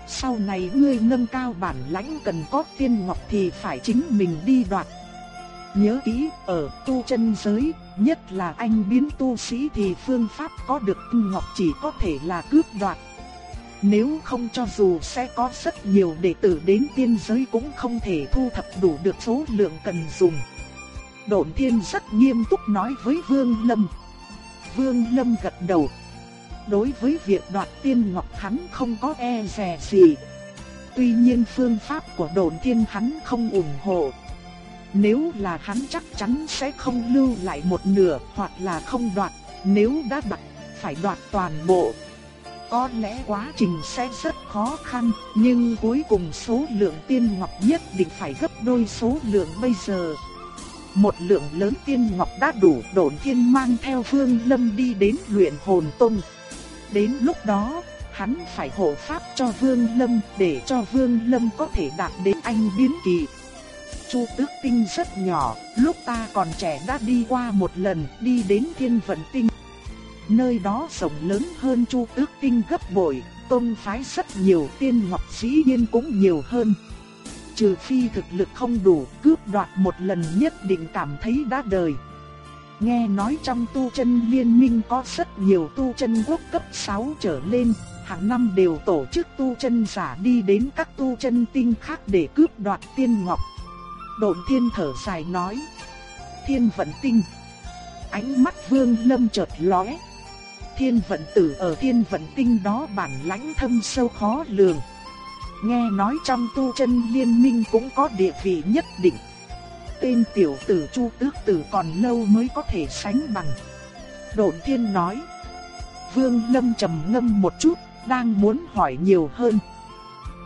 Sau này ngươi nâng cao bản lãnh cần có tiên ngọc thì phải chính mình đi đoạt. Nhớ kỹ, ở tu chân giới, nhất là anh biến tu sĩ thì phương pháp có được tiên ngọc chỉ có thể là cướp đoạt. Nếu không cho dù sẽ có rất nhiều đệ tử đến tiên giới cũng không thể thu thập đủ được số lượng cần dùng. Độn thiên rất nghiêm túc nói với Vương Lâm. Vương Lâm gật đầu. Đối với việc đoạt tiên ngọc hắn không có e dè gì. Tuy nhiên phương pháp của Độn thiên hắn không ủng hộ. Nếu là hắn chắc chắn sẽ không lưu lại một nửa hoặc là không đoạt. Nếu đã đoạt, phải đoạt toàn bộ. Có lẽ quá trình sẽ rất khó khăn, nhưng cuối cùng số lượng tiên ngọc nhất định phải gấp đôi số lượng bây giờ. Một lượng lớn tiên ngọc đã đủ đồn thiên mang theo Vương Lâm đi đến luyện hồn tông. Đến lúc đó, hắn phải hộ pháp cho Vương Lâm để cho Vương Lâm có thể đạt đến anh biến kỳ. Chu Tước Tinh rất nhỏ, lúc ta còn trẻ đã đi qua một lần, đi đến Thiên Vận Tinh. Nơi đó rộng lớn hơn Chu Tước Tinh gấp bội, tôn phái rất nhiều tiên ngọc dĩ nhiên cũng nhiều hơn trừ phi thực lực không đủ, cướp đoạt một lần nhất định cảm thấy đã đời. nghe nói trong tu chân liên minh có rất nhiều tu chân quốc cấp 6 trở lên, hàng năm đều tổ chức tu chân giả đi đến các tu chân tinh khác để cướp đoạt tiên ngọc. Độn thiên thở dài nói, thiên vận tinh. Ánh mắt vương lâm chợt lóe. Thiên vận tử ở thiên vận tinh đó bản lãnh thâm sâu khó lường. Nghe nói trong tu chân liên minh cũng có địa vị nhất định. Tên tiểu tử Chu Tước Tử còn lâu mới có thể sánh bằng. Độn Thiên nói. Vương Lâm trầm ngâm một chút, đang muốn hỏi nhiều hơn.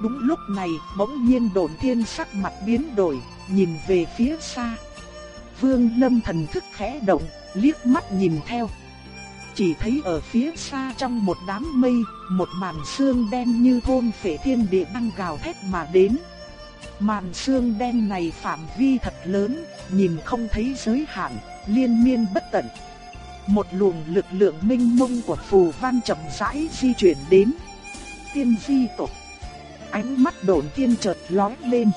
Đúng lúc này, bỗng nhiên Độn Thiên sắc mặt biến đổi, nhìn về phía xa. Vương Lâm thần thức khẽ động, liếc mắt nhìn theo. Chỉ thấy ở phía xa trong một đám mây, một màn sương đen như thôn phệ thiên địa đang gào thét mà đến. Màn sương đen này phạm vi thật lớn, nhìn không thấy giới hạn, liên miên bất tận. Một luồng lực lượng minh mông của phù văn chậm rãi di chuyển đến. Tiên di tộc. Ánh mắt đồn tiên chợt lóe lên.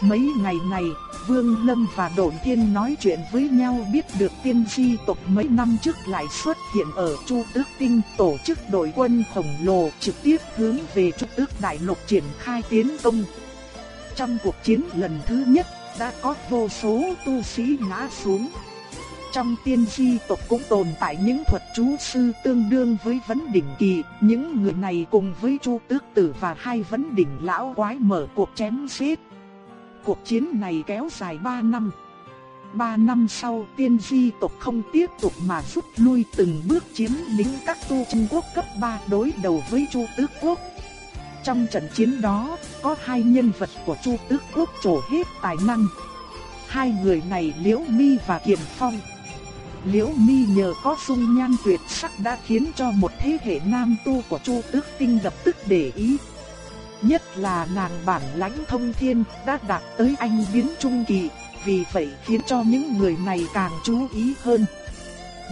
Mấy ngày này, Vương Lâm và Đổn Thiên nói chuyện với nhau biết được tiên tri tộc mấy năm trước lại xuất hiện ở Chu Tước Tinh tổ chức đội quân khổng lồ trực tiếp hướng về Chu Tước Đại Lục triển khai tiến công. Trong cuộc chiến lần thứ nhất, đã có vô số tu sĩ ngã xuống. Trong tiên tri tộc cũng tồn tại những thuật chú sư tương đương với vấn đỉnh kỳ, những người này cùng với Chu Tước Tử và hai vấn đỉnh lão quái mở cuộc chém giết. Cuộc chiến này kéo dài 3 năm. 3 năm sau tiên di tộc không tiếp tục mà rút lui từng bước chiếm lĩnh các tu chân quốc cấp 3 đối đầu với Chu Tước Quốc. Trong trận chiến đó, có hai nhân vật của Chu Tước Quốc trổ hết tài năng. Hai người này Liễu Mi và Kiền Phong. Liễu Mi nhờ có dung nhan tuyệt sắc đã khiến cho một thế hệ nam tu của Chu Tước Tinh lập tức để ý. Nhất là nàng bản lãnh thông thiên đã đạt tới anh biến trung kỳ, vì vậy khiến cho những người này càng chú ý hơn.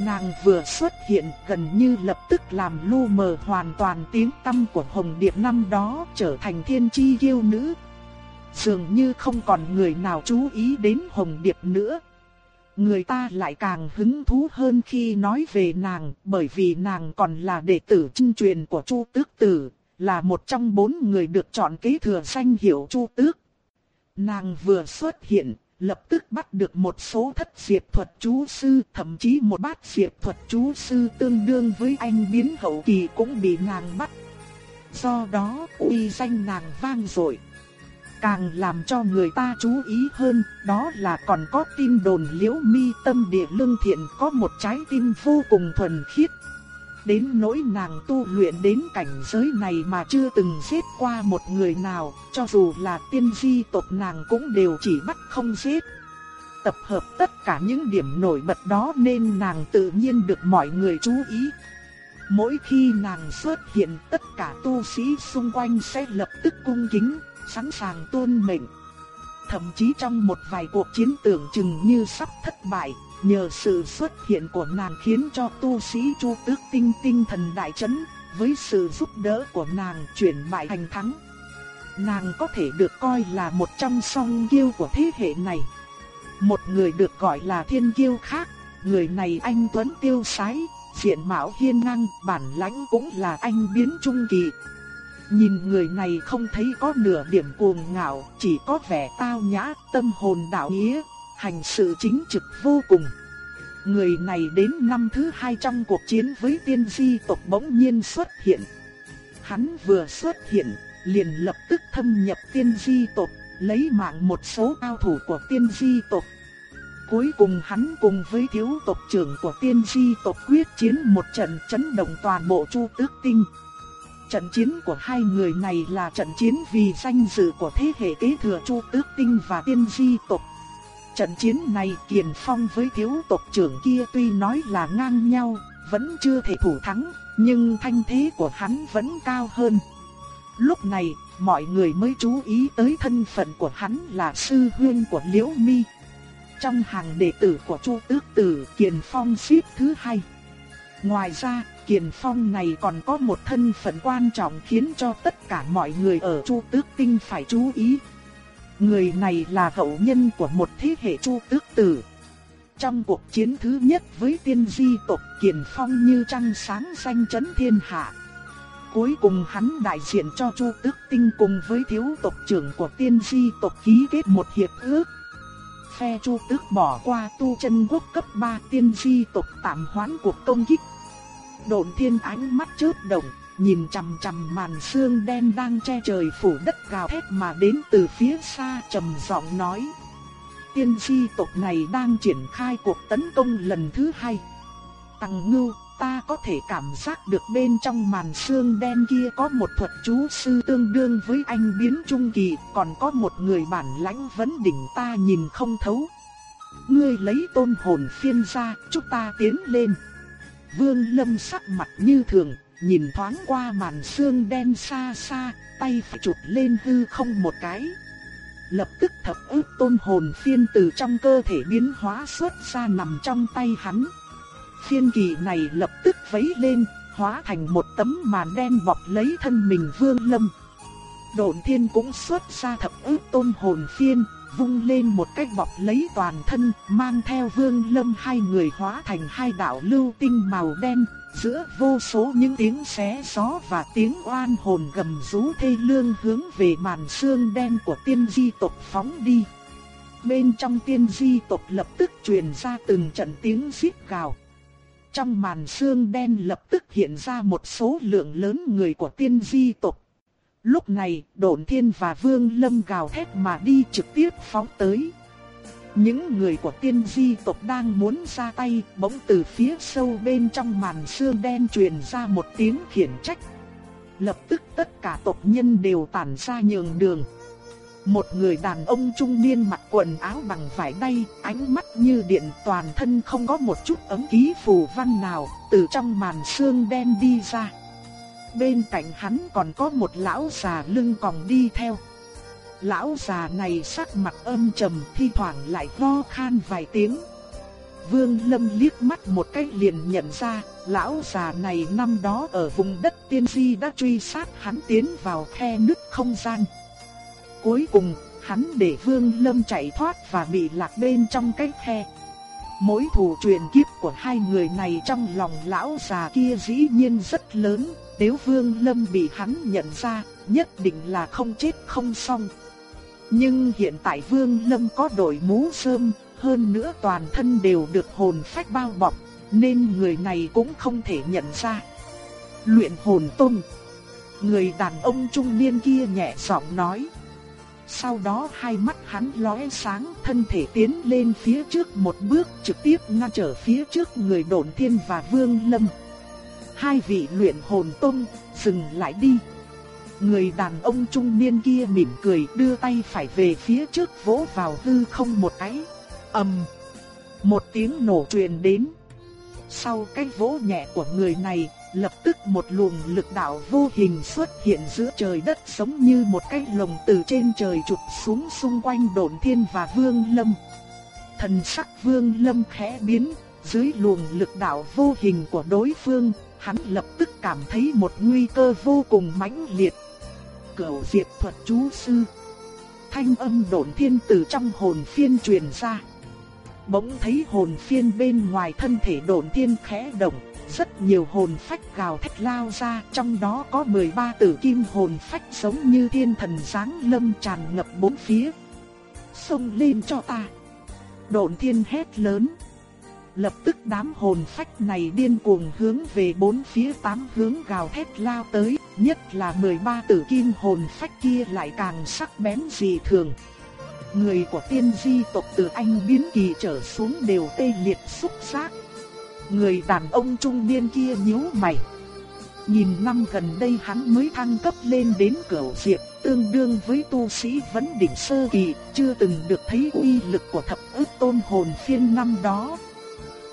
Nàng vừa xuất hiện gần như lập tức làm lu mờ hoàn toàn tiếng tâm của Hồng Điệp năm đó trở thành thiên chi kiêu nữ. Dường như không còn người nào chú ý đến Hồng Điệp nữa. Người ta lại càng hứng thú hơn khi nói về nàng bởi vì nàng còn là đệ tử chân truyền của Chu Tước Tử, là một trong bốn người được chọn kế thừa danh hiệu Chu Tước. Nàng vừa xuất hiện, lập tức bắt được một số thất diệp thuật chú sư, thậm chí một bát diệp thuật chú sư tương đương với anh biến hậu kỳ cũng bị nàng bắt. Do đó, uy danh nàng vang dội. Càng làm cho người ta chú ý hơn, đó là còn có tin đồn liễu mi tâm địa lương thiện có một trái tim vô cùng thuần khiết. Đến nỗi nàng tu luyện đến cảnh giới này mà chưa từng giết qua một người nào, cho dù là tiên di tộc nàng cũng đều chỉ bắt không giết. Tập hợp tất cả những điểm nổi bật đó nên nàng tự nhiên được mọi người chú ý. Mỗi khi nàng xuất hiện tất cả tu sĩ xung quanh sẽ lập tức cung kính, sẵn sàng tuân mệnh. Thậm chí trong một vài cuộc chiến tưởng chừng như sắp thất bại, Nhờ sự xuất hiện của nàng khiến cho tu sĩ Chu Tước Tinh tinh thần đại chấn, với sự giúp đỡ của nàng chuyển bại thành thắng. Nàng có thể được coi là một trong song kiêu của thế hệ này. Một người được gọi là thiên kiêu khác, người này anh Tuấn tiêu sái, diện mạo hiên ngang, bản lãnh cũng là anh biến trung kỳ. Nhìn người này không thấy có nửa điểm cuồng ngạo, chỉ có vẻ tao nhã, tâm hồn đạo nghĩa, hành sự chính trực vô cùng. Người này đến năm thứ hai trong cuộc chiến với tiên di tộc bỗng nhiên xuất hiện. Hắn vừa xuất hiện, liền lập tức thâm nhập tiên di tộc, lấy mạng một số cao thủ của tiên di tộc. Cuối cùng hắn cùng với thiếu tộc trưởng của tiên di tộc quyết chiến một trận chấn động toàn bộ chu tước tinh. Trận chiến của hai người này là trận chiến vì danh dự của thế hệ kế thừa chu tước tinh và tiên di tộc. Trận chiến này Kiền Phong với thiếu tộc trưởng kia tuy nói là ngang nhau, vẫn chưa thể thủ thắng, nhưng thanh thế của hắn vẫn cao hơn. Lúc này, mọi người mới chú ý tới thân phận của hắn là sư huynh của Liễu Mi. Trong hàng đệ tử của Chu Tước Tử, Kiền Phong xếp thứ hai. Ngoài ra, Kiền Phong này còn có một thân phận quan trọng khiến cho tất cả mọi người ở Chu Tước Tinh phải chú ý, Người này là hậu nhân của một thế hệ chu tước tử. trong cuộc chiến thứ nhất với tiên di tộc Kiền Phong như trăng sáng xanh chấn thiên hạ. Cuối cùng hắn đại diện cho Chu Tước Tinh cùng với thiếu tộc trưởng của tiên di tộc ký kết một hiệp ước. Phe Chu Tước bỏ qua tu chân quốc cấp 3 tiên di tộc tạm hoãn cuộc công kích. Độn thiên ánh mắt chớp động, nhìn chằm chằm màn sương đen đang che trời phủ đất gào thét mà đến từ phía xa trầm giọng nói. Tiên di tộc này đang triển khai cuộc tấn công lần thứ hai. Tăng ngưu, ta có thể cảm giác được bên trong màn sương đen kia có một thuật chú sư tương đương với anh biến trung kỳ, còn có một người bản lãnh vấn đỉnh ta nhìn không thấu. Ngươi lấy tôn hồn phiên ra, chúng ta tiến lên. Vương Lâm sắc mặt như thường, nhìn thoáng qua màn sương đen xa xa, tay phải chụp lên hư không một cái. Lập tức thập ức tôn hồn phiên từ trong cơ thể biến hóa xuất ra nằm trong tay hắn. Phiên kỳ này lập tức vấy lên, hóa thành một tấm màn đen bọc lấy thân mình Vương Lâm. Độn Thiên cũng xuất ra thập ức tôn hồn phiên, vung lên một cách bọc lấy toàn thân, mang theo Vương Lâm hai người hóa thành hai đạo lưu tinh màu đen, giữa vô số những tiếng xé gió và tiếng oan hồn gầm rú thê lương hướng về màn xương đen của tiên di tộc phóng đi. Bên trong tiên di tộc lập tức truyền ra từng trận tiếng xít gào. Trong màn xương đen lập tức hiện ra một số lượng lớn người của tiên di tộc. Lúc này, Độn Thiên và Vương Lâm gào thét mà đi trực tiếp phóng tới. Những người của tiên di tộc đang muốn ra tay, bỗng từ phía sâu bên trong màn xương đen truyền ra một tiếng khiển trách. Lập tức tất cả tộc nhân đều tản ra nhường đường. Một người đàn ông trung niên mặc quần áo bằng vải đay, ánh mắt như điện toàn thân không có một chút ấm ký phù văn nào, từ trong màn xương đen đi ra. Bên cạnh hắn còn có một lão già lưng còng đi theo. Lão già này sắc mặt âm trầm thi thoảng lại ho khan vài tiếng. Vương Lâm liếc mắt một cái liền nhận ra, lão già này năm đó ở vùng đất tiên di đã truy sát hắn tiến vào khe nứt không gian. Cuối cùng, hắn để Vương Lâm chạy thoát và bị lạc bên trong cái khe. Mối thù truyền kiếp của hai người này trong lòng lão già kia dĩ nhiên rất lớn, nếu Vương Lâm bị hắn nhận ra, nhất định là không chết không xong. Nhưng hiện tại Vương Lâm có đội mũ sơm, hơn nữa toàn thân đều được hồn phách bao bọc, nên người này cũng không thể nhận ra. Luyện hồn tôn. Người đàn ông trung niên kia nhẹ giọng nói. Sau đó hai mắt hắn lóe sáng, thân thể tiến lên phía trước một bước trực tiếp ngăn trở phía trước người độn thiên và vương lâm. Hai vị luyện hồn tông dừng lại đi. Người đàn ông trung niên kia mỉm cười đưa tay phải về phía trước vỗ vào hư không một cái. ầm, Một tiếng nổ truyền đến. Sau cái vỗ nhẹ của người này, lập tức một luồng lực đạo vô hình xuất hiện giữa trời đất giống như một cái lồng từ trên trời chụp xuống xung quanh đồn thiên và vương lâm. Thần sắc vương lâm khẽ biến, dưới luồng lực đạo vô hình của đối phương, hắn lập tức cảm thấy một nguy cơ vô cùng mãnh liệt. Cửu diệt thuật chú sư. Thanh âm đồn thiên từ trong hồn phiên truyền ra. Bỗng thấy hồn phiên bên ngoài thân thể đồn thiên khẽ động, rất nhiều hồn phách gào thét lao ra, trong đó có 13 tử kim hồn phách giống như thiên thần giáng lâm tràn ngập bốn phía. Xông lên cho ta. Độn thiên hét lớn. Lập tức đám hồn phách này điên cuồng hướng về bốn phía tám hướng gào thét lao tới, nhất là 13 tử kim hồn phách kia lại càng sắc bén dị thường. Người của tiên di tộc từ anh biến kỳ trở xuống đều tê liệt xúc giác, Người đàn ông trung niên kia nhíu mày. Nhìn năm gần đây hắn mới thăng cấp lên đến cửu diệp, tương đương với tu sĩ vấn đỉnh sơ kỳ, chưa từng được thấy uy lực của thập ức tôn hồn phiên năm đó.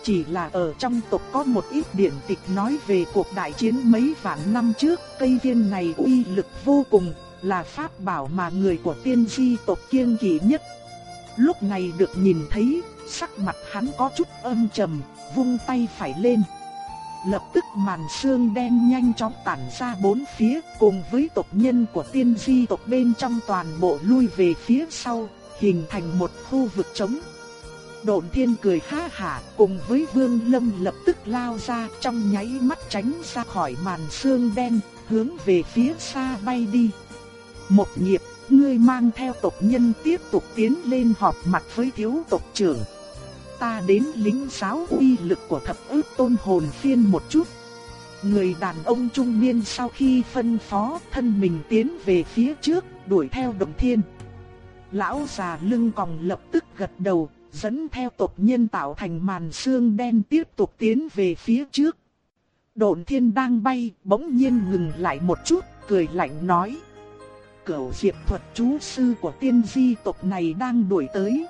Chỉ là ở trong tộc có một ít điển tịch nói về cuộc đại chiến mấy vạn năm trước, cây viên này uy lực vô cùng, là pháp bảo mà người của tiên di tộc kiêng kỵ nhất. Lúc này được nhìn thấy, sắc mặt hắn có chút âm trầm, vung tay phải lên. Lập tức màn sương đen nhanh chóng tản ra bốn phía cùng với tộc nhân của tiên di tộc bên trong toàn bộ lui về phía sau, hình thành một khu vực trống. Độn thiên cười ha hả cùng với Vương Lâm lập tức lao ra trong nháy mắt tránh ra khỏi màn sương đen, hướng về phía xa bay đi. Một nghiệp, ngươi mang theo tộc nhân tiếp tục tiến lên họp mặt với thiếu tộc trưởng. Ta đến lính giáo uy lực của thập ước tôn hồn phiên một chút. Người đàn ông trung niên sau khi phân phó thân mình tiến về phía trước, đuổi theo động thiên. Lão già lưng còng lập tức gật đầu, dẫn theo tộc nhân tạo thành màn xương đen tiếp tục tiến về phía trước. Độn thiên đang bay, bỗng nhiên ngừng lại một chút, cười lạnh nói. Cửu diệp thuật chú sư của tiên di tộc này đang đuổi tới.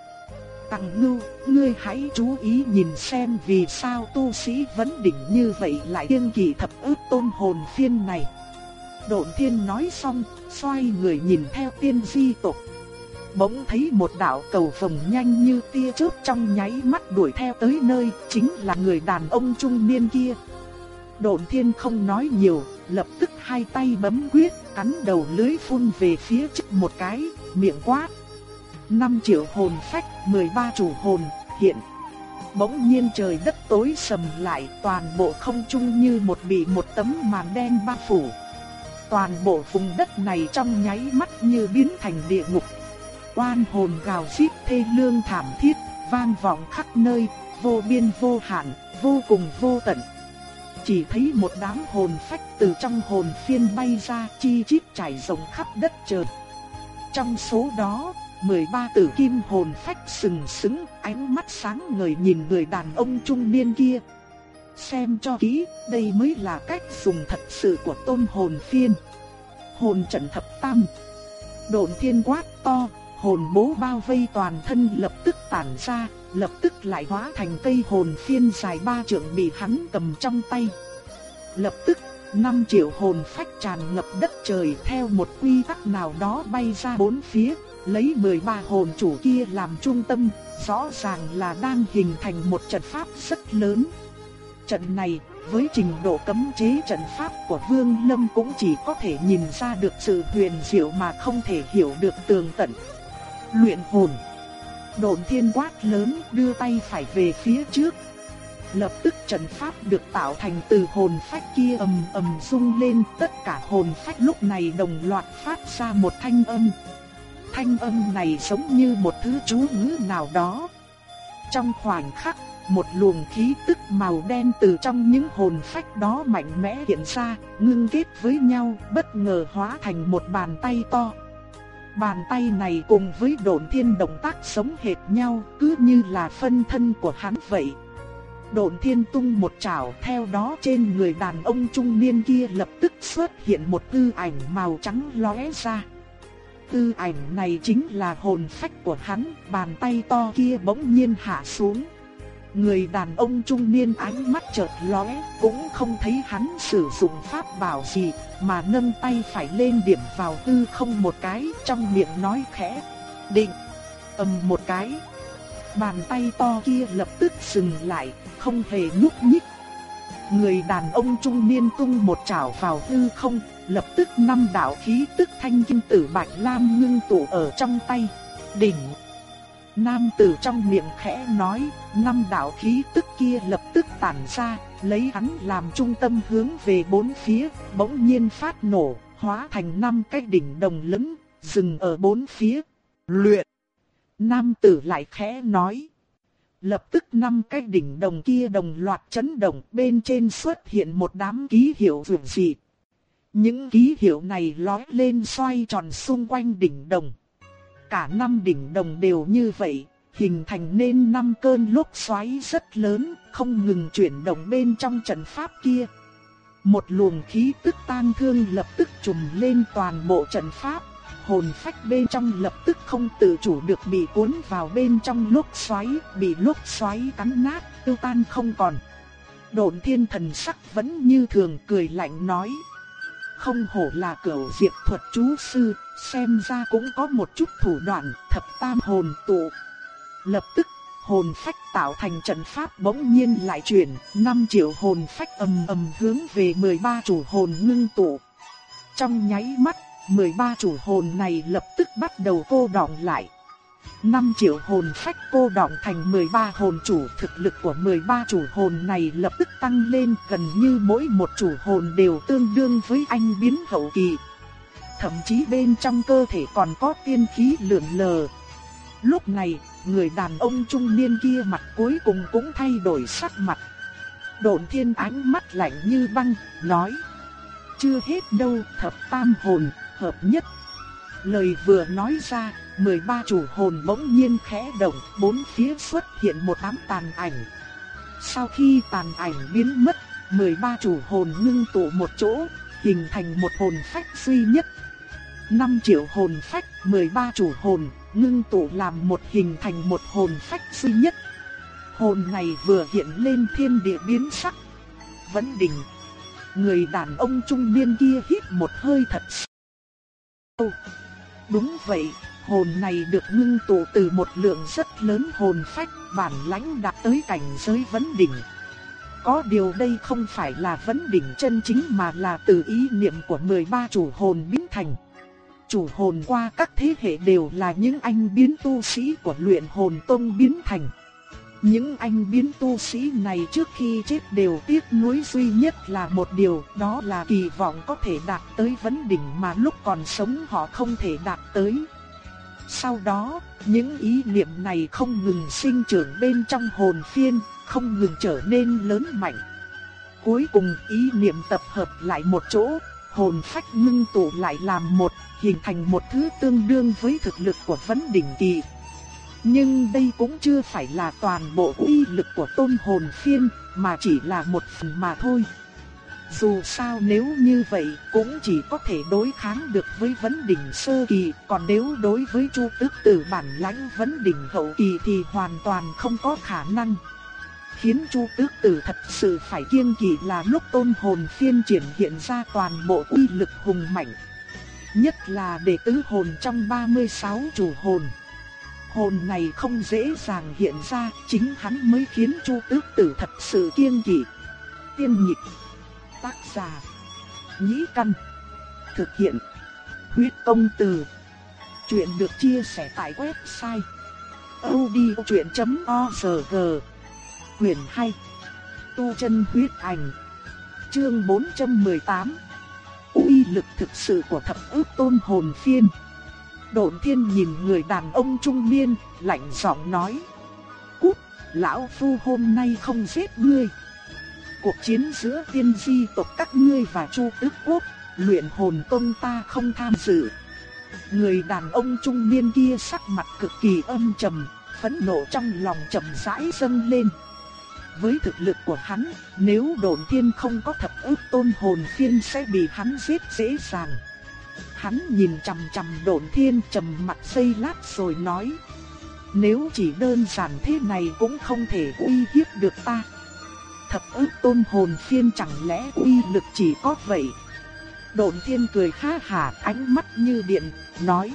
Tằng ngưu, ngươi hãy chú ý nhìn xem vì sao tu sĩ vấn đỉnh như vậy lại yên kỳ thập ước tôn hồn phiên này. Độn thiên nói xong, xoay người nhìn theo tiên di tộc. Bỗng thấy một đạo cầu vồng nhanh như tia chớp trong nháy mắt đuổi theo tới nơi, chính là người đàn ông trung niên kia. Độn thiên không nói nhiều, lập tức hai tay bấm quyết, cắn đầu lưới phun về phía trước một cái, miệng quát. 5 triệu hồn phách, 13 chủ hồn, hiện. Bỗng nhiên trời đất tối sầm lại, toàn bộ không trung như một bị một tấm màn đen bao phủ. Toàn bộ vùng đất này trong nháy mắt như biến thành địa ngục. Oan hồn gào rít thê lương thảm thiết, vang vọng khắp nơi, vô biên vô hạn, vô cùng vô tận. Chỉ thấy một đám hồn phách từ trong hồn phiên bay ra chi chít trải rộng khắp đất trời. Trong số đó, 13 tử kim hồn phách sừng sững, ánh mắt sáng ngời nhìn người đàn ông trung niên kia. Xem cho kỹ, đây mới là cách dùng thật sự của tôn hồn phiên. Hồn trận thập tam. Độn thiên quát to, hồn bố bao vây toàn thân lập tức tản ra, lập tức lại hóa thành cây hồn phiên dài ba trượng bị hắn cầm trong tay. Lập tức, 5 triệu hồn phách tràn ngập đất trời theo một quy tắc nào đó bay ra bốn phía, lấy 13 hồn chủ kia làm trung tâm, rõ ràng là đang hình thành một trận pháp rất lớn. Trận này, với trình độ cấm chế trận pháp của Vương Lâm cũng chỉ có thể nhìn ra được sự huyền diệu mà không thể hiểu được tường tận. Luyện hồn Độn thiên quát lớn đưa tay phải về phía trước. Lập tức trận pháp được tạo thành từ hồn phách kia ầm ầm rung lên, tất cả hồn phách lúc này đồng loạt phát ra một thanh âm. Thanh âm này giống như một thứ chú ngữ nào đó. Trong khoảnh khắc, một luồng khí tức màu đen từ trong những hồn phách đó mạnh mẽ hiện ra, ngưng kết với nhau, bất ngờ hóa thành một bàn tay to. Bàn tay này cùng với độn thiên động tác sống hệt nhau, cứ như là phân thân của hắn vậy. Độn thiên tung một chảo theo đó trên người đàn ông trung niên kia lập tức xuất hiện một tư ảnh màu trắng lóe ra. Tư ảnh này chính là hồn phách của hắn, bàn tay to kia bỗng nhiên hạ xuống. Người đàn ông trung niên ánh mắt chợt lóe, cũng không thấy hắn sử dụng pháp bảo gì, mà nâng tay phải lên điểm vào tư không một cái, trong miệng nói khẽ, định, ầm một cái. Bàn tay to kia lập tức dừng lại, không hề nhúc nhích. Người đàn ông trung niên tung một chảo vào hư không, lập tức năm đạo khí tức thanh kim tử bạch lam ngưng tụ ở trong tay. Đỉnh. Nam tử trong miệng khẽ nói, năm đạo khí tức kia lập tức tản ra, lấy hắn làm trung tâm hướng về bốn phía, bỗng nhiên phát nổ, hóa thành năm cái đỉnh đồng lớn, dừng ở bốn phía. Luyện. Nam tử lại khẽ nói. Lập tức năm cái đỉnh đồng kia đồng loạt chấn động bên trên xuất hiện một đám ký hiệu vượt dị. Những ký hiệu này lói lên xoay tròn xung quanh đỉnh đồng. Cả năm đỉnh đồng đều như vậy, hình thành nên năm cơn lốc xoáy rất lớn, không ngừng chuyển động bên trong trận pháp kia. Một luồng khí tức tang thương lập tức trùm lên toàn bộ trận pháp, hồn phách bên trong lập tức không tự chủ được bị cuốn vào bên trong lốc xoáy, bị lốc xoáy cắn nát, tiêu tan không còn. Độn thiên thần sắc vẫn như thường cười lạnh nói. Không hổ là cửu diệp thuật chú sư, xem ra cũng có một chút thủ đoạn thập tam hồn tụ. Lập tức, hồn phách tạo thành trận pháp bỗng nhiên lại chuyển, 5 triệu hồn phách ầm ầm hướng về 13 chủ hồn ngưng tụ. Trong nháy mắt, 13 chủ hồn này lập tức bắt đầu cô đọng lại. 5 triệu hồn phách cô đọng thành 13 hồn chủ, thực lực của 13 chủ hồn này lập tức tăng lên gần như mỗi một chủ hồn đều tương đương với anh biến hậu kỳ. Thậm chí bên trong cơ thể còn có tiên khí lượn lờ. Lúc này, người đàn ông trung niên kia mặt cuối cùng cũng thay đổi sắc mặt. Độn thiên ánh mắt lạnh như băng, nói. Chưa hết đâu, thập tam hồn, hợp nhất. Lời vừa nói ra, 13 chủ hồn bỗng nhiên khẽ động, bốn phía xuất hiện một đám tàn ảnh. Sau khi tàn ảnh biến mất, 13 chủ hồn ngưng tụ một chỗ, hình thành một hồn phách duy nhất. 5 triệu hồn phách, 13 chủ hồn, ngưng tụ làm một hình thành một hồn phách duy nhất. Hồn này vừa hiện lên thiên địa biến sắc. Vẫn đỉnh. Người đàn ông trung niên kia hít một hơi thật sâu. Đúng vậy, hồn này được ngưng tụ từ một lượng rất lớn hồn phách, bản lãnh đạt tới cảnh giới vấn đỉnh. Có điều đây không phải là vấn đỉnh chân chính mà là từ ý niệm của 13 chủ hồn biến thành. Chủ hồn qua các thế hệ đều là những anh biến tu sĩ của luyện hồn tông biến thành. Những anh biến tu sĩ này trước khi chết đều tiếc nuối duy nhất là một điều, đó là kỳ vọng có thể đạt tới vấn đỉnh mà lúc còn sống họ không thể đạt tới. Sau đó, những ý niệm này không ngừng sinh trưởng bên trong hồn phiên, không ngừng trở nên lớn mạnh. Cuối cùng ý niệm tập hợp lại một chỗ, hồn phách ngưng tụ lại làm một, hình thành một thứ tương đương với thực lực của vấn đỉnh kỳ. Nhưng đây cũng chưa phải là toàn bộ uy lực của tôn hồn phiên, mà chỉ là một phần mà thôi. Dù sao nếu như vậy cũng chỉ có thể đối kháng được với vấn đỉnh sơ kỳ, còn nếu đối với chu tước tử bản lãnh vấn đỉnh hậu kỳ thì hoàn toàn không có khả năng. Khiến chu tước tử thật sự phải kiêng kỵ là lúc tôn hồn phiên triển hiện ra toàn bộ uy lực hùng mạnh. Nhất là đệ tứ hồn trong 36 chủ hồn. Hồn này không dễ dàng hiện ra, chính hắn mới khiến chu tước tử thật sự kiêng kỵ. Tiên nhịp Tác giả. Nhĩ Căn. Thực hiện. Huyết công từ. Chuyện được chia sẻ tại website. odchuyện.org huyền 2. Tu chân huyết ảnh. Chương 418. uy lực thực sự của thập ước tôn hồn phiên. Độn thiên nhìn người đàn ông trung niên, lạnh giọng nói. Cút, lão phu hôm nay không giết ngươi cuộc chiến giữa tiên di tộc các ngươi và Chu Tước Quốc, luyện hồn tôn ta không tham dự. Người đàn ông trung niên kia sắc mặt cực kỳ âm trầm, phẫn nộ trong lòng trầm rãi dâng lên. Với thực lực của hắn, nếu đồn thiên không có thập ước tôn hồn phiên sẽ bị hắn giết dễ dàng. Hắn nhìn chằm chằm đồn thiên trầm mặt xây lát rồi nói. Nếu chỉ đơn giản thế này cũng không thể uy hiếp được ta thập ức tôn hồn phiên chẳng lẽ uy lực chỉ có vậy. Độn thiên cười ha hà ánh mắt như điện, nói.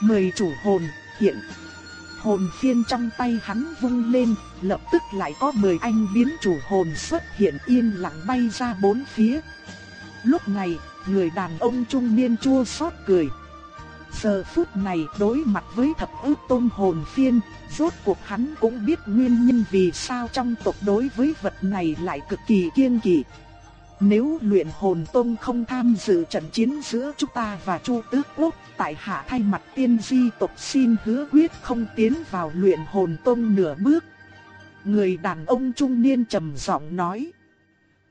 mời chủ hồn, hiện. Hồn phiên trong tay hắn vung lên, lập tức lại có mười anh biến chủ hồn xuất hiện yên lặng bay ra bốn phía. Lúc này, người đàn ông trung niên chua xót cười. Giờ phút này đối mặt với thập ước tôn hồn phiên, rốt cuộc hắn cũng biết nguyên nhân vì sao trong tộc đối với vật này lại cực kỳ kiên kỵ. Nếu luyện hồn tông không tham dự trận chiến giữa chúng ta và Chu Tước Quốc, tại hạ thay mặt tiên di tộc xin hứa quyết không tiến vào luyện hồn tông nửa bước. Người đàn ông trung niên trầm giọng nói.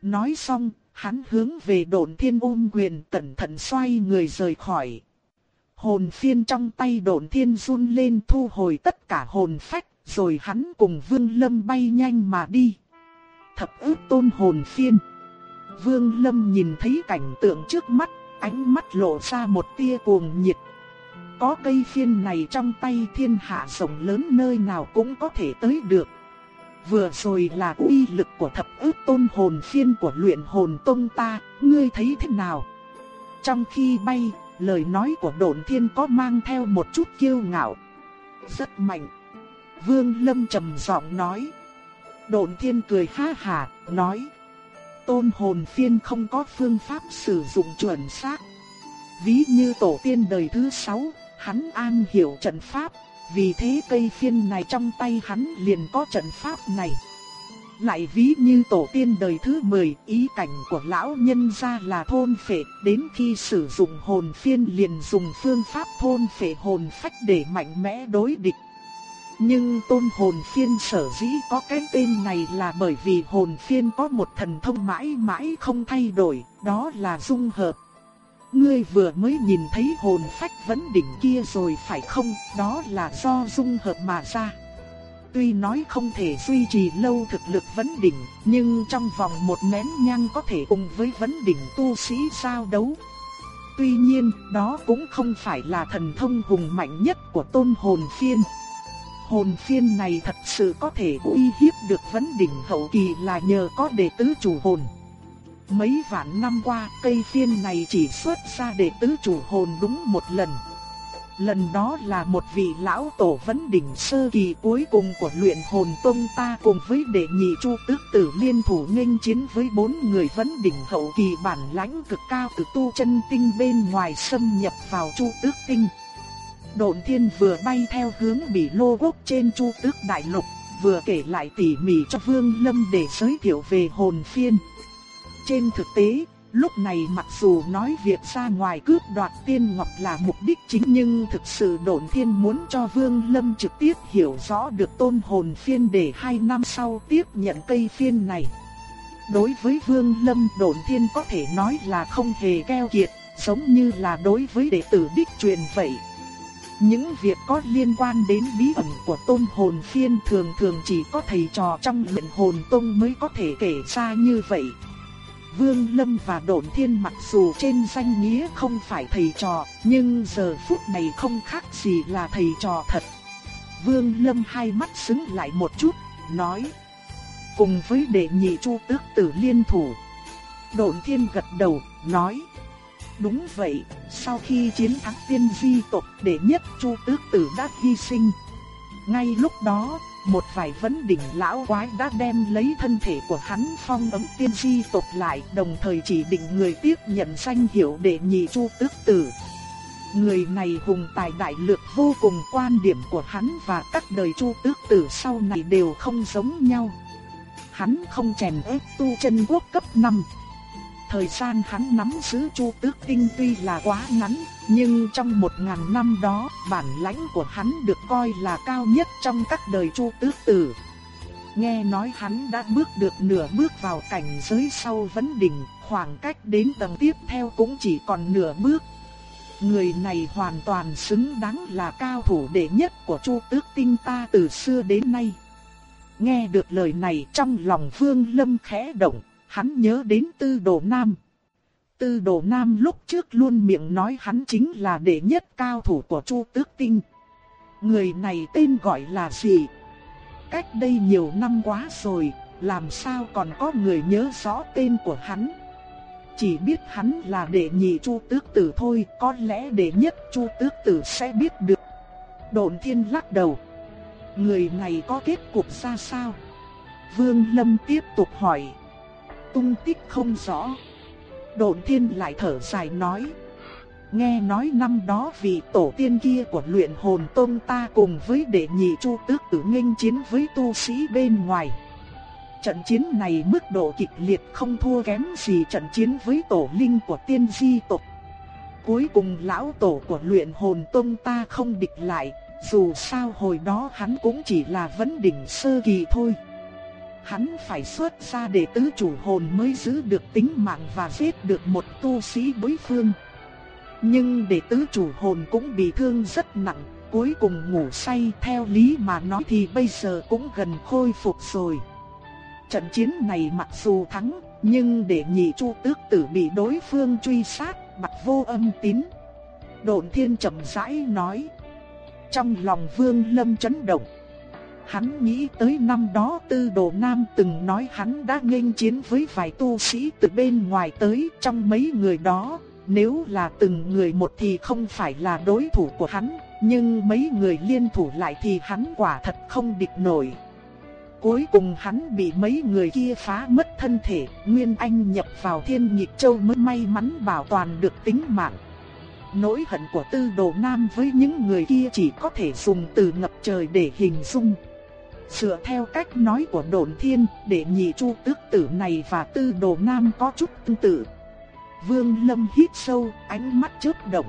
Nói xong, hắn hướng về đồn thiên ôm quyền cẩn thận xoay người rời khỏi. Hồn phiên trong tay đồn thiên run lên thu hồi tất cả hồn phách, rồi hắn cùng Vương Lâm bay nhanh mà đi. Thập ước tôn hồn phiên. Vương Lâm nhìn thấy cảnh tượng trước mắt, ánh mắt lộ ra một tia cuồng nhiệt. Có cây phiên này trong tay thiên hạ rộng lớn nơi nào cũng có thể tới được. Vừa rồi là uy lực của thập ước tôn hồn phiên của luyện hồn tông ta, ngươi thấy thế nào? Trong khi bay, lời nói của đồn thiên có mang theo một chút kiêu ngạo. Rất mạnh. Vương Lâm trầm giọng nói. Đồn thiên cười ha hà, nói. Tôn hồn phiên không có phương pháp sử dụng chuẩn xác. Ví như tổ tiên đời thứ sáu, hắn an hiểu trận pháp, vì thế cây phiên này trong tay hắn liền có trận pháp này. Lại ví như tổ tiên đời thứ 10, ý cảnh của lão nhân gia là thôn phệ, đến khi sử dụng hồn phiên liền dùng phương pháp thôn phệ hồn phách để mạnh mẽ đối địch. Nhưng tôn hồn phiên sở dĩ có cái tên này là bởi vì hồn phiên có một thần thông mãi mãi không thay đổi, đó là dung hợp. Ngươi vừa mới nhìn thấy hồn phách vấn đỉnh kia rồi phải không, đó là do dung hợp mà ra. Tuy nói không thể duy trì lâu thực lực vấn đỉnh, nhưng trong vòng một nén nhang có thể cùng với vấn đỉnh tu sĩ giao đấu. Tuy nhiên, đó cũng không phải là thần thông hùng mạnh nhất của tôn hồn phiên. Hồn phiên này thật sự có thể uy hiếp được vấn đỉnh hậu kỳ là nhờ có đệ tứ chủ hồn. Mấy vạn năm qua, cây phiên này chỉ xuất ra đệ tứ chủ hồn đúng một lần. Lần đó là một vị lão tổ vấn đỉnh sơ kỳ cuối cùng của luyện hồn tông ta cùng với đệ nhị chu tước tử liên thủ nghênh chiến với bốn người vấn đỉnh hậu kỳ bản lãnh cực cao từ tu chân tinh bên ngoài xâm nhập vào chu tước tinh. Độn thiên vừa bay theo hướng bị lô quốc trên chu tước đại lục, vừa kể lại tỉ mỉ cho Vương Lâm để giới thiệu về hồn phiên. Trên thực tế, lúc này mặc dù nói việc ra ngoài cướp đoạt tiên ngọc là mục đích chính nhưng thực sự độn thiên muốn cho Vương Lâm trực tiếp hiểu rõ được tôn hồn phiên để hai năm sau tiếp nhận cây phiên này. Đối với Vương Lâm độn thiên có thể nói là không hề keo kiệt, giống như là đối với đệ tử đích truyền vậy. Những việc có liên quan đến bí ẩn của tôn hồn phiên thường thường chỉ có thầy trò trong luyện hồn tông mới có thể kể ra như vậy. Vương Lâm và Độn Thiên mặc dù trên danh nghĩa không phải thầy trò, nhưng giờ phút này không khác gì là thầy trò thật. Vương Lâm hai mắt sững lại một chút, nói. Cùng với đệ nhị chu tước tử liên thủ. Độn Thiên gật đầu, nói. Đúng vậy, sau khi chiến thắng tiên di tộc đệ nhất chu tước tử đã hy sinh. Ngay lúc đó, một vài vấn đỉnh lão quái đã đem lấy thân thể của hắn phong ấm tiên di tộc lại, đồng thời chỉ định người tiếp nhận danh hiệu đệ nhị chu tước tử. Người này hùng tài đại lược vô cùng quan điểm của hắn và các đời chu tước tử sau này đều không giống nhau. Hắn không chèn ép tu chân quốc cấp 5. Thời gian hắn nắm giữ chu tước tinh tuy là quá ngắn, nhưng trong một ngàn năm đó, bản lãnh của hắn được coi là cao nhất trong các đời chu tước tử. Nghe nói hắn đã bước được nửa bước vào cảnh giới sau vấn đỉnh, khoảng cách đến tầng tiếp theo cũng chỉ còn nửa bước. Người này hoàn toàn xứng đáng là cao thủ đệ nhất của Chu Tước Tinh ta từ xưa đến nay. Nghe được lời này trong lòng Vương Lâm khẽ động, hắn nhớ đến Tư Đồ Nam. Tư Đồ Nam lúc trước luôn miệng nói hắn chính là đệ nhất cao thủ của Chu Tước Tinh. Người này tên gọi là gì? Cách đây nhiều năm quá rồi, làm sao còn có người nhớ rõ tên của hắn? Chỉ biết hắn là đệ nhị Chu Tước Tử thôi, có lẽ đệ nhất Chu Tước Tử sẽ biết được. Độn Thiên lắc đầu. Người này có kết cục ra sao? Vương Lâm tiếp tục hỏi. Tung tích không rõ. Độn thiên lại thở dài nói. Nghe nói năm đó vị tổ tiên kia của luyện hồn tôn ta cùng với đệ nhị chu tước tử nghênh chiến với tu sĩ bên ngoài. Trận chiến này mức độ kịch liệt không thua kém gì trận chiến với tổ linh của tiên di tộc. Cuối cùng lão tổ của luyện hồn tôn ta không địch lại, dù sao hồi đó hắn cũng chỉ là vấn đỉnh sơ kỳ thôi. Hắn phải xuất ra để tứ chủ hồn mới giữ được tính mạng và giết được một tu sĩ đối phương. Nhưng đệ tứ chủ hồn cũng bị thương rất nặng, cuối cùng ngủ say theo lý mà nói thì bây giờ cũng gần khôi phục rồi. Trận chiến này mặc dù thắng, nhưng để nhị chu tước tử bị đối phương truy sát, mặt vô âm tín. Độn thiên chậm rãi nói. Trong lòng vương lâm chấn động. Hắn nghĩ tới năm đó Tư Đồ Nam từng nói hắn đã nghênh chiến với vài tu sĩ từ bên ngoài tới trong mấy người đó. Nếu là từng người một thì không phải là đối thủ của hắn, nhưng mấy người liên thủ lại thì hắn quả thật không địch nổi. Cuối cùng hắn bị mấy người kia phá mất thân thể, Nguyên Anh nhập vào thiên nhịp châu mới may mắn bảo toàn được tính mạng. nỗi hận của tư đồ nam với những người kia chỉ có thể dùng từ ngập trời để hình dung. Dựa theo cách nói của đồn thiên, để nhị chu tước tử này và tư đồ nam có chút tương tự. Vương Lâm hít sâu, ánh mắt chớp động.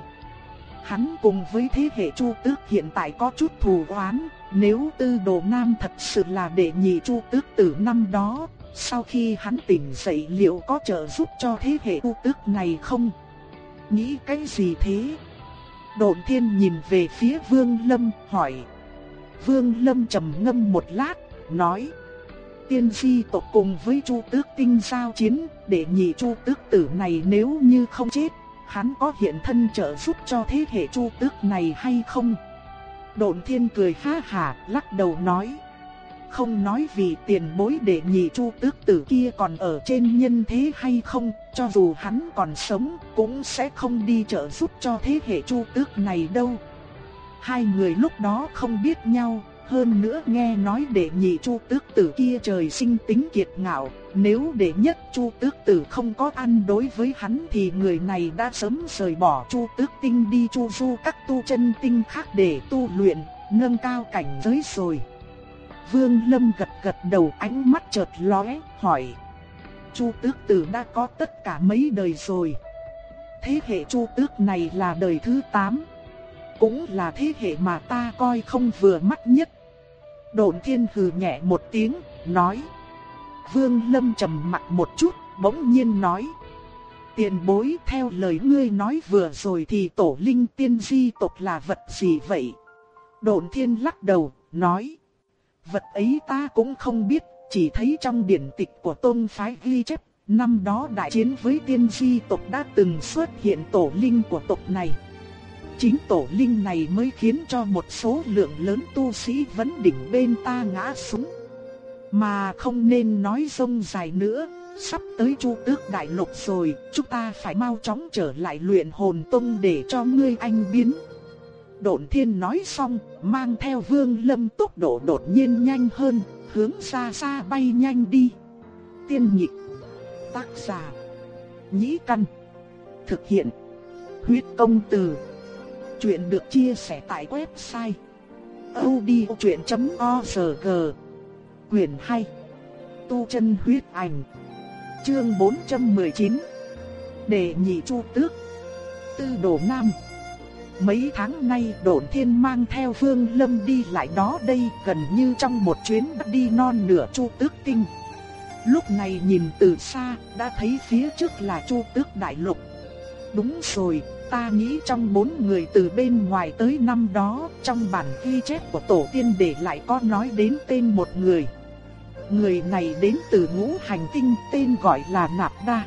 Hắn cùng với thế hệ chu tước hiện tại có chút thù oán, nếu tư đồ nam thật sự là đệ nhị chu tước tử năm đó, sau khi hắn tỉnh dậy liệu có trợ giúp cho thế hệ chu tước này không? Nghĩ cái gì thế? Độn thiên nhìn về phía Vương Lâm hỏi. Vương Lâm trầm ngâm một lát, nói. Tiên di tộc cùng với Chu Tước Tinh giao chiến, để nhị Chu Tước tử này nếu như không chết, hắn có hiện thân trợ giúp cho thế hệ Chu Tước này hay không? Độn Thiên cười ha hà, lắc đầu nói không nói vì tiền bối để nhị chu tước tử kia còn ở trên nhân thế hay không, cho dù hắn còn sống cũng sẽ không đi trợ giúp cho thế hệ chu tước này đâu. Hai người lúc đó không biết nhau, hơn nữa nghe nói đệ nhị chu tước tử kia trời sinh tính kiệt ngạo, nếu đệ nhất chu tước tử không có ăn đối với hắn thì người này đã sớm rời bỏ chu tước tinh đi chu du các tu chân tinh khác để tu luyện, nâng cao cảnh giới rồi. Vương Lâm gật gật đầu ánh mắt chợt lóe, hỏi. Chu tước tử đã có tất cả mấy đời rồi. Thế hệ chu tước này là đời thứ 8. Cũng là thế hệ mà ta coi không vừa mắt nhất. Độn thiên hừ nhẹ một tiếng, nói. Vương Lâm trầm mặt một chút, bỗng nhiên nói. Tiền bối theo lời ngươi nói vừa rồi thì tổ linh tiên di tộc là vật gì vậy? Độn thiên lắc đầu, nói. Vật ấy ta cũng không biết, chỉ thấy trong điển tịch của tôn phái ghi chép, năm đó đại chiến với tiên di tộc đã từng xuất hiện tổ linh của tộc này. Chính tổ linh này mới khiến cho một số lượng lớn tu sĩ vấn đỉnh bên ta ngã xuống. Mà không nên nói rông dài nữa, sắp tới chu tước đại lục rồi, chúng ta phải mau chóng trở lại luyện hồn tông để cho ngươi anh biến độn thiên nói xong, mang theo vương lâm tốc độ đột nhiên nhanh hơn, hướng xa xa bay nhanh đi. Tiên nhị tác giả, nhĩ căn, thực hiện, huyết công từ. Chuyện được chia sẻ tại website odchuyện.org Quyền 2 Tu chân huyết ảnh Chương 419 Để nhị chu tước Tư đồ nam Mấy tháng nay đồn thiên mang theo Vương Lâm đi lại đó đây gần như trong một chuyến đi non nửa chu tước tinh. Lúc này nhìn từ xa đã thấy phía trước là chu tước đại lục. Đúng rồi, ta nghĩ trong bốn người từ bên ngoài tới năm đó trong bản ghi chép của tổ tiên để lại có nói đến tên một người. Người này đến từ ngũ hành tinh tên gọi là Nạp Đa.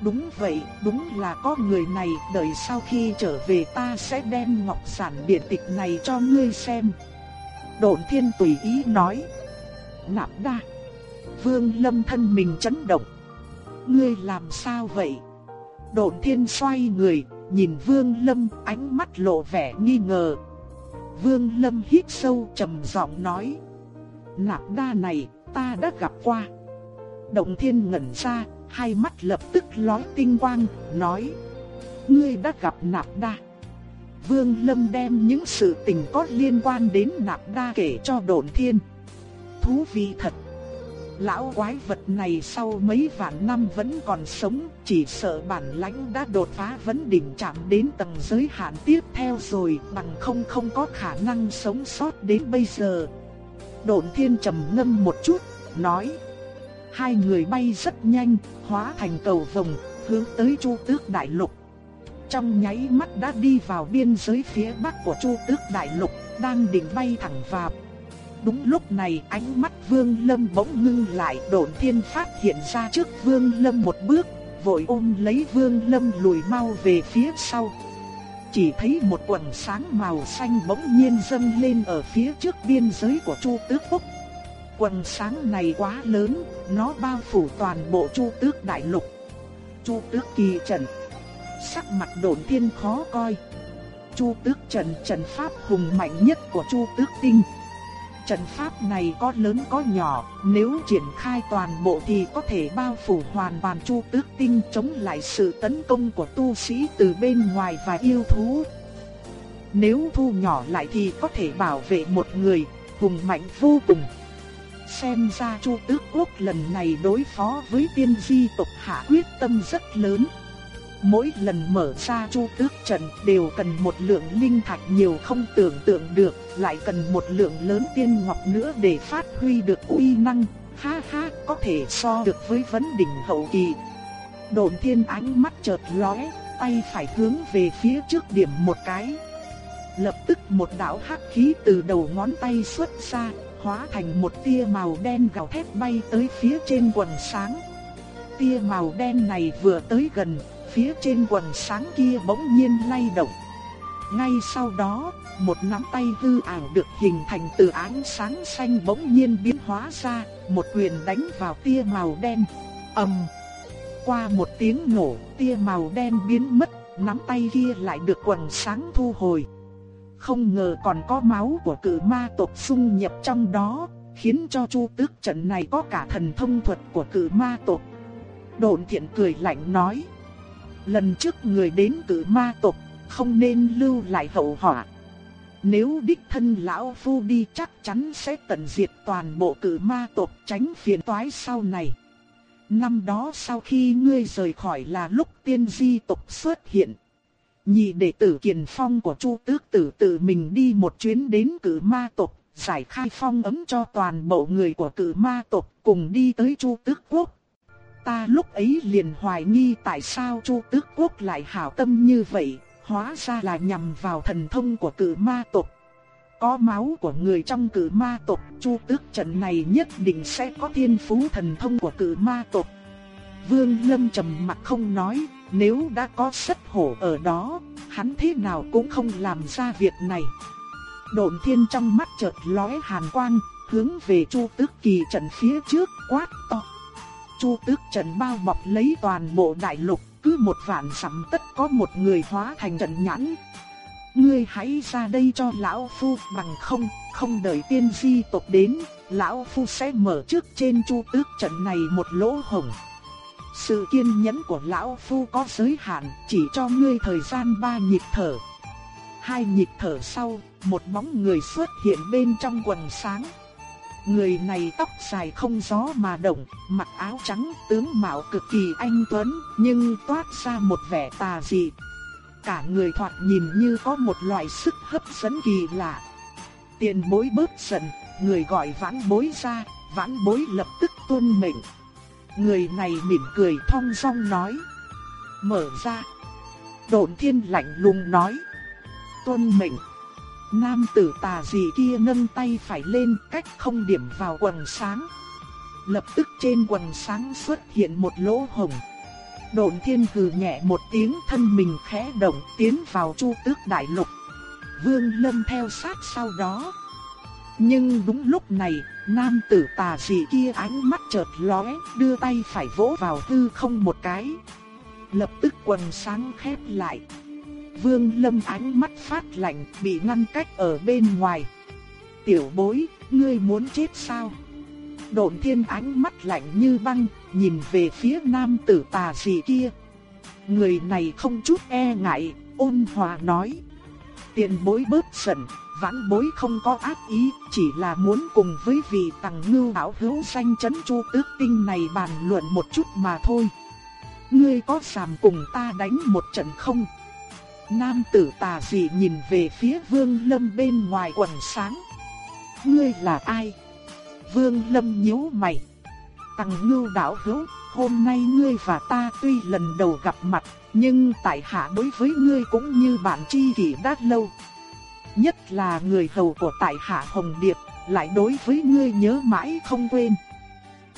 Đúng vậy, đúng là có người này, đợi sau khi trở về ta sẽ đem ngọc sản biển tịch này cho ngươi xem. Độn thiên tùy ý nói. Nạp đa. Vương lâm thân mình chấn động. Ngươi làm sao vậy? Độn thiên xoay người, nhìn vương lâm, ánh mắt lộ vẻ nghi ngờ. Vương lâm hít sâu trầm giọng nói. Nạp đa này, ta đã gặp qua. Động thiên ngẩn ra, hai mắt lập tức lóe tinh quang, nói: "Ngươi đã gặp Nạp Đa." Vương Lâm đem những sự tình có liên quan đến Nạp Đa kể cho Độn Thiên. Thú vị thật. Lão quái vật này sau mấy vạn năm vẫn còn sống, chỉ sợ bản lãnh đã đột phá vấn đỉnh chạm đến tầng giới hạn tiếp theo rồi, bằng không không có khả năng sống sót đến bây giờ. Độn Thiên trầm ngâm một chút, nói: Hai người bay rất nhanh, hóa thành cầu vồng, hướng tới Chu Tước Đại Lục. Trong nháy mắt đã đi vào biên giới phía bắc của Chu Tước Đại Lục, đang định bay thẳng vào. Đúng lúc này ánh mắt Vương Lâm bỗng ngưng lại, đổn Thiên phát hiện ra trước Vương Lâm một bước, vội ôm lấy Vương Lâm lùi mau về phía sau. Chỉ thấy một quần sáng màu xanh bỗng nhiên dâng lên ở phía trước biên giới của Chu Tước Quốc. Quần sáng này quá lớn, nó bao phủ toàn bộ Chu Tước Đại Lục. Chu Tước Kỳ trần Sắc mặt đổn Thiên khó coi. Chu Tước trần trận pháp hùng mạnh nhất của Chu Tước Tinh. Trận pháp này có lớn có nhỏ, nếu triển khai toàn bộ thì có thể bao phủ hoàn toàn Chu Tước Tinh chống lại sự tấn công của tu sĩ từ bên ngoài và yêu thú. Nếu thu nhỏ lại thì có thể bảo vệ một người, hùng mạnh vô cùng. Xem ra Chu Tước Quốc lần này đối phó với tiên di tộc hạ quyết tâm rất lớn. Mỗi lần mở ra chu tước trận đều cần một lượng linh thạch nhiều không tưởng tượng được, lại cần một lượng lớn tiên ngọc nữa để phát huy được uy năng. Ha ha, có thể so được với vấn đỉnh hậu kỳ. Độn thiên ánh mắt chợt lóe, tay phải hướng về phía trước điểm một cái. Lập tức một đạo hắc khí từ đầu ngón tay xuất ra, hóa thành một tia màu đen gào thét bay tới phía trên quần sáng. Tia màu đen này vừa tới gần, phía trên quần sáng kia bỗng nhiên lay động. Ngay sau đó, một nắm tay hư ảo được hình thành từ ánh sáng xanh bỗng nhiên biến hóa ra, một quyền đánh vào tia màu đen. ầm, qua một tiếng nổ, tia màu đen biến mất, nắm tay kia lại được quần sáng thu hồi. Không ngờ còn có máu của cự ma tộc xung nhập trong đó, khiến cho chu tước trận này có cả thần thông thuật của cự ma tộc. Độn thiện cười lạnh nói. Lần trước người đến cử ma tộc, không nên lưu lại hậu họa. Nếu đích thân lão phu đi chắc chắn sẽ tận diệt toàn bộ cử ma tộc tránh phiền toái sau này. Năm đó sau khi ngươi rời khỏi là lúc tiên di tộc xuất hiện. Nhị đệ tử Kiền Phong của Chu Tước Tử tự mình đi một chuyến đến cử ma tộc, giải khai phong ấm cho toàn bộ người của cử ma tộc cùng đi tới Chu Tước Quốc. Ta lúc ấy liền hoài nghi tại sao Chu Tước Quốc lại hảo tâm như vậy, hóa ra là nhằm vào thần thông của cử ma tộc. Có máu của người trong cử ma tộc, Chu Tước trận này nhất định sẽ có thiên phú thần thông của cử ma tộc. Vương Lâm trầm mặt không nói, nếu đã có sất hổ ở đó, hắn thế nào cũng không làm ra việc này. Độn thiên trong mắt chợt lóe hàn quang, hướng về Chu Tước kỳ trận phía trước quát to. Chu tước trận bao bọc lấy toàn bộ đại lục, cứ một vạn sắm tất có một người hóa thành trận nhãn. Ngươi hãy ra đây cho lão phu bằng không, không đợi tiên di tộc đến, lão phu sẽ mở trước trên chu tước trận này một lỗ hổng. Sự kiên nhẫn của lão phu có giới hạn, chỉ cho ngươi thời gian ba nhịp thở. Hai nhịp thở sau, một bóng người xuất hiện bên trong quần sáng. Người này tóc dài không gió mà động, mặc áo trắng, tướng mạo cực kỳ anh tuấn, nhưng toát ra một vẻ tà dị. Cả người thoạt nhìn như có một loại sức hấp dẫn kỳ lạ. Tiền bối bớt giận, người gọi vãn bối ra, vãn bối lập tức tuân mệnh. Người này mỉm cười thong dong nói. Mở ra. Độn thiên lạnh lùng nói. Tuân mệnh. Nam tử tà dị kia nâng tay phải lên cách không điểm vào quần sáng. Lập tức trên quần sáng xuất hiện một lỗ hồng. Độn thiên hừ nhẹ một tiếng thân mình khẽ động tiến vào chu tước đại lục. Vương lâm theo sát sau đó. Nhưng đúng lúc này, nam tử tà dị kia ánh mắt chợt lóe, đưa tay phải vỗ vào hư không một cái. Lập tức quần sáng khép lại. Vương Lâm ánh mắt phát lạnh, bị ngăn cách ở bên ngoài. Tiểu bối, ngươi muốn chết sao? Độn thiên ánh mắt lạnh như băng, nhìn về phía nam tử tà dị kia. Người này không chút e ngại, ôn hòa nói. Tiện bối bớt giận, vãn bối không có ác ý, chỉ là muốn cùng với vị tàng ngưu ảo hữu danh chấn chu tước tinh này bàn luận một chút mà thôi. Ngươi có sàm cùng ta đánh một trận không? Nam tử tà dị nhìn về phía Vương Lâm bên ngoài quần sáng. Ngươi là ai? Vương Lâm nhíu mày. Tằng ngưu đảo hữu, hôm nay ngươi và ta tuy lần đầu gặp mặt, nhưng tại hạ đối với ngươi cũng như bạn tri kỷ đã lâu. Nhất là người hầu của tại hạ Hồng Điệp, lại đối với ngươi nhớ mãi không quên.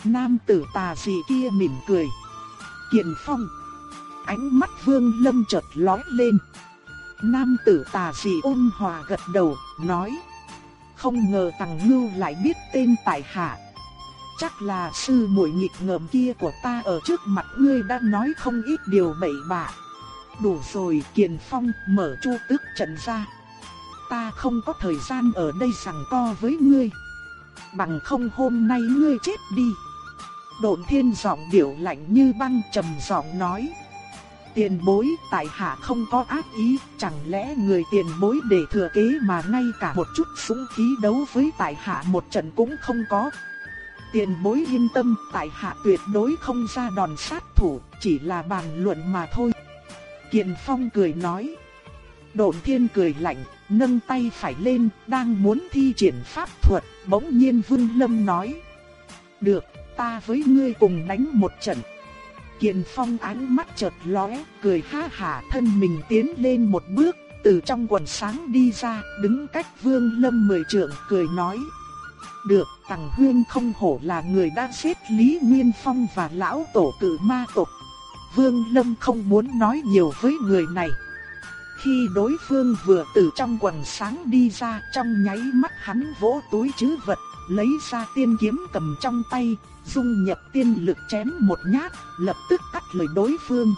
Nam tử tà dị kia mỉm cười. Kiện phong. Ánh mắt vương lâm chợt lóe lên. Nam tử tà dị ôn hòa gật đầu, nói. Không ngờ tàng ngưu lại biết tên tại hạ. Chắc là sư muội nghịch ngợm kia của ta ở trước mặt ngươi đã nói không ít điều bậy bạ. Đủ rồi Kiền Phong mở chu tước trận ra. Ta không có thời gian ở đây sằng co với ngươi. bằng không hôm nay ngươi chết đi. Độn thiên giọng điệu lạnh như băng trầm giọng nói. Tiền bối tại hạ không có ác ý, chẳng lẽ người tiền bối để thừa kế mà ngay cả một chút súng khí đấu với tại hạ một trận cũng không có. Tiền bối yên tâm, tại hạ tuyệt đối không ra đòn sát thủ, chỉ là bàn luận mà thôi. Kiền Phong cười nói. Độn thiên cười lạnh, nâng tay phải lên, đang muốn thi triển pháp thuật, bỗng nhiên Vương Lâm nói. Được, ta với ngươi cùng đánh một trận. Kiền Phong ánh mắt chợt lóe, cười ha hả thân mình tiến lên một bước, từ trong quần sáng đi ra, đứng cách Vương Lâm mười trượng, cười nói. Được, Tằng Huyên không hổ là người đã xét Lý Nguyên Phong và lão tổ cử ma tộc. Vương Lâm không muốn nói nhiều với người này. Khi đối phương vừa từ trong quần sáng đi ra, trong nháy mắt hắn vỗ túi trữ vật, lấy ra tiên kiếm cầm trong tay, dung nhập tiên lực chém một nhát, lập tức cắt lời đối phương.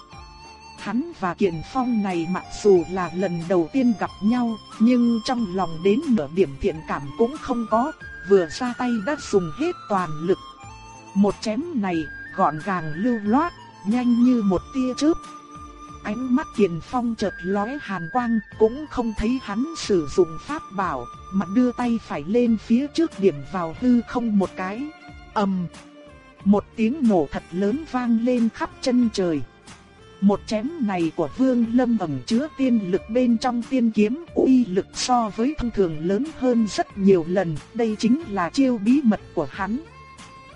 Hắn và Kiền Phong này mặc dù là lần đầu tiên gặp nhau, nhưng trong lòng đến nửa điểm thiện cảm cũng không có, vừa ra tay đã dùng hết toàn lực. Một chém này gọn gàng lưu loát, nhanh như một tia chớp. Ánh mắt Kiền Phong chợt lóe hàn quang, cũng không thấy hắn sử dụng pháp bảo, mà đưa tay phải lên phía trước điểm vào hư không một cái. ầm, một tiếng nổ thật lớn vang lên khắp chân trời. Một chém này của Vương Lâm ẩn chứa tiên lực bên trong tiên kiếm, uy lực so với thông thường lớn hơn rất nhiều lần, đây chính là chiêu bí mật của hắn.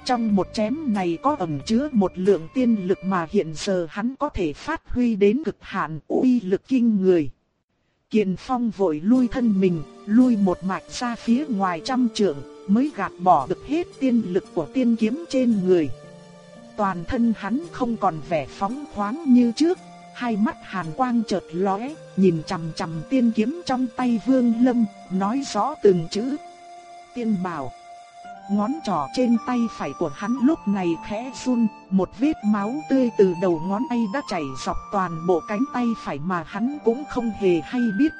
Trong một chém này có ẩn chứa một lượng tiên lực mà hiện giờ hắn có thể phát huy đến cực hạn uy lực kinh người. Kiền Phong vội lui thân mình, lui một mạch ra phía ngoài trăm trượng, mới gạt bỏ được hết tiên lực của tiên kiếm trên người. Toàn thân hắn không còn vẻ phóng khoáng như trước, hai mắt hàn quang chợt lóe, nhìn chằm chằm tiên kiếm trong tay Vương Lâm, nói rõ từng chữ. Tiên bảo. Ngón trỏ trên tay phải của hắn lúc này khẽ run, một vết máu tươi từ đầu ngón tay đã chảy dọc toàn bộ cánh tay phải mà hắn cũng không hề hay biết.